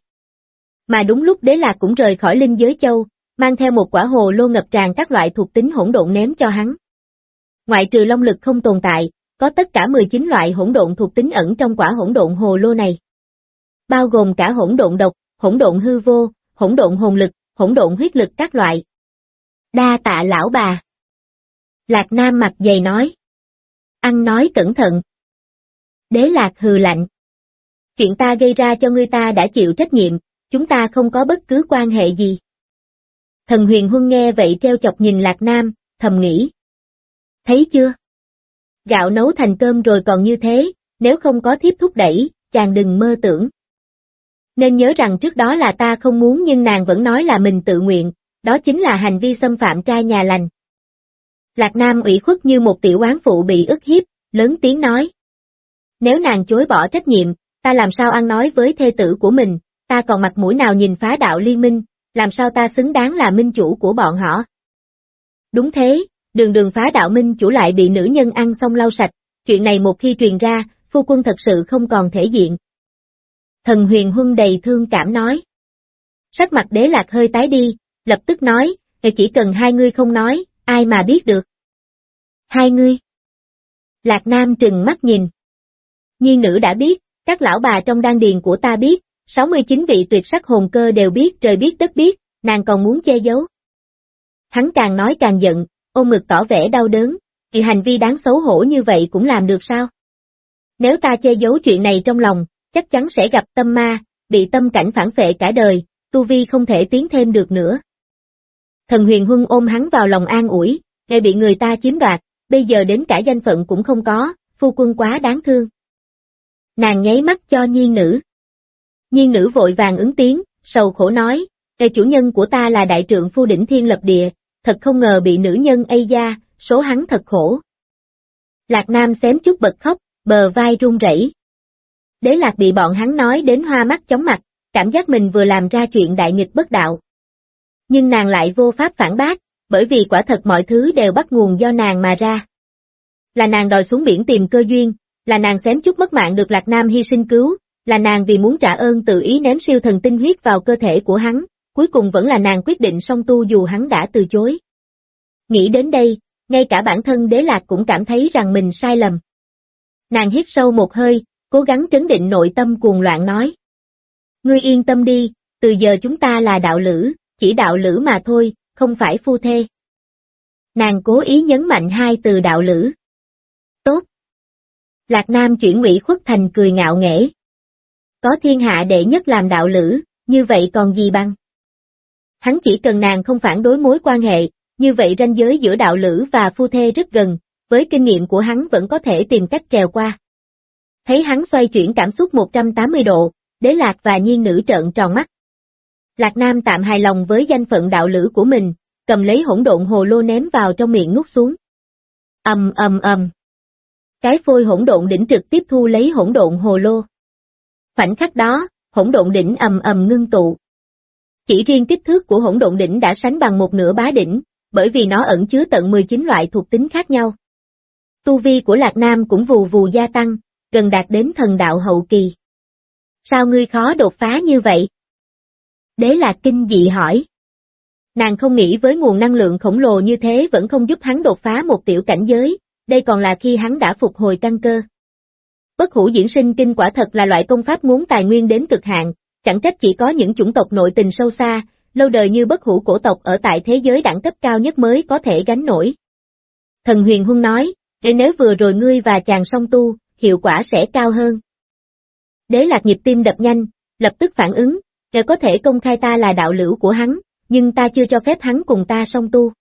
Mà đúng lúc đế lạc cũng rời khỏi linh giới châu, mang theo một quả hồ lô ngập tràn các loại thuộc tính hỗn độn ném cho hắn. Ngoại trừ long lực không tồn tại, có tất cả 19 loại hỗn độn thuộc tính ẩn trong quả hỗn độn hồ lô này. Bao gồm cả hỗn độn độc, hỗn độn hư vô, hỗn độn hồn lực, hỗn độn huyết lực các loại. Đa tạ lão bà. Lạc Nam mặt dày nói. Ăn nói cẩn thận. Đế Lạc hừ lạnh. Chuyện ta gây ra cho ngươi ta đã chịu trách nhiệm, chúng ta không có bất cứ quan hệ gì. Thần huyền huân nghe vậy treo chọc nhìn Lạc Nam, thầm nghĩ. Thấy chưa? Gạo nấu thành cơm rồi còn như thế, nếu không có thiếp thúc đẩy, chàng đừng mơ tưởng. Nên nhớ rằng trước đó là ta không muốn nhưng nàng vẫn nói là mình tự nguyện, đó chính là hành vi xâm phạm trai nhà lành. Lạc Nam ủy khuất như một tiểu quán phụ bị ức hiếp, lớn tiếng nói. Nếu nàng chối bỏ trách nhiệm, ta làm sao ăn nói với thê tử của mình, ta còn mặt mũi nào nhìn phá đạo liên minh, làm sao ta xứng đáng là minh chủ của bọn họ. Đúng thế, đường đường phá đạo minh chủ lại bị nữ nhân ăn xong lau sạch, chuyện này một khi truyền ra, phu quân thật sự không còn thể diện. Thần huyền huân đầy thương cảm nói. Sắc mặt đế lạc hơi tái đi, lập tức nói, chỉ cần hai ngươi không nói, ai mà biết được. Hai ngươi. Lạc Nam trừng mắt nhìn. nhi nữ đã biết, các lão bà trong đan điền của ta biết, 69 vị tuyệt sắc hồn cơ đều biết trời biết đất biết, nàng còn muốn che giấu. Hắn càng nói càng giận, ôm ngực tỏ vẻ đau đớn, thì hành vi đáng xấu hổ như vậy cũng làm được sao? Nếu ta che giấu chuyện này trong lòng, chắc chắn sẽ gặp tâm ma, bị tâm cảnh phản phệ cả đời, tu vi không thể tiến thêm được nữa. Thần huyền huân ôm hắn vào lòng an ủi, ngay bị người ta chiếm đoạt, bây giờ đến cả danh phận cũng không có, phu quân quá đáng thương. Nàng nháy mắt cho nhiên nữ. Nhiên nữ vội vàng ứng tiếng, sầu khổ nói, Ê chủ nhân của ta là đại trượng phu đỉnh thiên lập địa, thật không ngờ bị nữ nhân ây da, số hắn thật khổ. Lạc Nam xém chút bật khóc, bờ vai run rẩy. Đế Lạc bị bọn hắn nói đến hoa mắt chóng mặt, cảm giác mình vừa làm ra chuyện đại nghịch bất đạo. Nhưng nàng lại vô pháp phản bác, bởi vì quả thật mọi thứ đều bắt nguồn do nàng mà ra. Là nàng đòi xuống biển tìm cơ duyên, là nàng xém chút mất mạng được Lạc Nam hy sinh cứu, là nàng vì muốn trả ơn tự ý ném siêu thần tinh huyết vào cơ thể của hắn, cuối cùng vẫn là nàng quyết định song tu dù hắn đã từ chối. Nghĩ đến đây, ngay cả bản thân đế lạc cũng cảm thấy rằng mình sai lầm. Nàng hít sâu một hơi, cố gắng trấn định nội tâm cuồng loạn nói. Ngươi yên tâm đi, từ giờ chúng ta là đạo lữ, chỉ đạo lữ mà thôi, không phải phu thê. Nàng cố ý nhấn mạnh hai từ đạo lữ. Tốt. Lạc Nam chuyển ủy khuất thành cười ngạo nghễ. Có thiên hạ đệ nhất làm đạo lữ, như vậy còn gì bằng? Hắn chỉ cần nàng không phản đối mối quan hệ, như vậy ranh giới giữa đạo lữ và phu thê rất gần, với kinh nghiệm của hắn vẫn có thể tìm cách trèo qua. Thấy hắn xoay chuyển cảm xúc 180 độ, đế lạc và nhiên nữ trợn tròn mắt. Lạc Nam tạm hài lòng với danh phận đạo lữ của mình, cầm lấy hỗn độn hồ lô ném vào trong miệng nuốt xuống. ầm ầm ầm. Cái phôi hỗn độn đỉnh trực tiếp thu lấy hỗn độn hồ lô. Khoảnh khắc đó, hỗn độn đỉnh ầm ầm ngưng tụ. Chỉ riêng kích thước của hỗn độn đỉnh đã sánh bằng một nửa bá đỉnh, bởi vì nó ẩn chứa tận 19 loại thuộc tính khác nhau. Tu vi của Lạc Nam cũng vù vù gia tăng, gần đạt đến thần đạo hậu kỳ. Sao ngươi khó đột phá như vậy? Đế Lạc kinh dị hỏi. Nàng không nghĩ với nguồn năng lượng khổng lồ như thế vẫn không giúp hắn đột phá một tiểu cảnh giới, đây còn là khi hắn đã phục hồi căn cơ. Bất hủ diễn sinh kinh quả thật là loại công pháp muốn tài nguyên đến cực hạn, chẳng trách chỉ có những chủng tộc nội tình sâu xa, lâu đời như bất hủ cổ tộc ở tại thế giới đẳng cấp cao nhất mới có thể gánh nổi. Thần huyền huân nói, để nếu vừa rồi ngươi và chàng song tu, hiệu quả sẽ cao hơn. Đế lạc nhịp tim đập nhanh, lập tức phản ứng, để có thể công khai ta là đạo lữ của hắn, nhưng ta chưa cho phép hắn cùng ta song tu.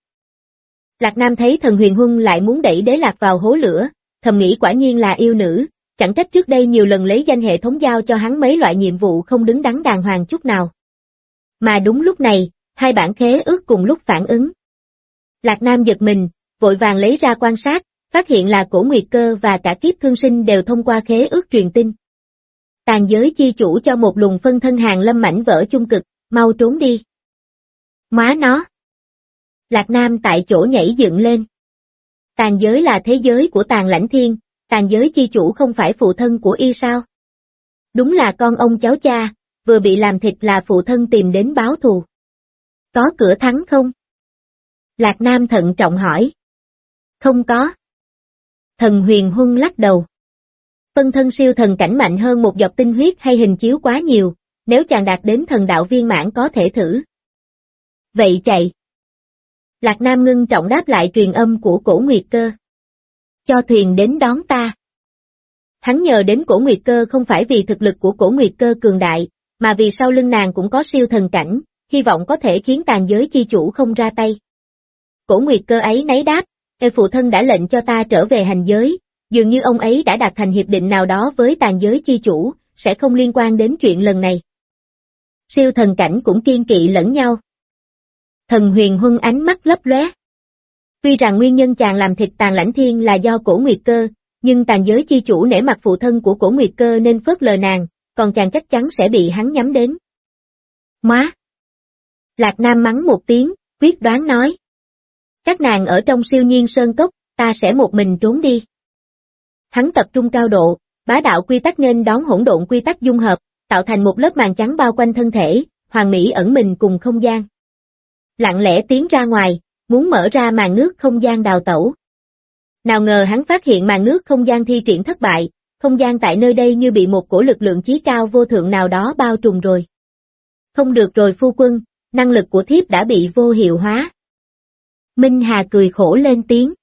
Lạc Nam thấy thần huyền huân lại muốn đẩy đế lạc vào hố lửa, thầm nghĩ quả nhiên là yêu nữ, chẳng trách trước đây nhiều lần lấy danh hệ thống giao cho hắn mấy loại nhiệm vụ không đứng đắn đàng hoàng chút nào. Mà đúng lúc này, hai bản khế ước cùng lúc phản ứng. Lạc Nam giật mình, vội vàng lấy ra quan sát, phát hiện là cổ nguyệt cơ và cả kiếp thương sinh đều thông qua khế ước truyền tin. Tàn giới chi chủ cho một lùng phân thân hàng lâm mảnh vỡ chung cực, mau trốn đi. Má nó. Lạc Nam tại chỗ nhảy dựng lên. Tàn giới là thế giới của tàn lãnh thiên, tàn giới chi chủ không phải phụ thân của y sao? Đúng là con ông cháu cha, vừa bị làm thịt là phụ thân tìm đến báo thù. Có cửa thắng không? Lạc Nam thận trọng hỏi. Không có. Thần huyền huân lắc đầu. Phân thân siêu thần cảnh mạnh hơn một dọc tinh huyết hay hình chiếu quá nhiều, nếu chàng đạt đến thần đạo viên mãn có thể thử. Vậy chạy. Lạc Nam ngưng trọng đáp lại truyền âm của cổ nguyệt cơ. Cho thuyền đến đón ta. Hắn nhờ đến cổ nguyệt cơ không phải vì thực lực của cổ nguyệt cơ cường đại, mà vì sau lưng nàng cũng có siêu thần cảnh, hy vọng có thể khiến tàn giới chi chủ không ra tay. Cổ nguyệt cơ ấy nấy đáp, Ê phụ thân đã lệnh cho ta trở về hành giới, dường như ông ấy đã đạt thành hiệp định nào đó với tàn giới chi chủ, sẽ không liên quan đến chuyện lần này. Siêu thần cảnh cũng kiên kỵ lẫn nhau. Thần huyền huân ánh mắt lấp lóe. Tuy rằng nguyên nhân chàng làm thịt tàn lãnh thiên là do cổ nguyệt cơ, nhưng tàn giới chi chủ nể mặt phụ thân của cổ nguyệt cơ nên phớt lờ nàng, còn chàng chắc chắn sẽ bị hắn nhắm đến. Má! Lạc Nam mắng một tiếng, quyết đoán nói. Các nàng ở trong siêu nhiên sơn cốc, ta sẽ một mình trốn đi. Hắn tập trung cao độ, bá đạo quy tắc nên đón hỗn độn quy tắc dung hợp, tạo thành một lớp màn trắng bao quanh thân thể, hoàng mỹ ẩn mình cùng không gian. Lặng lẽ tiến ra ngoài, muốn mở ra màn nước không gian đào tẩu. Nào ngờ hắn phát hiện màn nước không gian thi triển thất bại, không gian tại nơi đây như bị một cổ lực lượng chí cao vô thượng nào đó bao trùm rồi. Không được rồi phu quân, năng lực của thiếp đã bị vô hiệu hóa. Minh Hà cười khổ lên tiếng.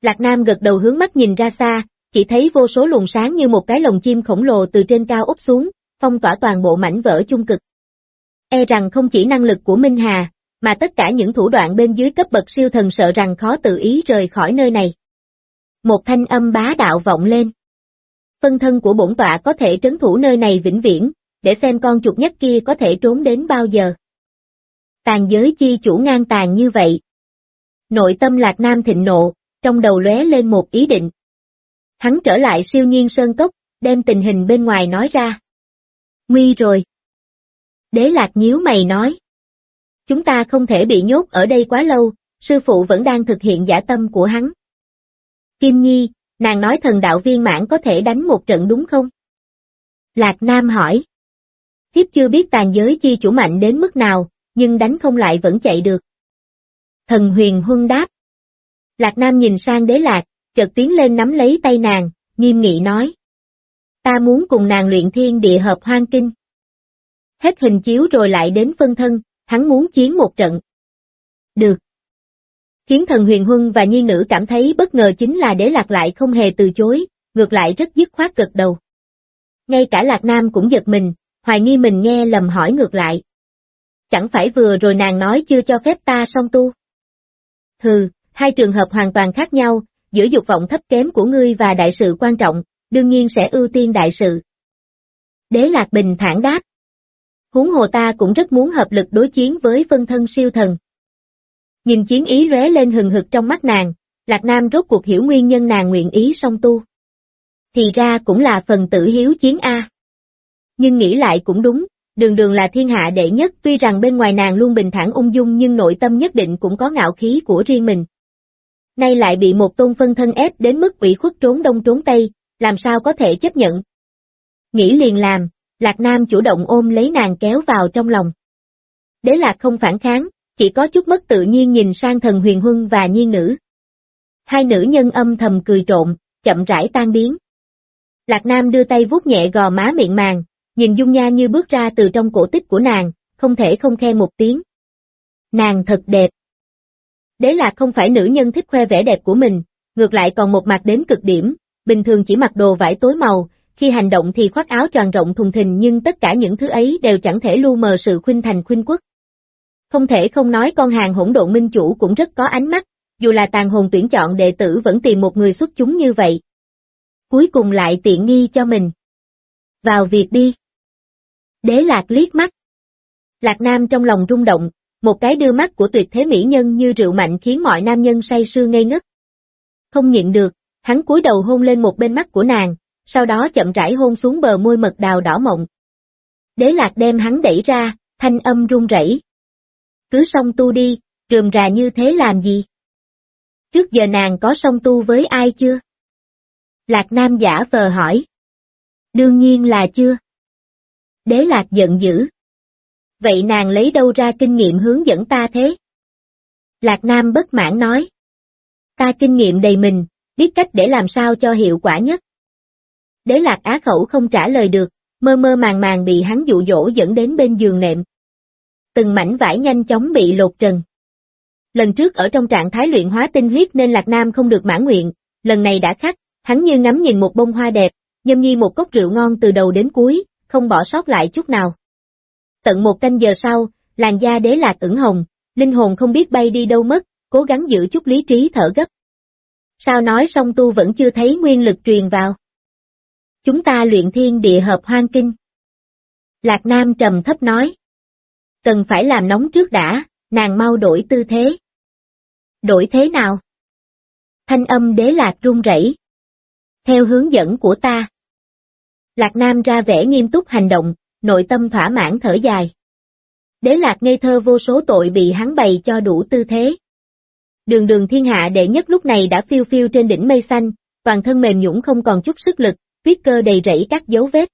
Lạc Nam gật đầu hướng mắt nhìn ra xa, chỉ thấy vô số luồng sáng như một cái lồng chim khổng lồ từ trên cao úp xuống, phong tỏa toàn bộ mảnh vỡ chung cực. E rằng không chỉ năng lực của Minh Hà, mà tất cả những thủ đoạn bên dưới cấp bậc siêu thần sợ rằng khó tự ý rời khỏi nơi này. Một thanh âm bá đạo vọng lên. Phân thân của bổn tọa có thể trấn thủ nơi này vĩnh viễn, để xem con chuột nhất kia có thể trốn đến bao giờ. Tàn giới chi chủ ngang tàn như vậy. Nội tâm Lạc Nam thịnh nộ, trong đầu lóe lên một ý định. Hắn trở lại siêu nhiên sơn cốc, đem tình hình bên ngoài nói ra. Nguy rồi. Đế Lạc nhíu mày nói. Chúng ta không thể bị nhốt ở đây quá lâu, sư phụ vẫn đang thực hiện giả tâm của hắn. Kim Nhi, nàng nói thần đạo viên mãn có thể đánh một trận đúng không? Lạc Nam hỏi. Thiếp chưa biết tàn giới chi chủ mạnh đến mức nào, nhưng đánh không lại vẫn chạy được. Thần huyền huân đáp. Lạc Nam nhìn sang đế lạc, chợt tiến lên nắm lấy tay nàng, nghiêm nghị nói. Ta muốn cùng nàng luyện thiên địa hợp hoang kinh. Hết hình chiếu rồi lại đến phân thân, hắn muốn chiến một trận. Được. Khiến thần huyền huân và nhi nữ cảm thấy bất ngờ chính là đế lạc lại không hề từ chối, ngược lại rất dứt khoát gật đầu. Ngay cả lạc nam cũng giật mình, hoài nghi mình nghe lầm hỏi ngược lại. Chẳng phải vừa rồi nàng nói chưa cho phép ta song tu. Hừ, hai trường hợp hoàn toàn khác nhau, giữa dục vọng thấp kém của ngươi và đại sự quan trọng, đương nhiên sẽ ưu tiên đại sự. Đế Lạc Bình thản đáp. Huống hồ ta cũng rất muốn hợp lực đối chiến với phân thân siêu thần. Nhìn chiến ý lóe lên hừng hực trong mắt nàng, Lạc Nam rốt cuộc hiểu nguyên nhân nàng nguyện ý song tu. Thì ra cũng là phần tử hiếu chiến A. Nhưng nghĩ lại cũng đúng, đường đường là thiên hạ đệ nhất tuy rằng bên ngoài nàng luôn bình thản ung dung nhưng nội tâm nhất định cũng có ngạo khí của riêng mình. Nay lại bị một tôn phân thân ép đến mức ủy khuất trốn đông trốn tây, làm sao có thể chấp nhận. Nghĩ liền làm, Lạc Nam chủ động ôm lấy nàng kéo vào trong lòng. Đế Lạc không phản kháng, chỉ có chút mất tự nhiên nhìn sang thần huyền huân và nhiên nữ. Hai nữ nhân âm thầm cười trộn, chậm rãi tan biến. Lạc Nam đưa tay vuốt nhẹ gò má miệng màng, nhìn Dung Nha như bước ra từ trong cổ tích của nàng, không thể không khen một tiếng. Nàng thật đẹp. Đế Lạc không phải nữ nhân thích khoe vẻ đẹp của mình, ngược lại còn một mặt đến cực điểm, bình thường chỉ mặc đồ vải tối màu, khi hành động thì khoác áo tròn rộng thùng thình nhưng tất cả những thứ ấy đều chẳng thể lu mờ sự khuynh thành khuynh quốc. Không thể không nói con hàng hỗn độn minh chủ cũng rất có ánh mắt, dù là tàn hồn tuyển chọn đệ tử vẫn tìm một người xuất chúng như vậy. Cuối cùng lại tiện nghi cho mình. Vào việc đi. Đế lạc liếc mắt. Lạc Nam trong lòng rung động, một cái đưa mắt của tuyệt thế mỹ nhân như rượu mạnh khiến mọi nam nhân say sưa ngây ngất. Không nhịn được, hắn cúi đầu hôn lên một bên mắt của nàng, sau đó chậm rãi hôn xuống bờ môi mật đào đỏ mộng. Đế lạc đem hắn đẩy ra, thanh âm run rẩy. Cứ song tu đi, rườm rà như thế làm gì? Trước giờ nàng có song tu với ai chưa? Lạc Nam giả vờ hỏi. Đương nhiên là chưa. Đế Lạc giận dữ. Vậy nàng lấy đâu ra kinh nghiệm hướng dẫn ta thế? Lạc Nam bất mãn nói. Ta kinh nghiệm đầy mình, biết cách để làm sao cho hiệu quả nhất. Đế Lạc Á khẩu không trả lời được, mơ mơ màng màng bị hắn dụ dỗ dẫn đến bên giường nệm. Từng mảnh vải nhanh chóng bị lột trần. Lần trước ở trong trạng thái luyện hóa tinh huyết nên Lạc Nam không được mãn nguyện, lần này đã khác, hắn như ngắm nhìn một bông hoa đẹp, nhâm nhi một cốc rượu ngon từ đầu đến cuối, không bỏ sót lại chút nào. Tận một canh giờ sau, làn da đế lạc ửng hồng, linh hồn không biết bay đi đâu mất, cố gắng giữ chút lý trí thở gấp. Sao nói xong tu vẫn chưa thấy nguyên lực truyền vào? Chúng ta luyện thiên địa hợp hoang kinh. Lạc Nam trầm thấp nói. Cần phải làm nóng trước đã, nàng mau đổi tư thế. Đổi thế nào? Thanh âm đế lạc run rẩy. Theo hướng dẫn của ta. Lạc Nam ra vẻ nghiêm túc hành động, nội tâm thỏa mãn thở dài. Đế lạc ngây thơ vô số tội bị hắn bày cho đủ tư thế. Đường đường thiên hạ đệ nhất lúc này đã phiêu phiêu trên đỉnh mây xanh, toàn thân mềm nhũng không còn chút sức lực, tuyết cơ đầy rẫy các dấu vết.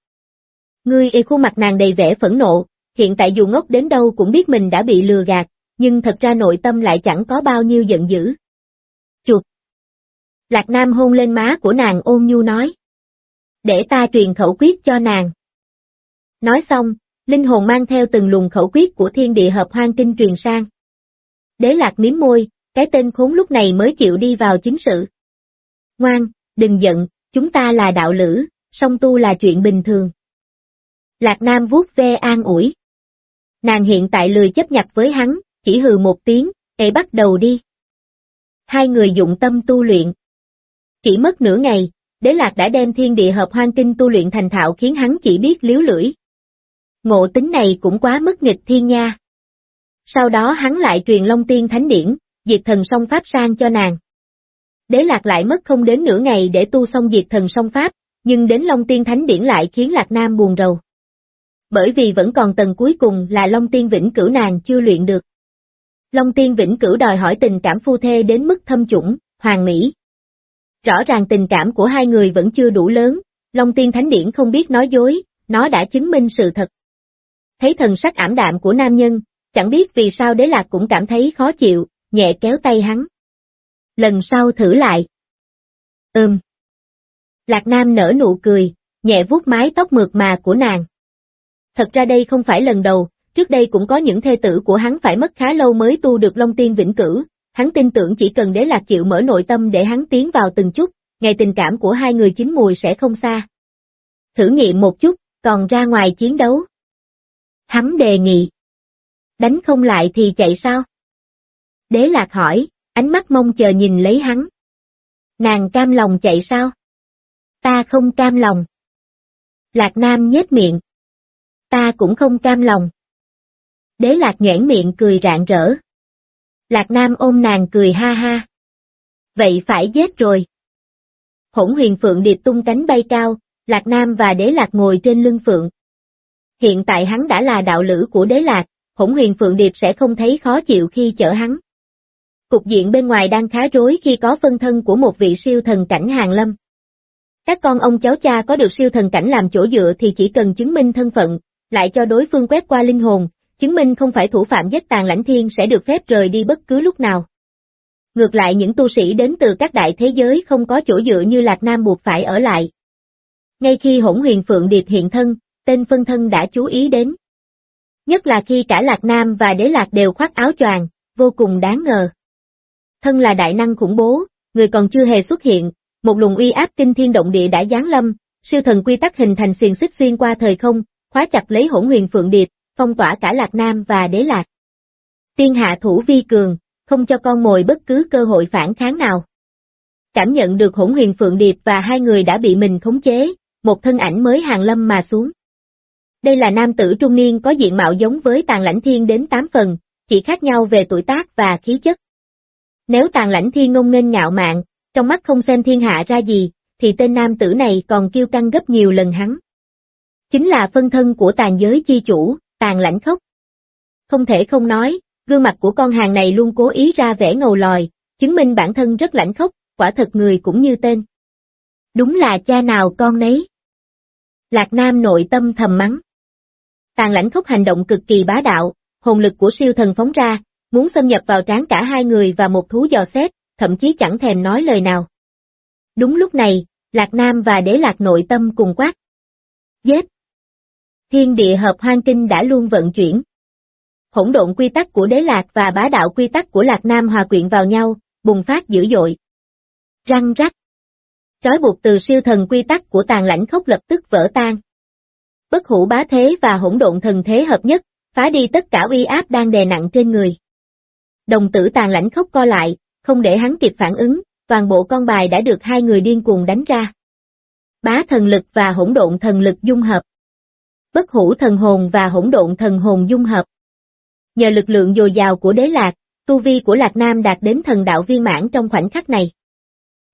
Ngươi y khuôn mặt nàng đầy vẻ phẫn nộ, hiện tại dù ngốc đến đâu cũng biết mình đã bị lừa gạt, nhưng thật ra nội tâm lại chẳng có bao nhiêu giận dữ. Chuột! Lạc Nam hôn lên má của nàng ôn nhu nói. Để ta truyền khẩu quyết cho nàng. Nói xong, linh hồn mang theo từng luồng khẩu quyết của thiên địa hợp hoang kinh truyền sang. Đế lạc miếm môi, cái tên khốn lúc này mới chịu đi vào chính sự. Ngoan, đừng giận, chúng ta là đạo lữ, song tu là chuyện bình thường. Lạc Nam vuốt ve an ủi. Nàng hiện tại lười chấp nhặt với hắn, chỉ hừ một tiếng, để bắt đầu đi. Hai người dụng tâm tu luyện. Chỉ mất nửa ngày, Đế Lạc đã đem thiên địa hợp hoang kinh tu luyện thành thạo khiến hắn chỉ biết liếu lưỡi. Ngộ tính này cũng quá mất nghịch thiên nha. Sau đó hắn lại truyền Long Tiên Thánh Điển, diệt thần song Pháp sang cho nàng. Đế Lạc lại mất không đến nửa ngày để tu xong diệt thần song Pháp, nhưng đến Long Tiên Thánh Điển lại khiến Lạc Nam buồn rầu. Bởi vì vẫn còn tầng cuối cùng là Long Tiên Vĩnh Cửu nàng chưa luyện được. Long Tiên Vĩnh Cửu đòi hỏi tình cảm phu thê đến mức thâm chủng, hoàng mỹ. Rõ ràng tình cảm của hai người vẫn chưa đủ lớn, Long Tiên Thánh Điển không biết nói dối, nó đã chứng minh sự thật. Thấy thần sắc ảm đạm của nam nhân, chẳng biết vì sao đế lạc cũng cảm thấy khó chịu, nhẹ kéo tay hắn. Lần sau thử lại. Ừm. Lạc Nam nở nụ cười, nhẹ vuốt mái tóc mượt mà của nàng. Thật ra đây không phải lần đầu, trước đây cũng có những thê tử của hắn phải mất khá lâu mới tu được Long Tiên Vĩnh Cửu, hắn tin tưởng chỉ cần đế lạc chịu mở nội tâm để hắn tiến vào từng chút, ngày tình cảm của hai người chín mùi sẽ không xa. Thử nghiệm một chút, còn ra ngoài chiến đấu. Hắn đề nghị. Đánh không lại thì chạy sao? Đế lạc hỏi, ánh mắt mong chờ nhìn lấy hắn. Nàng cam lòng chạy sao? Ta không cam lòng. Lạc Nam nhếch miệng. Ta cũng không cam lòng. Đế lạc nhoảng miệng cười rạng rỡ. Lạc Nam ôm nàng cười ha ha. Vậy phải giết rồi. Hỗn huyền phượng điệp tung cánh bay cao, Lạc Nam và đế lạc ngồi trên lưng phượng. Hiện tại hắn đã là đạo lữ của đế lạc, hỗn huyền phượng điệp sẽ không thấy khó chịu khi chở hắn. Cục diện bên ngoài đang khá rối khi có phân thân của một vị siêu thần cảnh hàng lâm. Các con ông cháu cha có được siêu thần cảnh làm chỗ dựa thì chỉ cần chứng minh thân phận, lại cho đối phương quét qua linh hồn, chứng minh không phải thủ phạm giết tàn lãnh thiên sẽ được phép rời đi bất cứ lúc nào. Ngược lại những tu sĩ đến từ các đại thế giới không có chỗ dựa như Lạc Nam buộc phải ở lại. Ngay khi hỗn huyền Phượng Điệp hiện thân, tên phân thân đã chú ý đến. Nhất là khi cả Lạc Nam và Đế Lạc đều khoác áo choàng, vô cùng đáng ngờ. Thân là đại năng khủng bố, người còn chưa hề xuất hiện, một luồng uy áp kinh thiên động địa đã giáng lâm, siêu thần quy tắc hình thành xiềng xích xuyên qua thời không, khóa chặt lấy hỗn huyền Phượng Điệp, phong tỏa cả Lạc Nam và Đế Lạc. Tiên hạ thủ vi cường, không cho con mồi bất cứ cơ hội phản kháng nào. Cảm nhận được hỗn huyền Phượng Điệp và hai người đã bị mình khống chế, một thân ảnh mới hàng lâm mà xuống. Đây là nam tử trung niên có diện mạo giống với tàn lãnh thiên đến 8 phần, chỉ khác nhau về tuổi tác và khí chất. Nếu tàn lãnh thiên ngông nghênh ngạo mạn, trong mắt không xem thiên hạ ra gì, thì tên nam tử này còn kêu căng gấp nhiều lần hắn. Chính là phân thân của tàn giới chi chủ, tàn lãnh khốc. Không thể không nói, gương mặt của con hàng này luôn cố ý ra vẻ ngầu lòi, chứng minh bản thân rất lãnh khốc, quả thật người cũng như tên. Đúng là cha nào con nấy. Lạc Nam nội tâm thầm mắng. Tàn lãnh khốc hành động cực kỳ bá đạo, hồn lực của siêu thần phóng ra, muốn xâm nhập vào trán cả hai người và một thú dò xét, thậm chí chẳng thèm nói lời nào. Đúng lúc này, Lạc Nam và Đế Lạc nội tâm cùng quát. Giết! Thiên địa hợp hoang kinh đã luôn vận chuyển. Hỗn độn quy tắc của Đế Lạc và bá đạo quy tắc của Lạc Nam hòa quyện vào nhau, bùng phát dữ dội. Răng rắc! Trói buộc từ siêu thần quy tắc của tàn lãnh khốc lập tức vỡ tan. Bất hủ bá thế và hỗn độn thần thế hợp nhất, phá đi tất cả uy áp đang đè nặng trên người. Đồng tử tàn lãnh khốc co lại, không để hắn kịp phản ứng, toàn bộ con bài đã được hai người điên cuồng đánh ra. Bá thần lực và hỗn độn thần lực dung hợp. Bất hủ thần hồn và hỗn độn thần hồn dung hợp. Nhờ lực lượng dồi dào của đế lạc, tu vi của Lạc Nam đạt đến thần đạo viên mãn trong khoảnh khắc này.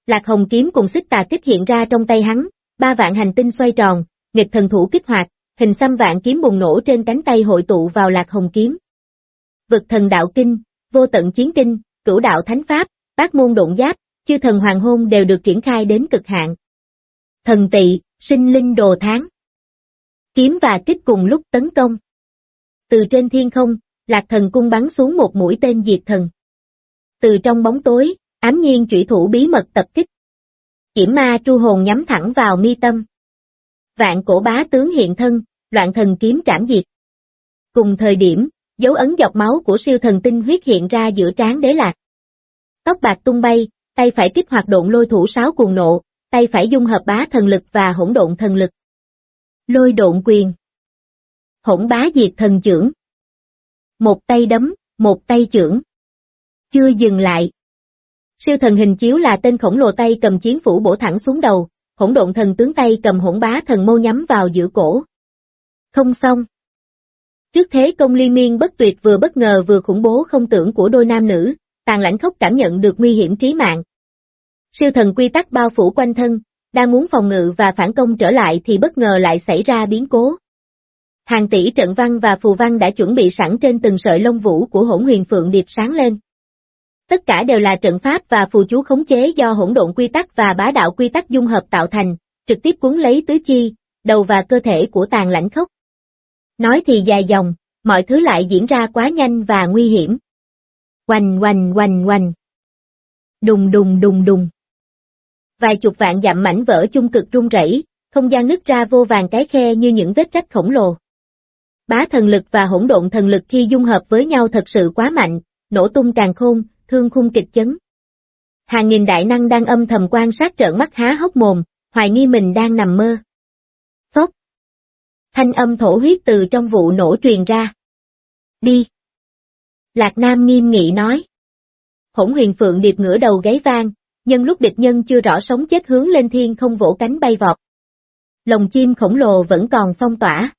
Lạc Hồng kiếm cùng xích tà kích hiện ra trong tay hắn, ba vạn hành tinh xoay tròn, nghịch thần thủ kích hoạt, hình xăm vạn kiếm bùng nổ trên cánh tay hội tụ vào Lạc Hồng kiếm. Vực thần đạo kinh, vô tận chiến kinh, cửu đạo thánh pháp, bát môn độn giáp, chư thần hoàng hôn đều được triển khai đến cực hạn. Thần tỵ, sinh linh đồ tháng. Kiếm và kích cùng lúc tấn công. Từ trên thiên không, lạc thần cung bắn xuống một mũi tên diệt thần. Từ trong bóng tối, ám nhiên chủy thủ bí mật tập kích. Kiểm ma tru hồn nhắm thẳng vào mi tâm. Vạn cổ bá tướng hiện thân, loạn thần kiếm trảm diệt. Cùng thời điểm, dấu ấn dọc máu của siêu thần tinh huyết hiện ra giữa trán đế lạc. Tóc bạc tung bay, tay phải kích hoạt độn lôi thủ sáu cuồng nộ, tay phải dung hợp bá thần lực và hỗn độn thần lực. Lôi độn quyền. Hỗn bá diệt thần trưởng. Một tay đấm, một tay trưởng. Chưa dừng lại. Siêu thần hình chiếu là tên khổng lồ tay cầm chiến phủ bổ thẳng xuống đầu, hỗn độn thần tướng tay cầm hỗn bá thần mâu nhắm vào giữa cổ. Không xong. Trước thế công liên miên bất tuyệt vừa bất ngờ vừa khủng bố không tưởng của đôi nam nữ, tàn lãnh khốc cảm nhận được nguy hiểm trí mạng. Siêu thần quy tắc bao phủ quanh thân, đang muốn phòng ngự và phản công trở lại thì bất ngờ lại xảy ra biến cố. Hàng tỷ trận văn và phù văn đã chuẩn bị sẵn trên từng sợi lông vũ của hỗn huyền phượng điệp sáng lên. Tất cả đều là trận pháp và phù chú khống chế do hỗn độn quy tắc và bá đạo quy tắc dung hợp tạo thành, trực tiếp cuốn lấy tứ chi, đầu và cơ thể của tàn lãnh khốc. Nói thì dài dòng, mọi thứ lại diễn ra quá nhanh và nguy hiểm. Oanh oanh oanh oanh. Đùng đùng đùng đùng. Vài chục vạn dặm mảnh vỡ chung cực rung rẩy, không gian nứt ra vô vàng cái khe như những vết rách khổng lồ. Bá thần lực và hỗn độn thần lực khi dung hợp với nhau thật sự quá mạnh, nổ tung càng khôn, thương khung kịch chấn. Hàng nghìn đại năng đang âm thầm quan sát trợn mắt há hốc mồm, hoài nghi mình đang nằm mơ. Thanh âm thổ huyết từ trong vụ nổ truyền ra. Đi. Lạc Nam nghiêm nghị nói. Hỗn huyền phượng điệp ngửa đầu gáy vang, nhân lúc địch nhân chưa rõ sống chết hướng lên thiên không vỗ cánh bay vọt. Lồng chim khổng lồ vẫn còn phong tỏa.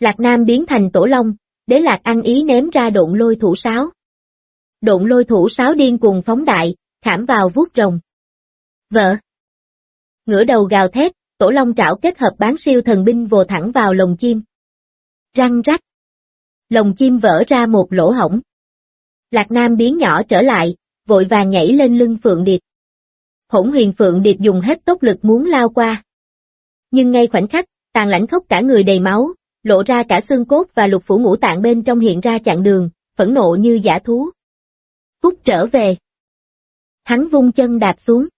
Lạc Nam biến thành tổ long, đế lạc ăn ý ném ra độn lôi thủ sáo. Độn lôi thủ sáo điên cuồng phóng đại, khảm vào vuốt rồng. Vợ! Ngửa đầu gào thét, tổ long trảo kết hợp bán siêu thần binh vồ thẳng vào lồng chim. Răng rắc! lồng chim vỡ ra một lỗ hổng. Lạc Nam biến nhỏ trở lại, vội vàng nhảy lên lưng Phượng Điệp. Hỗn huyền Phượng Điệp dùng hết tốc lực muốn lao qua. Nhưng ngay khoảnh khắc, tàn lãnh khóc cả người đầy máu, lộ ra cả xương cốt và lục phủ ngũ tạng bên trong hiện ra chặn đường, phẫn nộ như giả thú. Cút trở về. Hắn vung chân đạp xuống.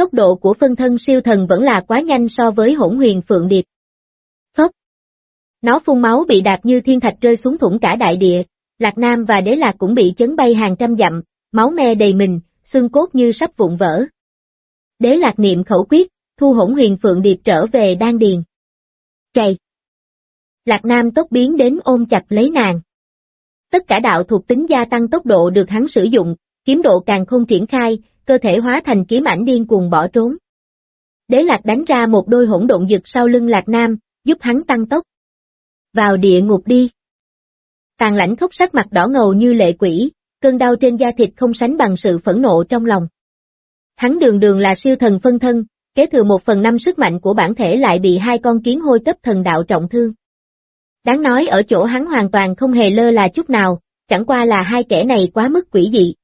Tốc độ của phân thân siêu thần vẫn là quá nhanh so với hỗn huyền Phượng Điệp. Nó phun máu bị đạp như thiên thạch rơi xuống thủng cả đại địa, Lạc Nam và Đế Lạc cũng bị chấn bay hàng trăm dặm, máu me đầy mình, xương cốt như sắp vụn vỡ. Đế Lạc niệm khẩu quyết, thu hỗn huyền phượng điệp trở về đan điền. Chạy! Lạc Nam tốc biến đến ôm chặt lấy nàng. Tất cả đạo thuộc tính gia tăng tốc độ được hắn sử dụng, kiếm độ càng không triển khai, cơ thể hóa thành kiếm ảnh điên cuồng bỏ trốn. Đế Lạc đánh ra một đôi hỗn độn dực sau lưng Lạc Nam, giúp hắn tăng tốc vào địa ngục đi. Tàn lãnh khốc sắc mặt đỏ ngầu như lệ quỷ, cơn đau trên da thịt không sánh bằng sự phẫn nộ trong lòng. Hắn đường đường là siêu thần phân thân, kế thừa một phần năm sức mạnh của bản thể lại bị hai con kiến hôi cấp thần đạo trọng thương. Đáng nói ở chỗ hắn hoàn toàn không hề lơ là chút nào, chẳng qua là hai kẻ này quá mức quỷ dị.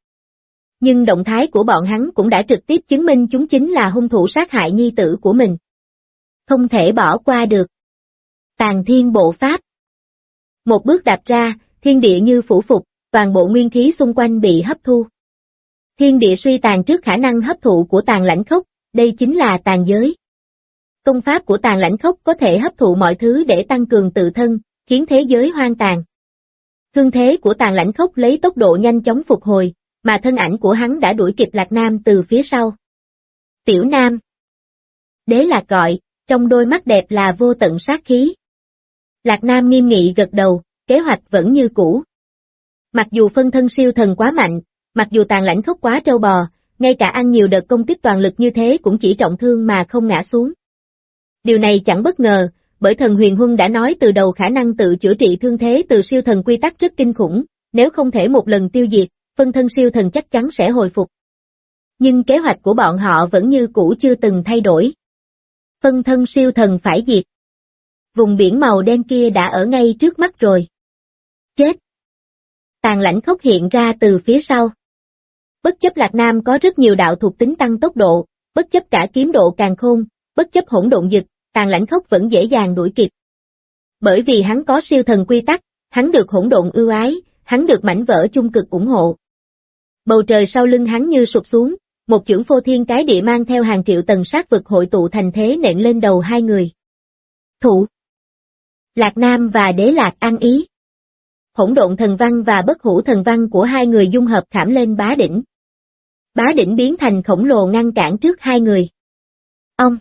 Nhưng động thái của bọn hắn cũng đã trực tiếp chứng minh chúng chính là hung thủ sát hại nhi tử của mình. Không thể bỏ qua được. Tàn thiên bộ pháp. Một bước đạp ra, thiên địa như phủ phục, toàn bộ nguyên khí xung quanh bị hấp thu. Thiên địa suy tàn trước khả năng hấp thụ của tàn lãnh khốc, đây chính là tàn giới. Công pháp của tàn lãnh khốc có thể hấp thụ mọi thứ để tăng cường tự thân, khiến thế giới hoang tàn. Thương thế của tàn lãnh khốc lấy tốc độ nhanh chóng phục hồi, mà thân ảnh của hắn đã đuổi kịp Lạc Nam từ phía sau. Tiểu Nam Đế Lạc gọi, trong đôi mắt đẹp là vô tận sát khí. Lạc Nam nghiêm nghị gật đầu, kế hoạch vẫn như cũ. Mặc dù phân thân siêu thần quá mạnh, mặc dù tàn lãnh khốc quá trâu bò, ngay cả ăn nhiều đợt công kích toàn lực như thế cũng chỉ trọng thương mà không ngã xuống. Điều này chẳng bất ngờ, bởi thần huyền huân đã nói từ đầu khả năng tự chữa trị thương thế từ siêu thần quy tắc rất kinh khủng, nếu không thể một lần tiêu diệt, phân thân siêu thần chắc chắn sẽ hồi phục. Nhưng kế hoạch của bọn họ vẫn như cũ chưa từng thay đổi. Phân thân siêu thần phải diệt. Vùng biển màu đen kia đã ở ngay trước mắt rồi. Chết! Tàn lãnh khốc hiện ra từ phía sau. Bất chấp Lạc Nam có rất nhiều đạo thuộc tính tăng tốc độ, bất chấp cả kiếm độ càng khôn, bất chấp hỗn độn dịch, tàn lãnh khốc vẫn dễ dàng đuổi kịp. Bởi vì hắn có siêu thần quy tắc, hắn được hỗn độn ưu ái, hắn được mảnh vỡ chung cực ủng hộ. Bầu trời sau lưng hắn như sụp xuống, một chưởng phô thiên cái địa mang theo hàng triệu tầng sát vực hội tụ thành thế nện lên đầu hai người. Thụ Lạc Nam và Đế Lạc an ý. Hỗn độn thần văn và bất hủ thần văn của hai người dung hợp khảm lên bá đỉnh. Bá đỉnh biến thành khổng lồ ngăn cản trước hai người. Ông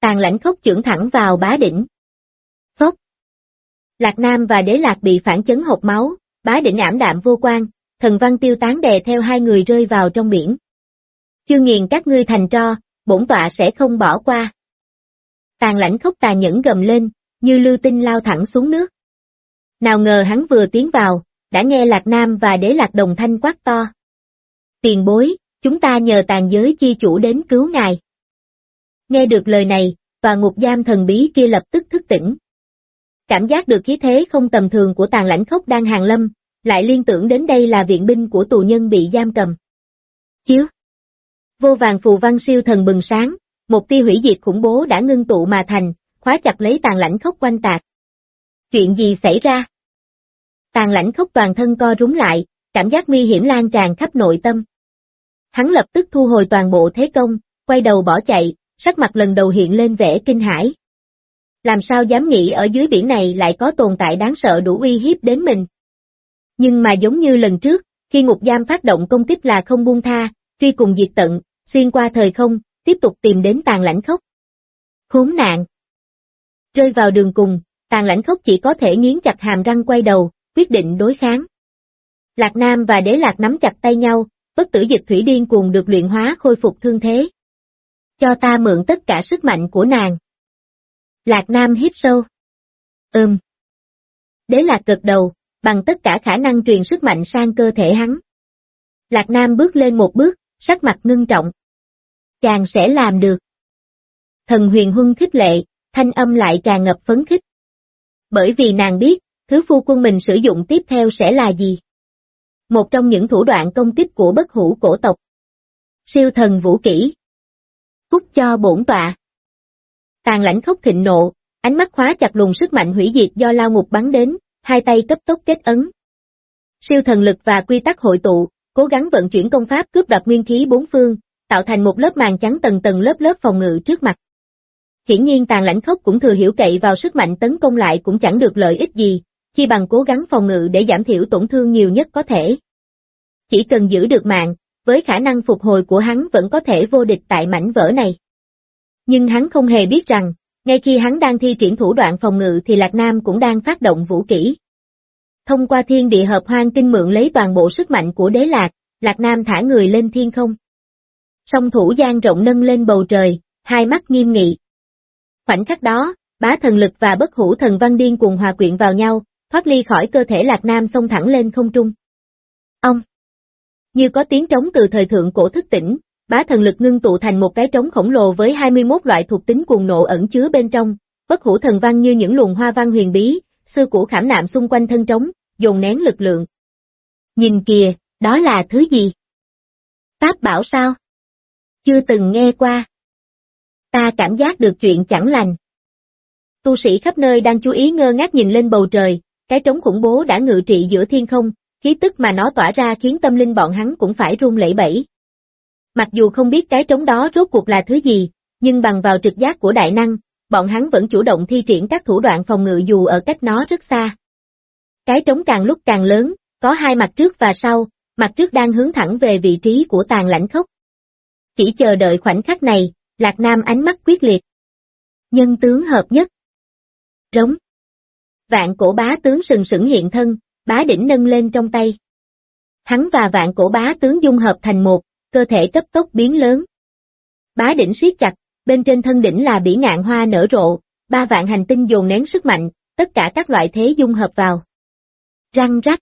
tàn lãnh khốc trưởng thẳng vào bá đỉnh. Phốc. Lạc Nam và Đế Lạc bị phản chấn hộp máu, bá đỉnh ảm đạm vô quan, thần văn tiêu tán đè theo hai người rơi vào trong biển. Chưa nghiền các ngươi thành tro, bổn tọa sẽ không bỏ qua. Tàn lãnh khốc tà nhẫn gầm lên, như lưu tinh lao thẳng xuống nước. Nào ngờ hắn vừa tiến vào, đã nghe Lạc Nam và Đế Lạc đồng thanh quát to. Tiền bối, chúng ta nhờ tàn giới chi chủ đến cứu ngài. Nghe được lời này, tòa ngục giam thần bí kia lập tức thức tỉnh. Cảm giác được khí thế không tầm thường của tàn lãnh khốc đang hàng lâm, lại liên tưởng đến đây là viện binh của tù nhân bị giam cầm. chứ? Vô vàng phù văn siêu thần bừng sáng, một tia hủy diệt khủng bố đã ngưng tụ mà thành, khóa chặt lấy tàn lãnh khốc quanh tạc. Chuyện gì xảy ra? Tàn lãnh khốc toàn thân co rúng lại, cảm giác nguy hiểm lan tràn khắp nội tâm. Hắn lập tức thu hồi toàn bộ thế công, quay đầu bỏ chạy, sắc mặt lần đầu hiện lên vẻ kinh hãi. Làm sao dám nghĩ ở dưới biển này lại có tồn tại đáng sợ đủ uy hiếp đến mình. Nhưng mà giống như lần trước, khi ngục giam phát động công kích là không buông tha, truy cùng diệt tận, xuyên qua thời không, tiếp tục tìm đến tàn lãnh khốc. Khốn nạn! Rơi vào đường cùng, tàn lãnh khốc chỉ có thể nghiến chặt hàm răng quay đầu, quyết định đối kháng. Lạc Nam và Đế Lạc nắm chặt tay nhau, bất tử dịch thủy điên cuồng được luyện hóa khôi phục thương thế cho ta mượn tất cả sức mạnh của nàng. Lạc Nam hít sâu. Ừm. Đế Lạc gật đầu, bằng tất cả khả năng truyền sức mạnh sang cơ thể hắn. Lạc Nam bước lên một bước, sắc mặt ngưng trọng. Chàng sẽ làm được. Thần huyền huân khích lệ, thanh âm lại tràn ngập phấn khích. Bởi vì nàng biết, thứ phu quân mình sử dụng tiếp theo sẽ là gì? Một trong những thủ đoạn công kích của bất hủ cổ tộc. Siêu thần vũ kỹ cút cho bổn tọa. Tàn lãnh khốc thịnh nộ, ánh mắt khóa chặt luồng sức mạnh hủy diệt do lao ngục bắn đến, hai tay cấp tốc kết ấn. Siêu thần lực và quy tắc hội tụ, cố gắng vận chuyển công pháp cướp đoạt nguyên khí bốn phương, tạo thành một lớp màn trắng tầng tầng lớp lớp phòng ngự trước mặt. Hiển nhiên tàn lãnh khốc cũng thừa hiểu cậy vào sức mạnh tấn công lại cũng chẳng được lợi ích gì, chi bằng cố gắng phòng ngự để giảm thiểu tổn thương nhiều nhất có thể. Chỉ cần giữ được mạng, với khả năng phục hồi của hắn vẫn có thể vô địch tại mảnh vỡ này. Nhưng hắn không hề biết rằng, ngay khi hắn đang thi triển thủ đoạn phòng ngự thì Lạc Nam cũng đang phát động vũ kỹ. Thông qua thiên địa hợp hoang kinh mượn lấy toàn bộ sức mạnh của đế lạc, Lạc Nam thả người lên thiên không. Song thủ gian rộng nâng lên bầu trời, hai mắt nghiêm nghị. Khoảnh khắc đó, bá thần lực và bất hủ thần văn điên cuồng hòa quyện vào nhau, thoát ly khỏi cơ thể Lạc Nam xông thẳng lên không trung. Ông! Như có tiếng trống từ thời thượng cổ thức tỉnh, bá thần lực ngưng tụ thành một cái trống khổng lồ với 21 loại thuộc tính cuồng nộ ẩn chứa bên trong, bất hủ thần văn như những luồng hoa văn huyền bí, sư cũ khảm nạm xung quanh thân trống, dồn nén lực lượng. Nhìn kìa, đó là thứ gì? Pháp bảo sao? Chưa từng nghe qua. Ta cảm giác được chuyện chẳng lành. Tu sĩ khắp nơi đang chú ý ngơ ngác nhìn lên bầu trời, cái trống khủng bố đã ngự trị giữa thiên không, khí tức mà nó tỏa ra khiến tâm linh bọn hắn cũng phải run lẩy bẩy. Mặc dù không biết cái trống đó rốt cuộc là thứ gì, nhưng bằng vào trực giác của đại năng, bọn hắn vẫn chủ động thi triển các thủ đoạn phòng ngự dù ở cách nó rất xa. Cái trống càng lúc càng lớn, có hai mặt trước và sau, mặt trước đang hướng thẳng về vị trí của tàn lãnh khốc. Chỉ chờ đợi khoảnh khắc này, Lạc Nam ánh mắt quyết liệt. Nhân tướng hợp nhất. Rống. Vạn cổ bá tướng sừng sững hiện thân, bá đỉnh nâng lên trong tay. Hắn và vạn cổ bá tướng dung hợp thành một, cơ thể cấp tốc biến lớn. Bá đỉnh siết chặt, bên trên thân đỉnh là bỉ ngạn hoa nở rộ, ba vạn hành tinh dồn nén sức mạnh, tất cả các loại thế dung hợp vào. Răng rắc.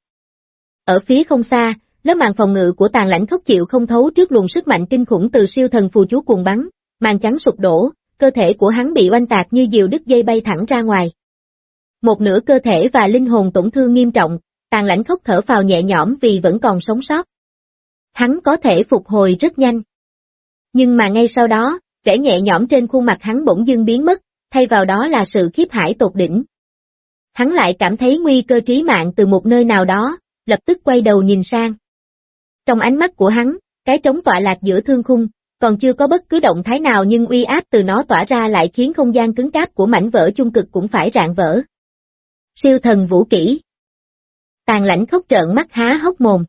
Ở phía không xa, lớp màn phòng ngự của tàn lãnh khốc chịu không thấu trước luồng sức mạnh kinh khủng từ siêu thần phù chú cuồng bắn, màn trắng sụp đổ, cơ thể của hắn bị oanh tạc như diều đứt dây bay thẳng ra ngoài. Một nửa cơ thể và linh hồn tổn thương nghiêm trọng, tàn lãnh khốc thở phào nhẹ nhõm vì vẫn còn sống sót. Hắn có thể phục hồi rất nhanh. Nhưng mà ngay sau đó, vẻ nhẹ nhõm trên khuôn mặt hắn bỗng dưng biến mất, thay vào đó là sự khiếp hải tột đỉnh. Hắn lại cảm thấy nguy cơ trí mạng từ một nơi nào đó, lập tức quay đầu nhìn sang. Trong ánh mắt của hắn, cái trống tọa lạc giữa thương khung, còn chưa có bất cứ động thái nào nhưng uy áp từ nó tỏa ra lại khiến không gian cứng cáp của mảnh vỡ chung cực cũng phải rạn vỡ. Siêu thần vũ kỹ Tàn lãnh khóc trợn mắt há hốc mồm.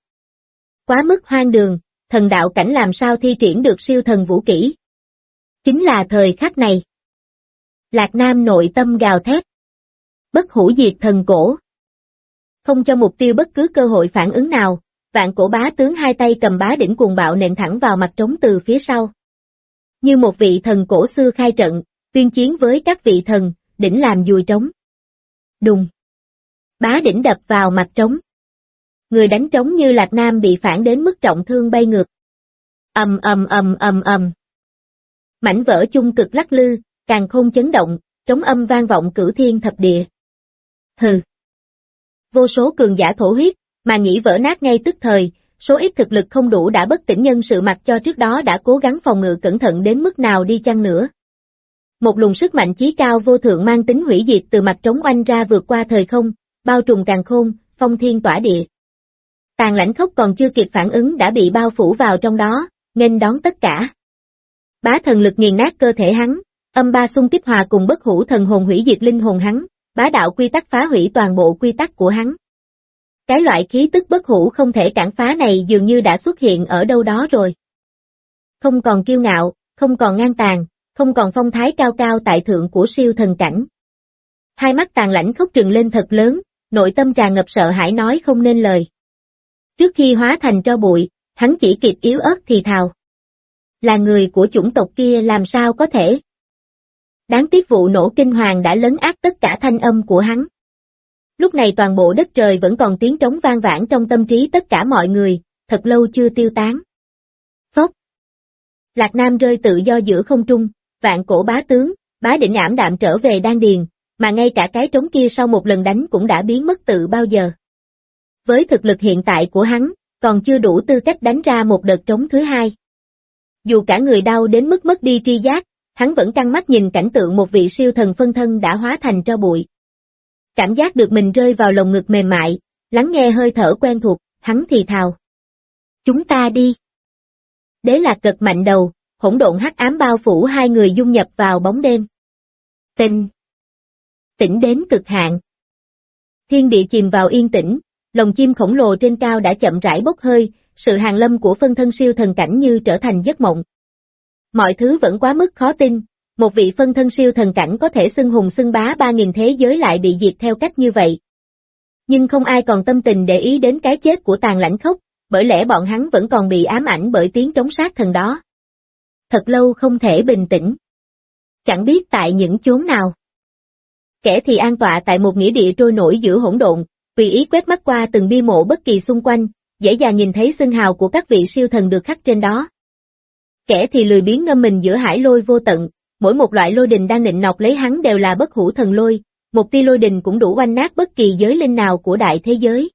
Quá mức hoang đường, thần đạo cảnh làm sao thi triển được siêu thần vũ kỹ. Chính là thời khắc này. Lạc Nam nội tâm gào thét. Bất hủ diệt thần cổ. Không cho mục tiêu bất cứ cơ hội phản ứng nào, vạn cổ bá tướng hai tay cầm bá đỉnh cuồng bạo nện thẳng vào mặt trống từ phía sau. Như một vị thần cổ xưa khai trận, tuyên chiến với các vị thần, đỉnh làm dùi trống. Đùng. Bá đỉnh đập vào mặt trống. Người đánh trống như Lạc Nam bị phản đến mức trọng thương bay ngược. ầm ầm ầm ầm ầm. Mảnh vỡ chung cực lắc lư, càng không chấn động, trống âm vang vọng cửu thiên thập địa. Hừ. Vô số cường giả thổ huyết, mà nghĩ vỡ nát ngay tức thời, số ít thực lực không đủ đã bất tỉnh nhân sự mặt cho trước đó đã cố gắng phòng ngự cẩn thận đến mức nào đi chăng nữa. Một luồng sức mạnh chí cao vô thượng mang tính hủy diệt từ mặt trống oanh ra vượt qua thời không, bao trùm càng khôn, phong thiên tỏa địa. Tàn lãnh khốc còn chưa kịp phản ứng đã bị bao phủ vào trong đó, nên đón tất cả. Bá thần lực nghiền nát cơ thể hắn, âm ba xung kích hòa cùng bất hủ thần hồn hủy diệt linh hồn hắn, bá đạo quy tắc phá hủy toàn bộ quy tắc của hắn. Cái loại khí tức bất hủ không thể cản phá này dường như đã xuất hiện ở đâu đó rồi. Không còn kiêu ngạo, không còn ngang tàn, không còn phong thái cao cao tại thượng của siêu thần cảnh. Hai mắt tàn lãnh khốc trừng lên thật lớn, nội tâm tràn ngập sợ hãi nói không nên lời. Trước khi hóa thành cho bụi, hắn chỉ kịp yếu ớt thì thào. Là người của chủng tộc kia làm sao có thể? Đáng tiếc vụ nổ kinh hoàng đã lấn át tất cả thanh âm của hắn. Lúc này toàn bộ đất trời vẫn còn tiếng trống vang vãn trong tâm trí tất cả mọi người, thật lâu chưa tiêu tán. Phốc. Lạc Nam rơi tự do giữa không trung, vạn cổ bá tướng, bá định ảm đạm trở về đan điền, mà ngay cả cái trống kia sau một lần đánh cũng đã biến mất tự bao giờ. Với thực lực hiện tại của hắn, còn chưa đủ tư cách đánh ra một đợt trống thứ hai. Dù cả người đau đến mức mất đi tri giác, hắn vẫn căng mắt nhìn cảnh tượng một vị siêu thần phân thân đã hóa thành cho bụi. Cảm giác được mình rơi vào lồng ngực mềm mại, lắng nghe hơi thở quen thuộc, hắn thì thào. Chúng ta đi. Đế lạc cực mạnh đầu, hỗn độn hắc ám bao phủ hai người dung nhập vào bóng đêm. Tinh. Tỉnh đến cực hạn. Thiên địa chìm vào yên tĩnh, lồng chim khổng lồ trên cao đã chậm rãi bốc hơi, sự hàng lâm của phân thân siêu thần cảnh như trở thành giấc mộng. Mọi thứ vẫn quá mức khó tin, một vị phân thân siêu thần cảnh có thể xưng hùng xưng bá ba nghìn thế giới lại bị diệt theo cách như vậy. Nhưng không ai còn tâm tình để ý đến cái chết của tàn lãnh khốc, bởi lẽ bọn hắn vẫn còn bị ám ảnh bởi tiếng trống sát thần đó. Thật lâu không thể bình tĩnh. Chẳng biết tại những chốn nào. Kẻ thì an tọa tại một nghĩa địa trôi nổi giữa hỗn độn, tùy ý quét mắt qua từng bia mộ bất kỳ xung quanh, dễ dàng nhìn thấy xưng hào của các vị siêu thần được khắc trên đó. Kẻ thì lười biến ngâm mình giữa hải lôi vô tận, mỗi một loại lôi đình đang nịnh nọc lấy hắn đều là bất hủ thần lôi, một tia lôi đình cũng đủ oanh nát bất kỳ giới linh nào của đại thế giới.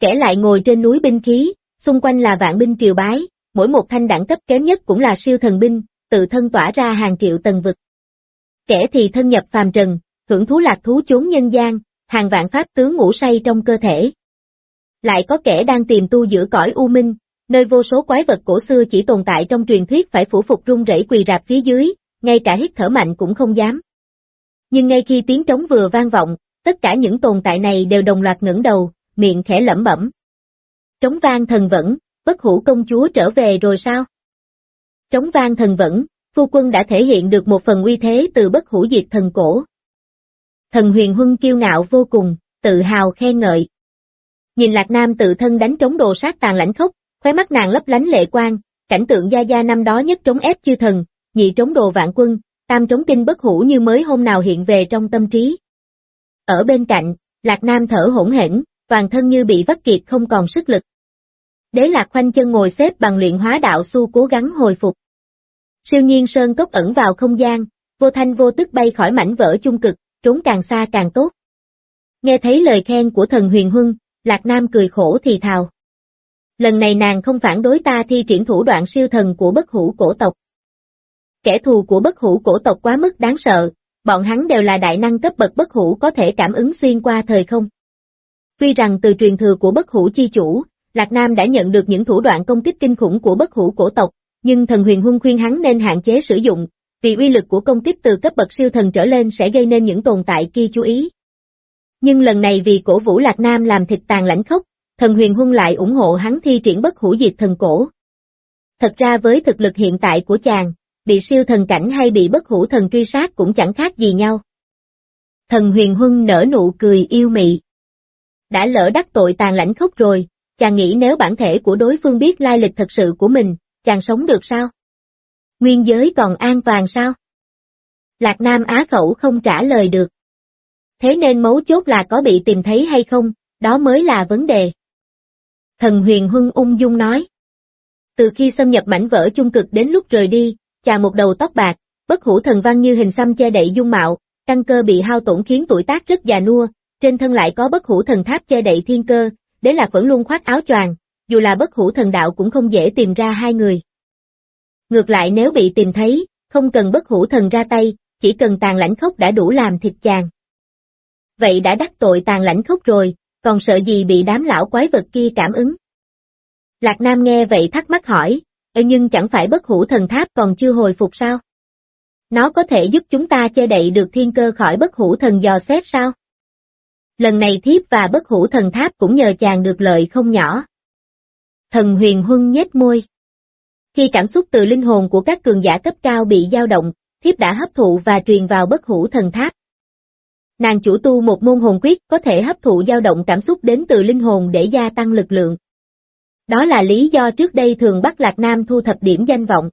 Kẻ lại ngồi trên núi binh khí, xung quanh là vạn binh triều bái, mỗi một thanh đẳng cấp kém nhất cũng là siêu thần binh, tự thân tỏa ra hàng triệu tầng vực. Kẻ thì thân nhập phàm trần, hưởng thú lạc thú chốn nhân gian, hàng vạn pháp tướng ngủ say trong cơ thể. Lại có kẻ đang tìm tu giữa cõi u minh, nơi vô số quái vật cổ xưa chỉ tồn tại trong truyền thuyết phải phủ phục run rẩy quỳ rạp phía dưới, ngay cả hít thở mạnh cũng không dám. Nhưng ngay khi tiếng trống vừa vang vọng, tất cả những tồn tại này đều đồng loạt ngẩng đầu, miệng khẽ lẩm bẩm. Trống vang thần vẫn, bất hủ công chúa trở về rồi sao? Trống vang thần vẫn, phu quân đã thể hiện được một phần uy thế từ bất hủ diệt thần cổ. Thần huyền huân kiêu ngạo vô cùng, tự hào khen ngợi. Nhìn Lạc Nam tự thân đánh trống đồ sát tàn lãnh khốc, khóe mắt nàng lấp lánh lệ quang, cảnh tượng gia gia năm đó nhất trống ép chư thần, nhị trống đồ vạn quân, tam trống kinh bất hủ như mới hôm nào hiện về trong tâm trí. Ở bên cạnh, Lạc Nam thở hỗn hển, toàn thân như bị vắt kiệt không còn sức lực. Đế Lạc khoanh chân ngồi xếp bằng luyện hóa đạo su cố gắng hồi phục. Siêu nhiên sơn cốc ẩn vào không gian, vô thanh vô tức bay khỏi mảnh vỡ chung cực, trốn càng xa càng tốt. Nghe thấy lời khen của thần huyền huân, Lạc Nam cười khổ thì thào. Lần này nàng không phản đối ta thi triển thủ đoạn siêu thần của bất hủ cổ tộc. Kẻ thù của bất hủ cổ tộc quá mức đáng sợ, bọn hắn đều là đại năng cấp bậc bất hủ có thể cảm ứng xuyên qua thời không. Tuy rằng từ truyền thừa của bất hủ chi chủ, Lạc Nam đã nhận được những thủ đoạn công kích kinh khủng của bất hủ cổ tộc, nhưng thần huyền huân khuyên hắn nên hạn chế sử dụng, vì uy lực của công kích từ cấp bậc siêu thần trở lên sẽ gây nên những tồn tại kia chú ý. Nhưng lần này vì cổ vũ Lạc Nam làm thịt tàn lãnh khốc, thần huyền huân lại ủng hộ hắn thi triển bất hủ diệt thần cổ. Thật ra với thực lực hiện tại của chàng, bị siêu thần cảnh hay bị bất hủ thần truy sát cũng chẳng khác gì nhau. Thần huyền huân nở nụ cười yêu mị. Đã lỡ đắc tội tàn lãnh khốc rồi, chàng nghĩ nếu bản thể của đối phương biết lai lịch thật sự của mình, chàng sống được sao? Nguyên giới còn an toàn sao? Lạc Nam Á khẩu không trả lời được. Thế nên mấu chốt là có bị tìm thấy hay không, đó mới là vấn đề. Thần huyền huân ung dung nói. Từ khi xâm nhập mảnh vỡ chung cực đến lúc rời đi, chà một đầu tóc bạc, bất hủ thần văn như hình xăm che đậy dung mạo, căn cơ bị hao tổn khiến tuổi tác rất già nua, trên thân lại có bất hủ thần tháp che đậy thiên cơ, đế lạc vẫn luôn khoác áo choàng, dù là bất hủ thần đạo cũng không dễ tìm ra hai người. Ngược lại nếu bị tìm thấy, không cần bất hủ thần ra tay, chỉ cần tàn lãnh khốc đã đủ làm thịt chàng. Vậy đã đắc tội tàn lãnh khốc rồi, còn sợ gì bị đám lão quái vật kia cảm ứng? Lạc Nam nghe vậy thắc mắc hỏi, Ê nhưng chẳng phải bất hủ thần tháp còn chưa hồi phục sao? Nó có thể giúp chúng ta che đậy được thiên cơ khỏi bất hủ thần dò xét sao? Lần này thiếp và bất hủ thần tháp cũng nhờ chàng được lợi không nhỏ. Thần huyền huân nhếch môi. Khi cảm xúc từ linh hồn của các cường giả cấp cao bị dao động, thiếp đã hấp thụ và truyền vào bất hủ thần tháp. Nàng chủ tu một môn hồn quyết có thể hấp thụ dao động cảm xúc đến từ linh hồn để gia tăng lực lượng. Đó là lý do trước đây thường bắt Lạc Nam thu thập điểm danh vọng.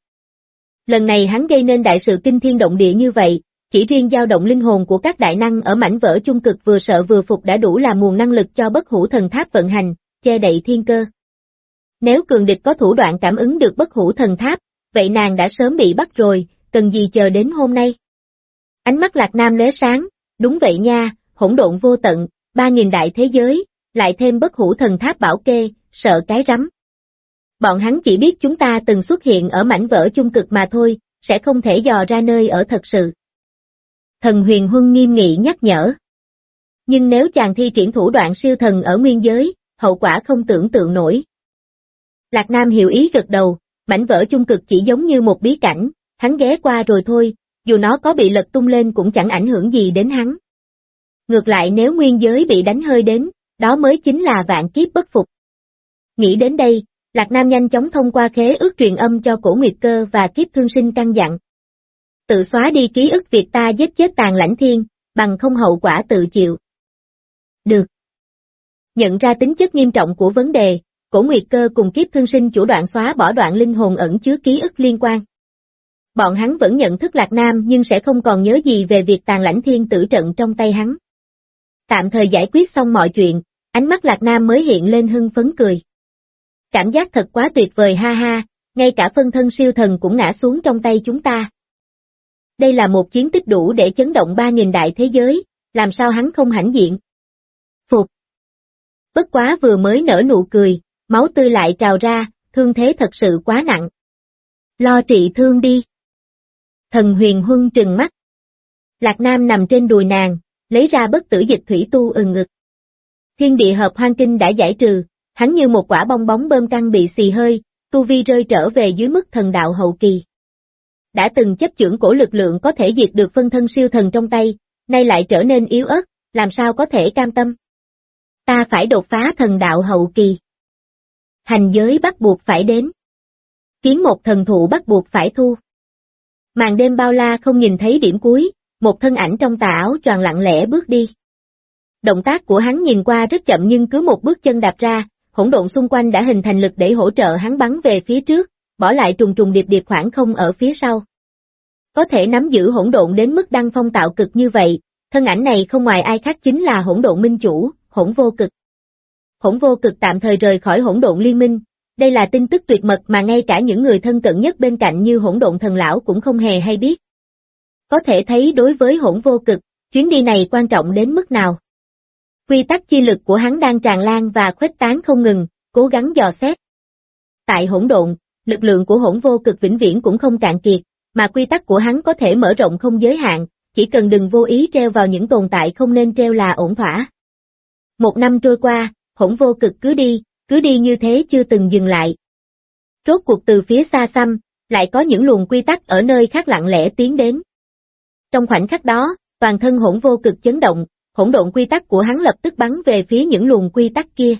Lần này hắn gây nên đại sự kinh thiên động địa như vậy, chỉ riêng dao động linh hồn của các đại năng ở mảnh vỡ chung cực vừa sợ vừa phục đã đủ là nguồn năng lực cho bất hủ thần tháp vận hành, che đậy thiên cơ. Nếu cường địch có thủ đoạn cảm ứng được bất hủ thần tháp, vậy nàng đã sớm bị bắt rồi, cần gì chờ đến hôm nay. Ánh mắt Lạc Nam lóe sáng, đúng vậy nha, hỗn độn vô tận, ba nghìn đại thế giới, lại thêm bất hủ thần tháp bảo kê, sợ cái rắm. Bọn hắn chỉ biết chúng ta từng xuất hiện ở mảnh vỡ chung cực mà thôi, sẽ không thể dò ra nơi ở thật sự. Thần huyền huân nghiêm nghị nhắc nhở. Nhưng nếu chàng thi triển thủ đoạn siêu thần ở nguyên giới, hậu quả không tưởng tượng nổi. Lạc Nam hiểu ý gật đầu, mảnh vỡ chung cực chỉ giống như một bí cảnh, hắn ghé qua rồi thôi, dù nó có bị lật tung lên cũng chẳng ảnh hưởng gì đến hắn. Ngược lại nếu nguyên giới bị đánh hơi đến, đó mới chính là vạn kiếp bất phục. Nghĩ đến đây, Lạc Nam nhanh chóng thông qua khế ước truyền âm cho cổ nguyệt cơ và kiếp thương sinh căn dặn. Tự xóa đi ký ức việc ta giết chết tàn lãnh thiên, bằng không hậu quả tự chịu. Được. Nhận ra tính chất nghiêm trọng của vấn đề, cổ nguyệt cơ cùng kiếp thương sinh chủ đoạn xóa bỏ đoạn linh hồn ẩn chứa ký ức liên quan. Bọn hắn vẫn nhận thức Lạc Nam nhưng sẽ không còn nhớ gì về việc tàn lãnh thiên tử trận trong tay hắn. Tạm thời giải quyết xong mọi chuyện, ánh mắt Lạc Nam mới hiện lên hưng phấn cười. Cảm giác thật quá tuyệt vời ha ha, ngay cả phân thân siêu thần cũng ngã xuống trong tay chúng ta. Đây là một chiến tích đủ để chấn động 3.000 đại thế giới, làm sao hắn không hãnh diện. Phục. Bất quá vừa mới nở nụ cười, máu tươi lại trào ra, thương thế thật sự quá nặng. Lo trị thương đi. Thần huyền huân trừng mắt. Lạc Nam nằm trên đùi nàng, lấy ra bất tử dịch thủy tu ừng ngực. Thiên địa hợp hoang kinh đã giải trừ, hắn như một quả bong bóng bơm căng bị xì hơi, tu vi rơi trở về dưới mức thần đạo hậu kỳ. Đã từng chấp trưởng cổ lực lượng có thể diệt được phân thân siêu thần trong tay, nay lại trở nên yếu ớt, làm sao có thể cam tâm. Ta phải đột phá thần đạo hậu kỳ. Hành giới bắt buộc phải đến. Kiến một thần thụ bắt buộc phải thu. Màn đêm bao la không nhìn thấy điểm cuối, một thân ảnh trong tà áo tròn lặng lẽ bước đi. Động tác của hắn nhìn qua rất chậm nhưng cứ một bước chân đạp ra, hỗn độn xung quanh đã hình thành lực để hỗ trợ hắn bắn về phía trước, bỏ lại trùng trùng điệp điệp khoảng không ở phía sau. Có thể nắm giữ hỗn độn đến mức đăng phong tạo cực như vậy, thân ảnh này không ngoài ai khác chính là hỗn độn minh chủ, hỗn vô cực. Hỗn vô cực tạm thời rời khỏi hỗn độn liên minh, đây là tin tức tuyệt mật mà ngay cả những người thân cận nhất bên cạnh như hỗn độn thần lão cũng không hề hay biết. Có thể thấy đối với hỗn vô cực, chuyến đi này quan trọng đến mức nào. Quy tắc chi lực của hắn đang tràn lan và khuếch tán không ngừng, cố gắng dò xét. Tại hỗn độn, lực lượng của hỗn vô cực vĩnh viễn cũng không cạn kiệt, mà quy tắc của hắn có thể mở rộng không giới hạn, chỉ cần đừng vô ý treo vào những tồn tại không nên treo là ổn thỏa. Một năm trôi qua, hỗn vô cực cứ đi, cứ đi như thế chưa từng dừng lại. Rốt cuộc từ phía xa xăm, lại có những luồng quy tắc ở nơi khác lặng lẽ tiến đến. Trong khoảnh khắc đó, toàn thân hỗn vô cực chấn động, hỗn độn quy tắc của hắn lập tức bắn về phía những luồng quy tắc kia.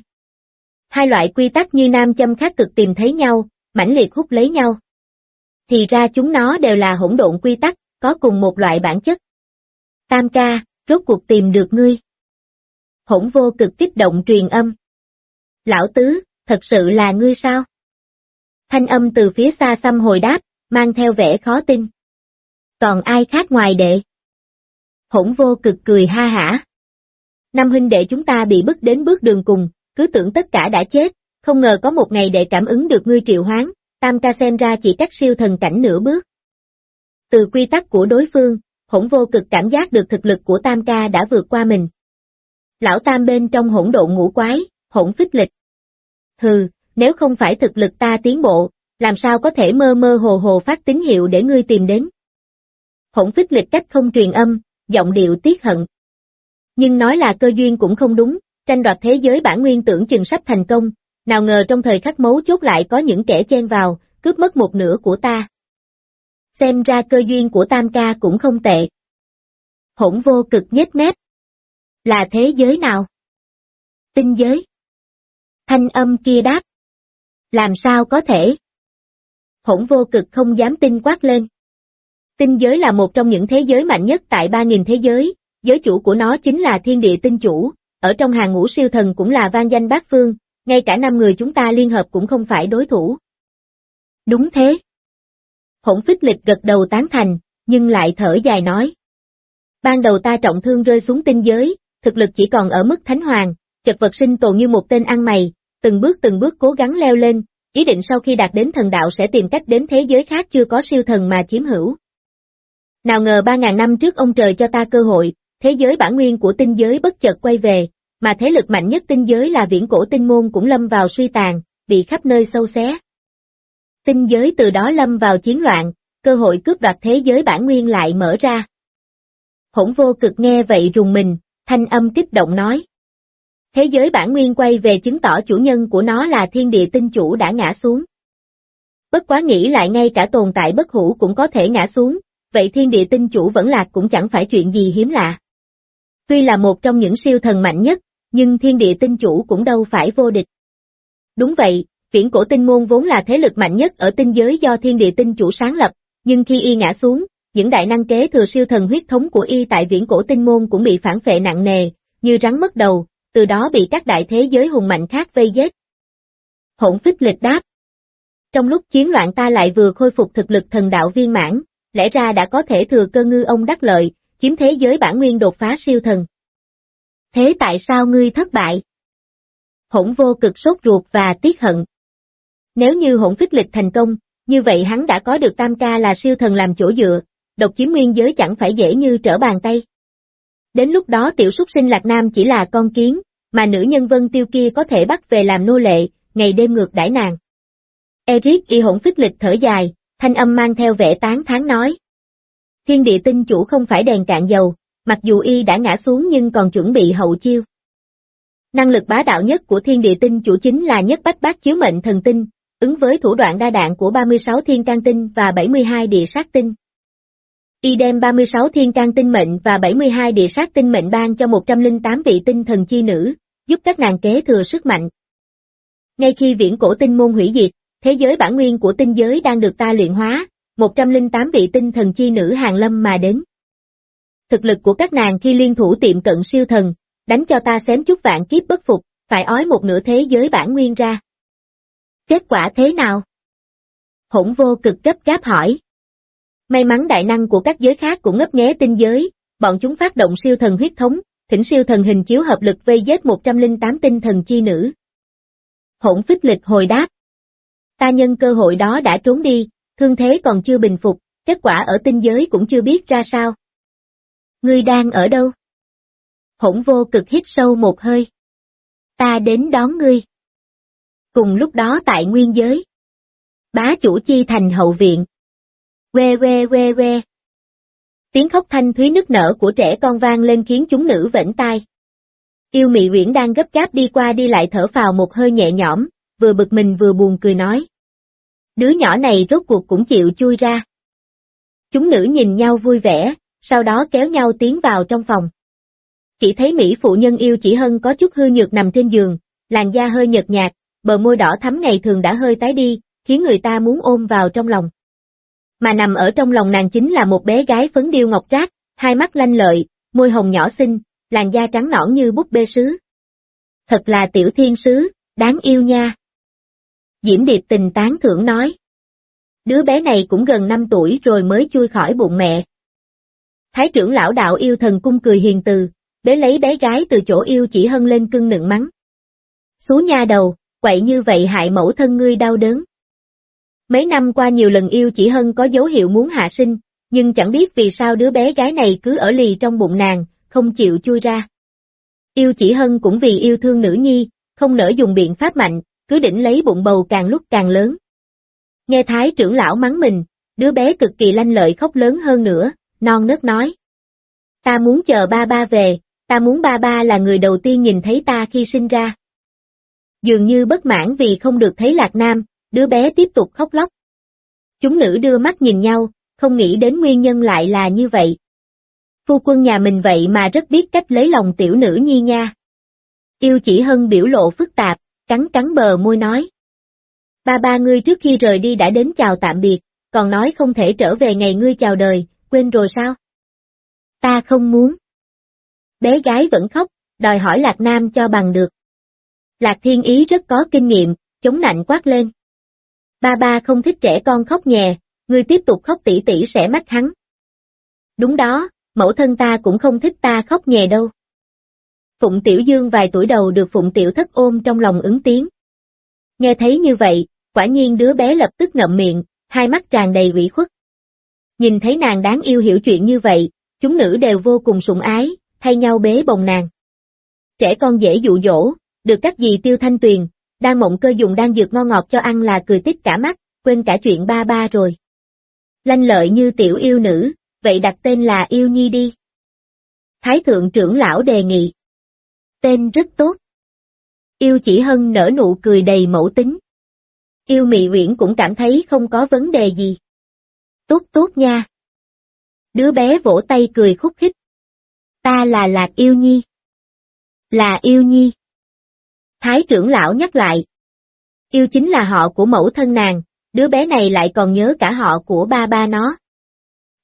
Hai loại quy tắc như nam châm khác cực tìm thấy nhau, mãnh liệt hút lấy nhau. Thì ra chúng nó đều là hỗn độn quy tắc, có cùng một loại bản chất. Tam ca, rốt cuộc tìm được ngươi. Hỗn vô cực kích động truyền âm. Lão tứ, thật sự là ngươi sao? Thanh âm từ phía xa xăm hồi đáp, mang theo vẻ khó tin. Còn ai khác ngoài đệ? hỗn vô cực cười ha hả. Năm huynh đệ chúng ta bị bức đến bước đường cùng, cứ tưởng tất cả đã chết, không ngờ có một ngày đệ cảm ứng được ngươi triệu hoán, tam ca xem ra chỉ cách siêu thần cảnh nửa bước. Từ quy tắc của đối phương, hỗn vô cực cảm giác được thực lực của tam ca đã vượt qua mình. Lão tam bên trong hỗn độn ngũ quái, hỗn phích lịch. Hừ, nếu không phải thực lực ta tiến bộ, làm sao có thể mơ mơ hồ hồ phát tín hiệu để ngươi tìm đến. Hỗn phích lịch cách không truyền âm, giọng điệu tiếc hận. Nhưng nói là cơ duyên cũng không đúng, tranh đoạt thế giới bản nguyên tưởng chừng sắp thành công, nào ngờ trong thời khắc mấu chốt lại có những kẻ chen vào, cướp mất một nửa của ta. Xem ra cơ duyên của Tam ca cũng không tệ. Hỗn vô cực nhếch mép. Là thế giới nào? Tinh giới. Thanh âm kia đáp. Làm sao có thể? Hỗn vô cực không dám tin quát lên. Tinh giới là một trong những thế giới mạnh nhất tại 3.000 thế giới, giới chủ của nó chính là thiên địa tinh chủ, ở trong hàng ngũ siêu thần cũng là vang danh bát phương, ngay cả năm người chúng ta liên hợp cũng không phải đối thủ. Đúng thế. Hỗn phích lịch gật đầu tán thành, nhưng lại thở dài nói. Ban đầu ta trọng thương rơi xuống tinh giới, thực lực chỉ còn ở mức thánh hoàng, chật vật sinh tồn như một tên ăn mày, từng bước từng bước cố gắng leo lên, ý định sau khi đạt đến thần đạo sẽ tìm cách đến thế giới khác chưa có siêu thần mà chiếm hữu. Nào ngờ ba ngàn năm trước ông trời cho ta cơ hội, thế giới bản nguyên của tinh giới bất chợt quay về, mà thế lực mạnh nhất tinh giới là viễn cổ tinh môn cũng lâm vào suy tàn, bị khắp nơi sâu xé. Tinh giới từ đó lâm vào chiến loạn, cơ hội cướp đoạt thế giới bản nguyên lại mở ra. Hỗn vô cực nghe vậy rùng mình, thanh âm kích động nói. Thế giới bản nguyên quay về chứng tỏ chủ nhân của nó là thiên địa tinh chủ đã ngã xuống. Bất quá nghĩ lại ngay cả tồn tại bất hủ cũng có thể ngã xuống, vậy thiên địa tinh chủ vẫn lạc cũng chẳng phải chuyện gì hiếm lạ. Tuy là một trong những siêu thần mạnh nhất, nhưng thiên địa tinh chủ cũng đâu phải vô địch. Đúng vậy, viễn cổ tinh môn vốn là thế lực mạnh nhất ở tinh giới do thiên địa tinh chủ sáng lập, nhưng khi y ngã xuống, những đại năng kế thừa siêu thần huyết thống của y tại viễn cổ tinh môn cũng bị phản phệ nặng nề, như rắn mất đầu, từ đó bị các đại thế giới hùng mạnh khác vây giết. Hỗn phích lịch đáp. Trong lúc chiến loạn ta lại vừa khôi phục thực lực thần đạo viên mãn, lẽ ra đã có thể thừa cơ ngư ông đắc lợi, chiếm thế giới bản nguyên đột phá siêu thần. Thế tại sao ngươi thất bại? Hỗn vô cực sốt ruột và tiếc hận. Nếu như hỗn phích lịch thành công, như vậy hắn đã có được tam ca là siêu thần làm chỗ dựa, độc chiếm nguyên giới chẳng phải dễ như trở bàn tay. Đến lúc đó tiểu súc sinh Lạc Nam chỉ là con kiến, mà nữ nhân vân tiêu kia có thể bắt về làm nô lệ, ngày đêm ngược đãi nàng. Eric y hỗn phích lịch thở dài, thanh âm mang theo vẻ tán tháng nói. Thiên địa tinh chủ không phải đèn cạn dầu, mặc dù y đã ngã xuống nhưng còn chuẩn bị hậu chiêu. Năng lực bá đạo nhất của thiên địa tinh chủ chính là nhất bách bát chiếu mệnh thần tinh, ứng với thủ đoạn đa đạn của 36 thiên can tinh và 72 địa sát tinh. Y đem 36 thiên can tinh mệnh và 72 địa sát tinh mệnh ban cho 108 vị tinh thần chi nữ, giúp các nàng kế thừa sức mạnh. Ngay khi viễn cổ tinh môn hủy diệt, thế giới bản nguyên của tinh giới đang được ta luyện hóa, 108 vị tinh thần chi nữ hàng lâm mà đến. Thực lực của các nàng khi liên thủ tiệm cận siêu thần, đánh cho ta xém chút vạn kiếp bất phục, phải ói một nửa thế giới bản nguyên ra. Kết quả thế nào? Hỗn vô cực cấp gáp hỏi. May mắn đại năng của các giới khác cũng ngấp nghé tinh giới, bọn chúng phát động siêu thần huyết thống, thỉnh siêu thần hình chiếu hợp lực vây giết 108 tinh thần chi nữ. Hỗn phích lịch hồi đáp. Ta nhân cơ hội đó đã trốn đi, thương thế còn chưa bình phục, kết quả ở tinh giới cũng chưa biết ra sao. Ngươi đang ở đâu? Hỗn vô cực hít sâu một hơi. Ta đến đón ngươi. Cùng lúc đó tại nguyên giới. Bá chủ chi thành hậu viện. Que que que que. Tiếng khóc thanh thúy nức nở của trẻ con vang lên khiến chúng nữ vẫy tai. Yêu mị Uyển đang gấp gáp đi qua đi lại thở phào một hơi nhẹ nhõm, vừa bực mình vừa buồn cười nói. Đứa nhỏ này rốt cuộc cũng chịu chui ra. Chúng nữ nhìn nhau vui vẻ, sau đó kéo nhau tiến vào trong phòng. Chỉ thấy Mỹ phụ nhân yêu chỉ hân có chút hư nhược nằm trên giường, làn da hơi nhợt nhạt, bờ môi đỏ thắm ngày thường đã hơi tái đi, khiến người ta muốn ôm vào trong lòng. Mà nằm ở trong lòng nàng chính là một bé gái phấn điêu ngọc trác, hai mắt lanh lợi, môi hồng nhỏ xinh, làn da trắng nõn như búp bê sứ. Thật là tiểu thiên sứ, đáng yêu nha. Diễm Điệp tình tán thưởng nói. Đứa bé này cũng gần 5 tuổi rồi mới chui khỏi bụng mẹ. Thái trưởng lão đạo yêu thần cung cười hiền từ, bế lấy bé gái từ chỗ yêu chỉ hân lên cưng nựng mắng. Xú nha đầu, quậy như vậy hại mẫu thân ngươi đau đớn. Mấy năm qua nhiều lần yêu chỉ hân có dấu hiệu muốn hạ sinh, nhưng chẳng biết vì sao đứa bé gái này cứ ở lì trong bụng nàng, không chịu chui ra. Yêu chỉ hân cũng vì yêu thương nữ nhi, không nỡ dùng biện pháp mạnh, cứ đỉnh lấy bụng bầu càng lúc càng lớn. Nghe thái trưởng lão mắng mình, đứa bé cực kỳ lanh lợi khóc lớn hơn nữa, non nớt nói. Ta muốn chờ ba ba về, ta muốn ba ba là người đầu tiên nhìn thấy ta khi sinh ra. Dường như bất mãn vì không được thấy Lạc Nam, đứa bé tiếp tục khóc lóc. Chúng nữ đưa mắt nhìn nhau, không nghĩ đến nguyên nhân lại là như vậy. Phu quân nhà mình vậy mà rất biết cách lấy lòng tiểu nữ nhi nha. Yêu chỉ hân biểu lộ phức tạp, cắn cắn bờ môi nói. Ba ba ngươi trước khi rời đi đã đến chào tạm biệt, còn nói không thể trở về ngày ngươi chào đời, quên rồi sao? Ta không muốn. Bé gái vẫn khóc, đòi hỏi Lạc Nam cho bằng được. Lạc Thiên Ý rất có kinh nghiệm, chống nạnh quát lên. Ba ba không thích trẻ con khóc nhè, ngươi tiếp tục khóc tỉ tỉ sẽ mách hắn. Đúng đó, mẫu thân ta cũng không thích ta khóc nhè đâu. Phụng Tiểu Dương vài tuổi đầu được Phụng Tiểu Thất ôm trong lòng ứng tiếng. Nghe thấy như vậy, quả nhiên đứa bé lập tức ngậm miệng, hai mắt tràn đầy ủy khuất. Nhìn thấy nàng đáng yêu hiểu chuyện như vậy, chúng nữ đều vô cùng sủng ái, thay nhau bế bồng nàng. Trẻ con dễ dụ dỗ, được các dì tiêu thanh tuyền, đang mộng cơ dùng đang dược ngon ngọt cho ăn là cười tích cả mắt, quên cả chuyện ba ba rồi. Lanh lợi như tiểu yêu nữ, vậy đặt tên là yêu nhi đi. Thái thượng trưởng lão đề nghị. Tên rất tốt. Yêu chỉ hân nở nụ cười đầy mẫu tính. Yêu mị uyển cũng cảm thấy không có vấn đề gì. Tốt tốt nha. Đứa bé vỗ tay cười khúc khích. Ta là Lạc Yêu Nhi. Là Yêu Nhi. Thái trưởng lão nhắc lại. Yêu chính là họ của mẫu thân nàng, đứa bé này lại còn nhớ cả họ của ba ba nó.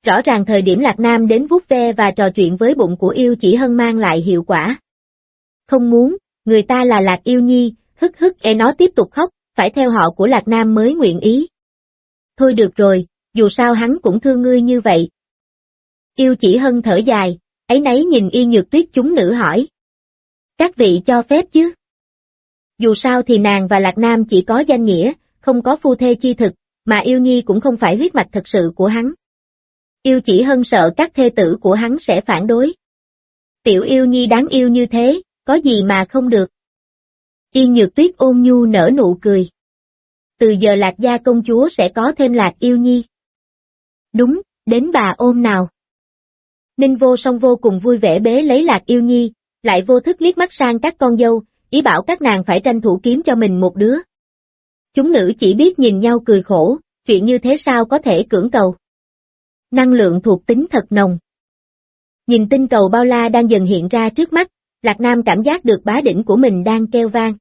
Rõ ràng thời điểm Lạc Nam đến vuốt ve và trò chuyện với bụng của yêu chỉ hân mang lại hiệu quả. Không muốn, người ta là Lạc Yêu Nhi, hức hức e nó tiếp tục khóc, phải theo họ của Lạc Nam mới nguyện ý. Thôi được rồi, dù sao hắn cũng thương ngươi như vậy. Yêu chỉ hân thở dài, ấy nấy nhìn y nhược tuyết chúng nữ hỏi. Các vị cho phép chứ? Dù sao thì nàng và Lạc Nam chỉ có danh nghĩa, không có phu thê chi thực, mà yêu nhi cũng không phải huyết mạch thật sự của hắn. Yêu chỉ hơn sợ các thê tử của hắn sẽ phản đối. Tiểu yêu nhi đáng yêu như thế, có gì mà không được. Yên nhược tuyết ôn nhu nở nụ cười. Từ giờ lạc gia công chúa sẽ có thêm lạc yêu nhi. Đúng, đến bà ôm nào. Ninh vô song vô cùng vui vẻ bế lấy lạc yêu nhi, lại vô thức liếc mắt sang các con dâu, ý bảo các nàng phải tranh thủ kiếm cho mình một đứa. Chúng nữ chỉ biết nhìn nhau cười khổ, chuyện như thế sao có thể cưỡng cầu. Năng lượng thuộc tính thật nồng. Nhìn tinh cầu bao la đang dần hiện ra trước mắt, Lạc Nam cảm giác được bá đỉnh của mình đang kêu vang.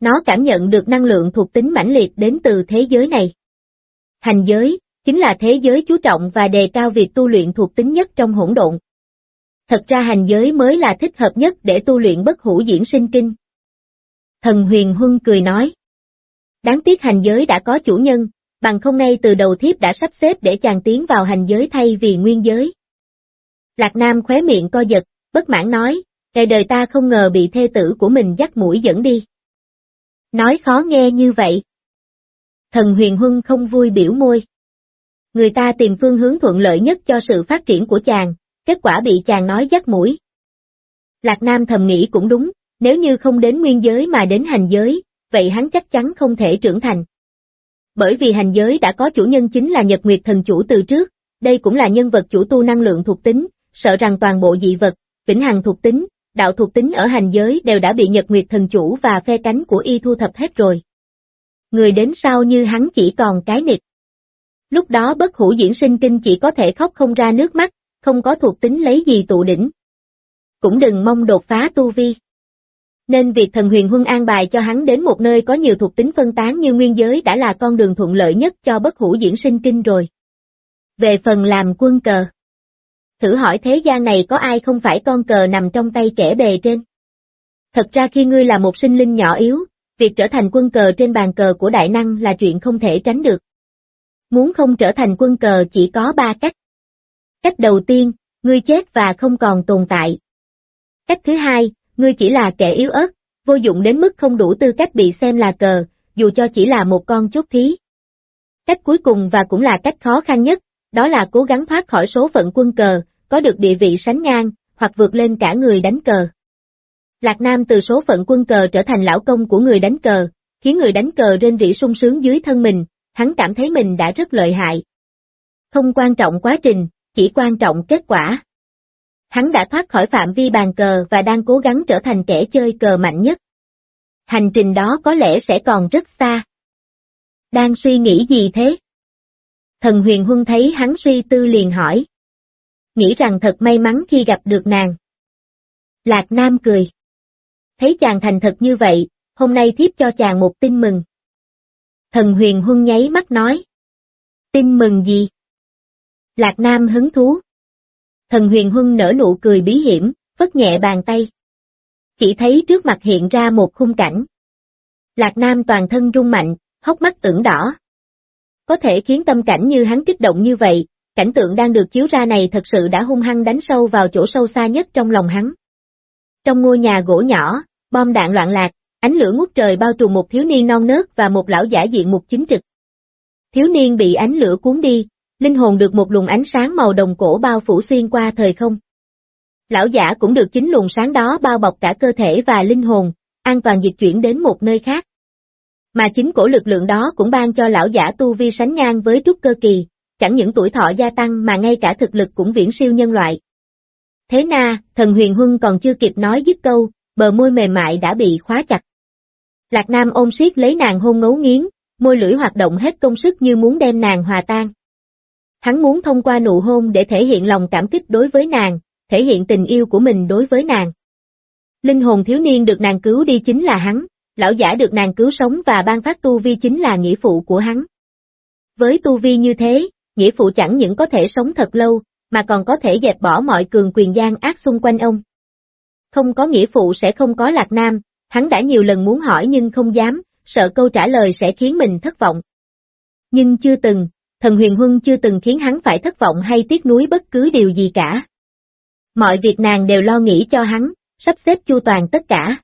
Nó cảm nhận được năng lượng thuộc tính mãnh liệt đến từ thế giới này. Hành giới, chính là thế giới chú trọng và đề cao việc tu luyện thuộc tính nhất trong hỗn độn. Thật ra hành giới mới là thích hợp nhất để tu luyện bất hủ diễn sinh kinh. Thần huyền huân cười nói. Đáng tiếc hành giới đã có chủ nhân, bằng không ngay từ đầu thiếp đã sắp xếp để chàng tiến vào hành giới thay vì nguyên giới. Lạc Nam khóe miệng co giật, bất mãn nói, ngày đời ta không ngờ bị thê tử của mình dắt mũi dẫn đi. Nói khó nghe như vậy. Thần huyền huân không vui biểu môi. Người ta tìm phương hướng thuận lợi nhất cho sự phát triển của chàng, kết quả bị chàng nói dắt mũi. Lạc Nam thầm nghĩ cũng đúng, nếu như không đến nguyên giới mà đến hành giới, vậy hắn chắc chắn không thể trưởng thành. Bởi vì hành giới đã có chủ nhân chính là Nhật Nguyệt Thần Chủ từ trước, đây cũng là nhân vật chủ tu năng lượng thuộc tính, sợ rằng toàn bộ dị vật, vĩnh hằng thuộc tính, đạo thuộc tính ở hành giới đều đã bị Nhật Nguyệt Thần Chủ và phe cánh của y thu thập hết rồi. Người đến sau như hắn chỉ còn cái nịch. Lúc đó bất hủ diễn sinh kinh chỉ có thể khóc không ra nước mắt, không có thuộc tính lấy gì tụ đỉnh. Cũng đừng mong đột phá tu vi. Nên việc thần huyền huân an bài cho hắn đến một nơi có nhiều thuộc tính phân tán như nguyên giới đã là con đường thuận lợi nhất cho bất hủ diễn sinh kinh rồi. Về phần làm quân cờ. Thử hỏi thế gian này có ai không phải con cờ nằm trong tay kẻ bề trên? Thật ra khi ngươi là một sinh linh nhỏ yếu, việc trở thành quân cờ trên bàn cờ của đại năng là chuyện không thể tránh được. Muốn không trở thành quân cờ chỉ có ba cách. Cách đầu tiên, ngươi chết và không còn tồn tại. Cách thứ hai, ngươi chỉ là kẻ yếu ớt, vô dụng đến mức không đủ tư cách bị xem là cờ, dù cho chỉ là một con chốt thí. Cách cuối cùng và cũng là cách khó khăn nhất, đó là cố gắng thoát khỏi số phận quân cờ, có được địa vị sánh ngang, hoặc vượt lên cả người đánh cờ. Lạc Nam từ số phận quân cờ trở thành lão công của người đánh cờ, khiến người đánh cờ rên rỉ sung sướng dưới thân mình, hắn cảm thấy mình đã rất lợi hại. Không quan trọng quá trình, chỉ quan trọng kết quả. Hắn đã thoát khỏi phạm vi bàn cờ và đang cố gắng trở thành kẻ chơi cờ mạnh nhất. Hành trình đó có lẽ sẽ còn rất xa. Đang suy nghĩ gì thế? Thần huyền huân thấy hắn suy tư liền hỏi. Nghĩ rằng thật may mắn khi gặp được nàng. Lạc Nam cười. Thấy chàng thành thật như vậy, hôm nay thiếp cho chàng một tin mừng. Thần huyền huân nháy mắt nói. Tin mừng gì? Lạc Nam hứng thú. Thần huyền huân nở nụ cười bí hiểm, vất nhẹ bàn tay. Chỉ thấy trước mặt hiện ra một khung cảnh. Lạc Nam toàn thân rung mạnh, hốc mắt tưởng đỏ. Có thể khiến tâm cảnh như hắn kích động như vậy, cảnh tượng đang được chiếu ra này thật sự đã hung hăng đánh sâu vào chỗ sâu xa nhất trong lòng hắn. Trong ngôi nhà gỗ nhỏ, bom đạn loạn lạc, ánh lửa ngút trời bao trùm một thiếu niên non nớt và một lão giả diện mục chính trực. Thiếu niên bị ánh lửa cuốn đi, linh hồn được một luồng ánh sáng màu đồng cổ bao phủ xuyên qua thời không. Lão giả cũng được chính luồng sáng đó bao bọc cả cơ thể và linh hồn, an toàn dịch chuyển đến một nơi khác. Mà chính cổ lực lượng đó cũng ban cho lão giả tu vi sánh ngang với trúc cơ kỳ, chẳng những tuổi thọ gia tăng mà ngay cả thực lực cũng viễn siêu nhân loại. Thế na, thần huyền huân còn chưa kịp nói dứt câu, bờ môi mềm mại đã bị khóa chặt. Lạc Nam ôm siết lấy nàng hôn ngấu nghiến, môi lưỡi hoạt động hết công sức như muốn đem nàng hòa tan. Hắn muốn thông qua nụ hôn để thể hiện lòng cảm kích đối với nàng, thể hiện tình yêu của mình đối với nàng. Linh hồn thiếu niên được nàng cứu đi chính là hắn, lão giả được nàng cứu sống và ban phát tu vi chính là nghĩa phụ của hắn. Với tu vi như thế, nghĩa phụ chẳng những có thể sống thật lâu, mà còn có thể dẹp bỏ mọi cường quyền gian ác xung quanh ông. Không có nghĩa phụ sẽ không có lạc nam, hắn đã nhiều lần muốn hỏi nhưng không dám, sợ câu trả lời sẽ khiến mình thất vọng. Nhưng chưa từng, thần huyền huân chưa từng khiến hắn phải thất vọng hay tiếc nuối bất cứ điều gì cả. Mọi việc nàng đều lo nghĩ cho hắn, sắp xếp chu toàn tất cả.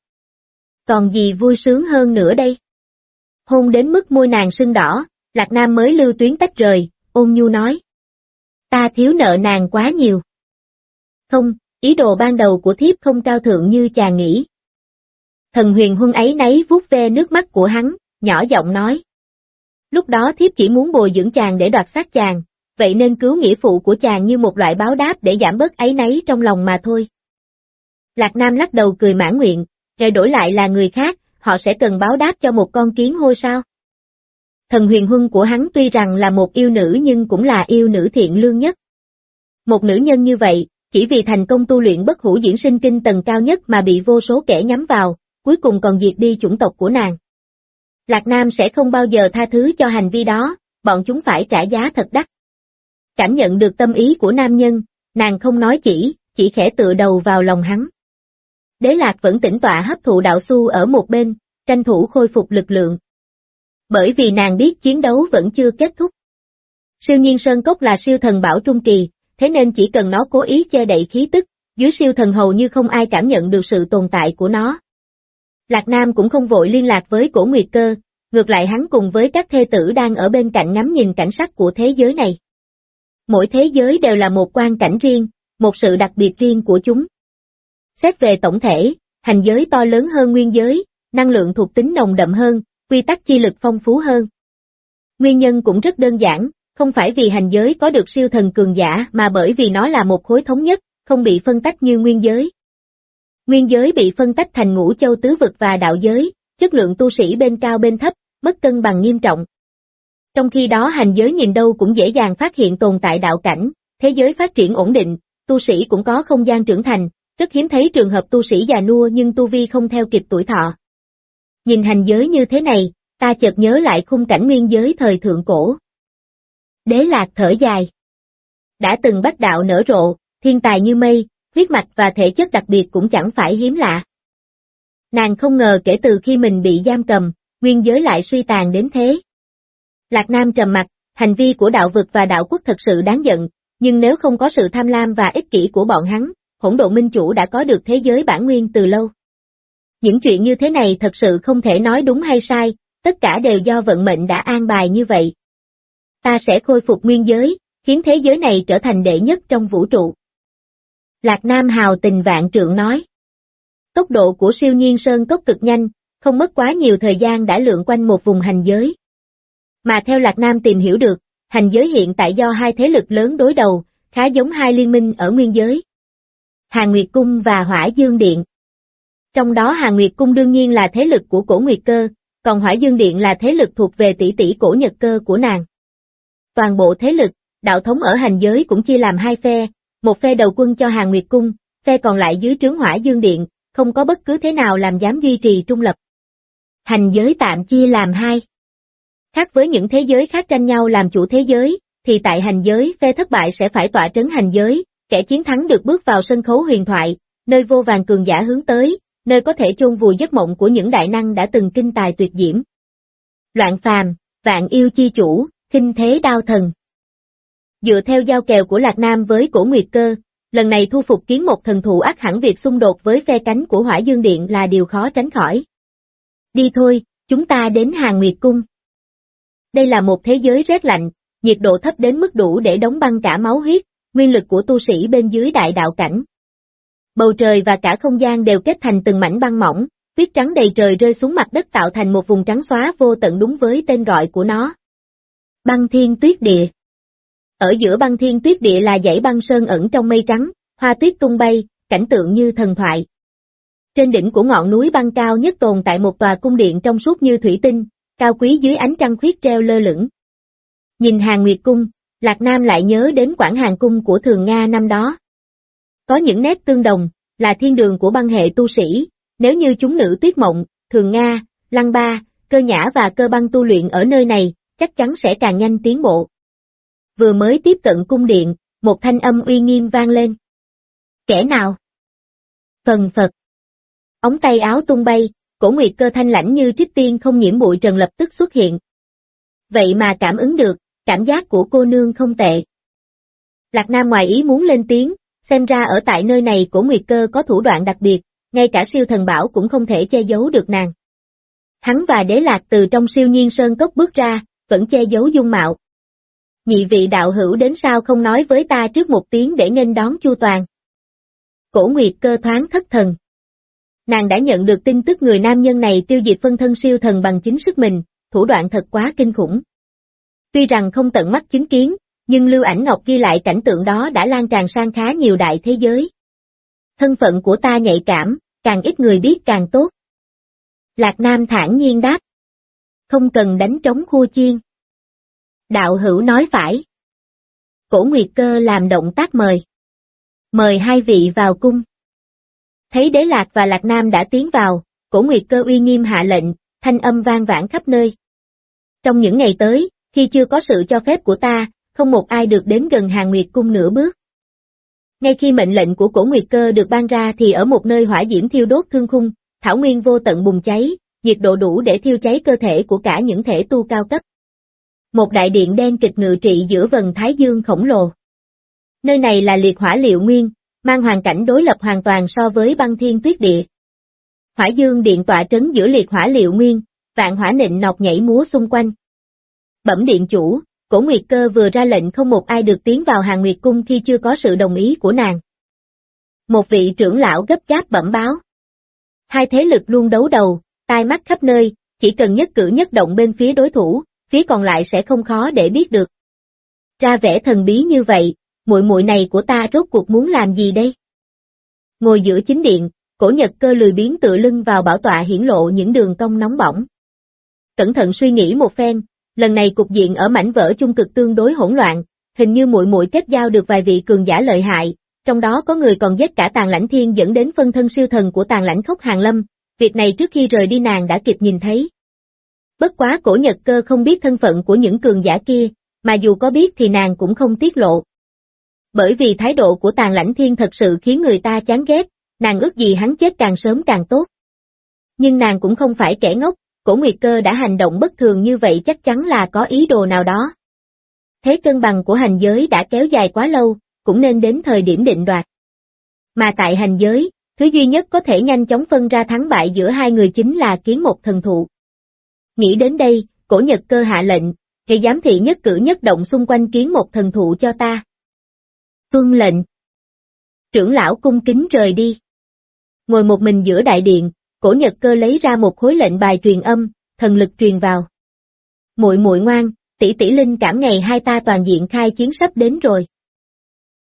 Còn gì vui sướng hơn nữa đây? Hôn đến mức môi nàng sưng đỏ, Lạc Nam mới lưu tuyến tách rời, ôn nhu nói. Ta thiếu nợ nàng quá nhiều. Không, ý đồ ban đầu của thiếp không cao thượng như chàng nghĩ. Thần huyền huân ấy nấy vuốt ve nước mắt của hắn, nhỏ giọng nói. Lúc đó thiếp chỉ muốn bồi dưỡng chàng để đoạt sát chàng, vậy nên cứu nghĩa phụ của chàng như một loại báo đáp để giảm bớt ấy nấy trong lòng mà thôi. Lạc Nam lắc đầu cười mãn nguyện, rồi đổi lại là người khác, họ sẽ cần báo đáp cho một con kiến hôi sao? Thần huyền huân của hắn tuy rằng là một yêu nữ nhưng cũng là yêu nữ thiện lương nhất. Một nữ nhân như vậy, chỉ vì thành công tu luyện bất hủ diễn sinh kinh tầng cao nhất mà bị vô số kẻ nhắm vào, cuối cùng còn diệt đi chủng tộc của nàng. Lạc Nam sẽ không bao giờ tha thứ cho hành vi đó, bọn chúng phải trả giá thật đắt. Cảm nhận được tâm ý của nam nhân, nàng không nói chỉ, chỉ khẽ tựa đầu vào lòng hắn. Đế Lạc vẫn tĩnh tọa hấp thụ đạo su ở một bên, tranh thủ khôi phục lực lượng. Bởi vì nàng biết chiến đấu vẫn chưa kết thúc. Siêu nhiên Sơn Cốc là siêu thần bảo trung kỳ, thế nên chỉ cần nó cố ý che đậy khí tức, dưới siêu thần hầu như không ai cảm nhận được sự tồn tại của nó. Lạc Nam cũng không vội liên lạc với cổ nguyệt cơ, ngược lại hắn cùng với các thê tử đang ở bên cạnh ngắm nhìn cảnh sắc của thế giới này. Mỗi thế giới đều là một quan cảnh riêng, một sự đặc biệt riêng của chúng. Xét về tổng thể, hành giới to lớn hơn nguyên giới, năng lượng thuộc tính nồng đậm hơn, quy tắc chi lực phong phú hơn. Nguyên nhân cũng rất đơn giản, không phải vì hành giới có được siêu thần cường giả mà bởi vì nó là một khối thống nhất, không bị phân tách như nguyên giới. Nguyên giới bị phân tách thành ngũ châu tứ vực và đạo giới, chất lượng tu sĩ bên cao bên thấp, mất cân bằng nghiêm trọng. Trong khi đó hành giới nhìn đâu cũng dễ dàng phát hiện tồn tại đạo cảnh, thế giới phát triển ổn định, tu sĩ cũng có không gian trưởng thành, rất hiếm thấy trường hợp tu sĩ già nua nhưng tu vi không theo kịp tuổi thọ. Nhìn hành giới như thế này, ta chợt nhớ lại khung cảnh nguyên giới thời thượng cổ. Đế lạc thở dài. Đã từng bắt đạo nở rộ, thiên tài như mây, huyết mạch và thể chất đặc biệt cũng chẳng phải hiếm lạ. Nàng không ngờ kể từ khi mình bị giam cầm, nguyên giới lại suy tàn đến thế. Lạc Nam trầm mặt, hành vi của đạo vực và đạo quốc thật sự đáng giận, nhưng nếu không có sự tham lam và ích kỷ của bọn hắn, hỗn độ minh chủ đã có được thế giới bản nguyên từ lâu. Những chuyện như thế này thật sự không thể nói đúng hay sai, tất cả đều do vận mệnh đã an bài như vậy. Ta sẽ khôi phục nguyên giới, khiến thế giới này trở thành đệ nhất trong vũ trụ. Lạc Nam hào tình vạn trượng nói. Tốc độ của siêu nhiên sơn cốc cực nhanh, không mất quá nhiều thời gian đã lượn quanh một vùng hành giới. Mà theo Lạc Nam tìm hiểu được, hành giới hiện tại do hai thế lực lớn đối đầu, khá giống hai liên minh ở nguyên giới. Hà Nguyệt Cung và Hỏa Dương Điện. Trong đó Hà Nguyệt Cung đương nhiên là thế lực của cổ Nguyệt Cơ, còn Hỏa Dương Điện là thế lực thuộc về tỷ tỷ cổ Nhật Cơ của nàng. Toàn bộ thế lực, đạo thống ở hành giới cũng chia làm hai phe, một phe đầu quân cho Hàng Nguyệt Cung, phe còn lại dưới trướng Hỏa Dương Điện, không có bất cứ thế nào làm dám duy trì trung lập. Hành giới tạm chia làm hai. Khác với những thế giới khác tranh nhau làm chủ thế giới, thì tại hành giới phe thất bại sẽ phải tọa trấn hành giới, kẻ chiến thắng được bước vào sân khấu huyền thoại, nơi vô vàng cường giả hướng tới, nơi có thể chôn vùi giấc mộng của những đại năng đã từng kinh tài tuyệt diễm. Loạn phàm, vạn yêu chi chủ, kinh thế đao thần. Dựa theo giao kèo của Lạc Nam với cổ Nguyệt Cơ, lần này thu phục kiến một thần thụ ác hẳn việc xung đột với phe cánh của Hỏa Dương Điện là điều khó tránh khỏi. Đi thôi, chúng ta đến Hàng Nguyệt Cung. Đây là một thế giới rét lạnh, nhiệt độ thấp đến mức đủ để đóng băng cả máu huyết, nguyên lực của tu sĩ bên dưới đại đạo cảnh. Bầu trời và cả không gian đều kết thành từng mảnh băng mỏng, tuyết trắng đầy trời rơi xuống mặt đất tạo thành một vùng trắng xóa vô tận đúng với tên gọi của nó. Băng thiên tuyết địa ở giữa băng thiên tuyết địa là dãy băng sơn ẩn trong mây trắng, hoa tuyết tung bay, cảnh tượng như thần thoại. Trên đỉnh của ngọn núi băng cao nhất tồn tại một tòa cung điện trong suốt như thủy tinh, cao quý dưới ánh trăng khuyết treo lơ lửng. Nhìn hàng nguyệt cung, Lạc Nam lại nhớ đến quảng hàng cung của Thường Nga năm đó. Có những nét tương đồng, là thiên đường của băng hệ tu sĩ, nếu như chúng nữ tuyết mộng, Thường Nga, Lăng Ba, cơ nhã và cơ băng tu luyện ở nơi này, chắc chắn sẽ càng nhanh tiến bộ. Vừa mới tiếp cận cung điện, một thanh âm uy nghiêm vang lên. Kẻ nào? Phần Phật. Ống tay áo tung bay, cổ nguyệt cơ thanh lãnh như trích tiên không nhiễm bụi trần lập tức xuất hiện. Vậy mà cảm ứng được, cảm giác của cô nương không tệ. Lạc Nam ngoài ý muốn lên tiếng, xem ra ở tại nơi này cổ nguyệt cơ có thủ đoạn đặc biệt, ngay cả siêu thần bảo cũng không thể che giấu được nàng. Hắn và đế lạc từ trong siêu nhiên sơn cốc bước ra, vẫn che giấu dung mạo. Nhị vị đạo hữu đến sao không nói với ta trước một tiếng để nghênh đón Chu Toàn. Cổ Nguyệt cơ thoáng thất thần. Nàng đã nhận được tin tức người nam nhân này tiêu diệt phân thân siêu thần bằng chính sức mình, thủ đoạn thật quá kinh khủng. Tuy rằng không tận mắt chứng kiến, nhưng Lưu Ảnh Ngọc ghi lại cảnh tượng đó đã lan tràn sang khá nhiều đại thế giới. Thân phận của ta nhạy cảm, càng ít người biết càng tốt. Lạc Nam thản nhiên đáp. Không cần đánh trống khu chiên. Đạo hữu nói phải. Cổ Nguyệt Cơ làm động tác mời. Mời hai vị vào cung. Thấy Đế Lạc và Lạc Nam đã tiến vào, cổ Nguyệt Cơ uy nghiêm hạ lệnh, thanh âm vang vãn khắp nơi. Trong những ngày tới, khi chưa có sự cho phép của ta, không một ai được đến gần hàng Nguyệt Cung nửa bước. Ngay khi mệnh lệnh của cổ Nguyệt Cơ được ban ra thì ở một nơi hỏa diễm thiêu đốt thương khung, thảo nguyên vô tận bùng cháy, nhiệt độ đủ để thiêu cháy cơ thể của cả những thể tu cao cấp. Một đại điện đen kịch ngự trị giữa vần Thái Dương khổng lồ. Nơi này là liệt hỏa liệu nguyên, mang hoàn cảnh đối lập hoàn toàn so với băng thiên tuyết địa. Hỏa Dương điện tọa trấn giữa liệt hỏa liệu nguyên, vạn hỏa nịnh nọc nhảy múa xung quanh. Bẩm điện chủ, cổ Nguyệt Cơ vừa ra lệnh không một ai được tiến vào hàng Nguyệt Cung khi chưa có sự đồng ý của nàng. Một vị trưởng lão gấp gáp bẩm báo. Hai thế lực luôn đấu đầu, tai mắt khắp nơi, chỉ cần nhất cử nhất động bên phía đối thủ, phía còn lại sẽ không khó để biết được. Ra vẻ thần bí như vậy, muội muội này của ta rốt cuộc muốn làm gì đây? Ngồi giữa chính điện, cổ nhật cơ lười biến tựa lưng vào bảo tọa hiển lộ những đường cong nóng bỏng. Cẩn thận suy nghĩ một phen, lần này cục diện ở mảnh vỡ chung cực tương đối hỗn loạn, hình như muội muội kết giao được vài vị cường giả lợi hại, trong đó có người còn giết cả tàn lãnh thiên dẫn đến phân thân siêu thần của tàn lãnh khốc hàng lâm, việc này trước khi rời đi nàng đã kịp nhìn thấy. Bất quá cổ nhật cơ không biết thân phận của những cường giả kia, mà dù có biết thì nàng cũng không tiết lộ. Bởi vì thái độ của tàn lãnh thiên thật sự khiến người ta chán ghét, nàng ước gì hắn chết càng sớm càng tốt. Nhưng nàng cũng không phải kẻ ngốc, cổ nguyệt cơ đã hành động bất thường như vậy chắc chắn là có ý đồ nào đó. Thế cân bằng của hành giới đã kéo dài quá lâu, cũng nên đến thời điểm định đoạt. Mà tại hành giới, thứ duy nhất có thể nhanh chóng phân ra thắng bại giữa hai người chính là kiến một thần thụ. Nghĩ đến đây, cổ nhật cơ hạ lệnh, hệ giám thị nhất cử nhất động xung quanh kiến một thần thụ cho ta. Tuân lệnh. Trưởng lão cung kính rời đi. Ngồi một mình giữa đại điện, cổ nhật cơ lấy ra một khối lệnh bài truyền âm, thần lực truyền vào. Muội muội ngoan, tỷ tỷ linh cảm ngày hai ta toàn diện khai chiến sắp đến rồi.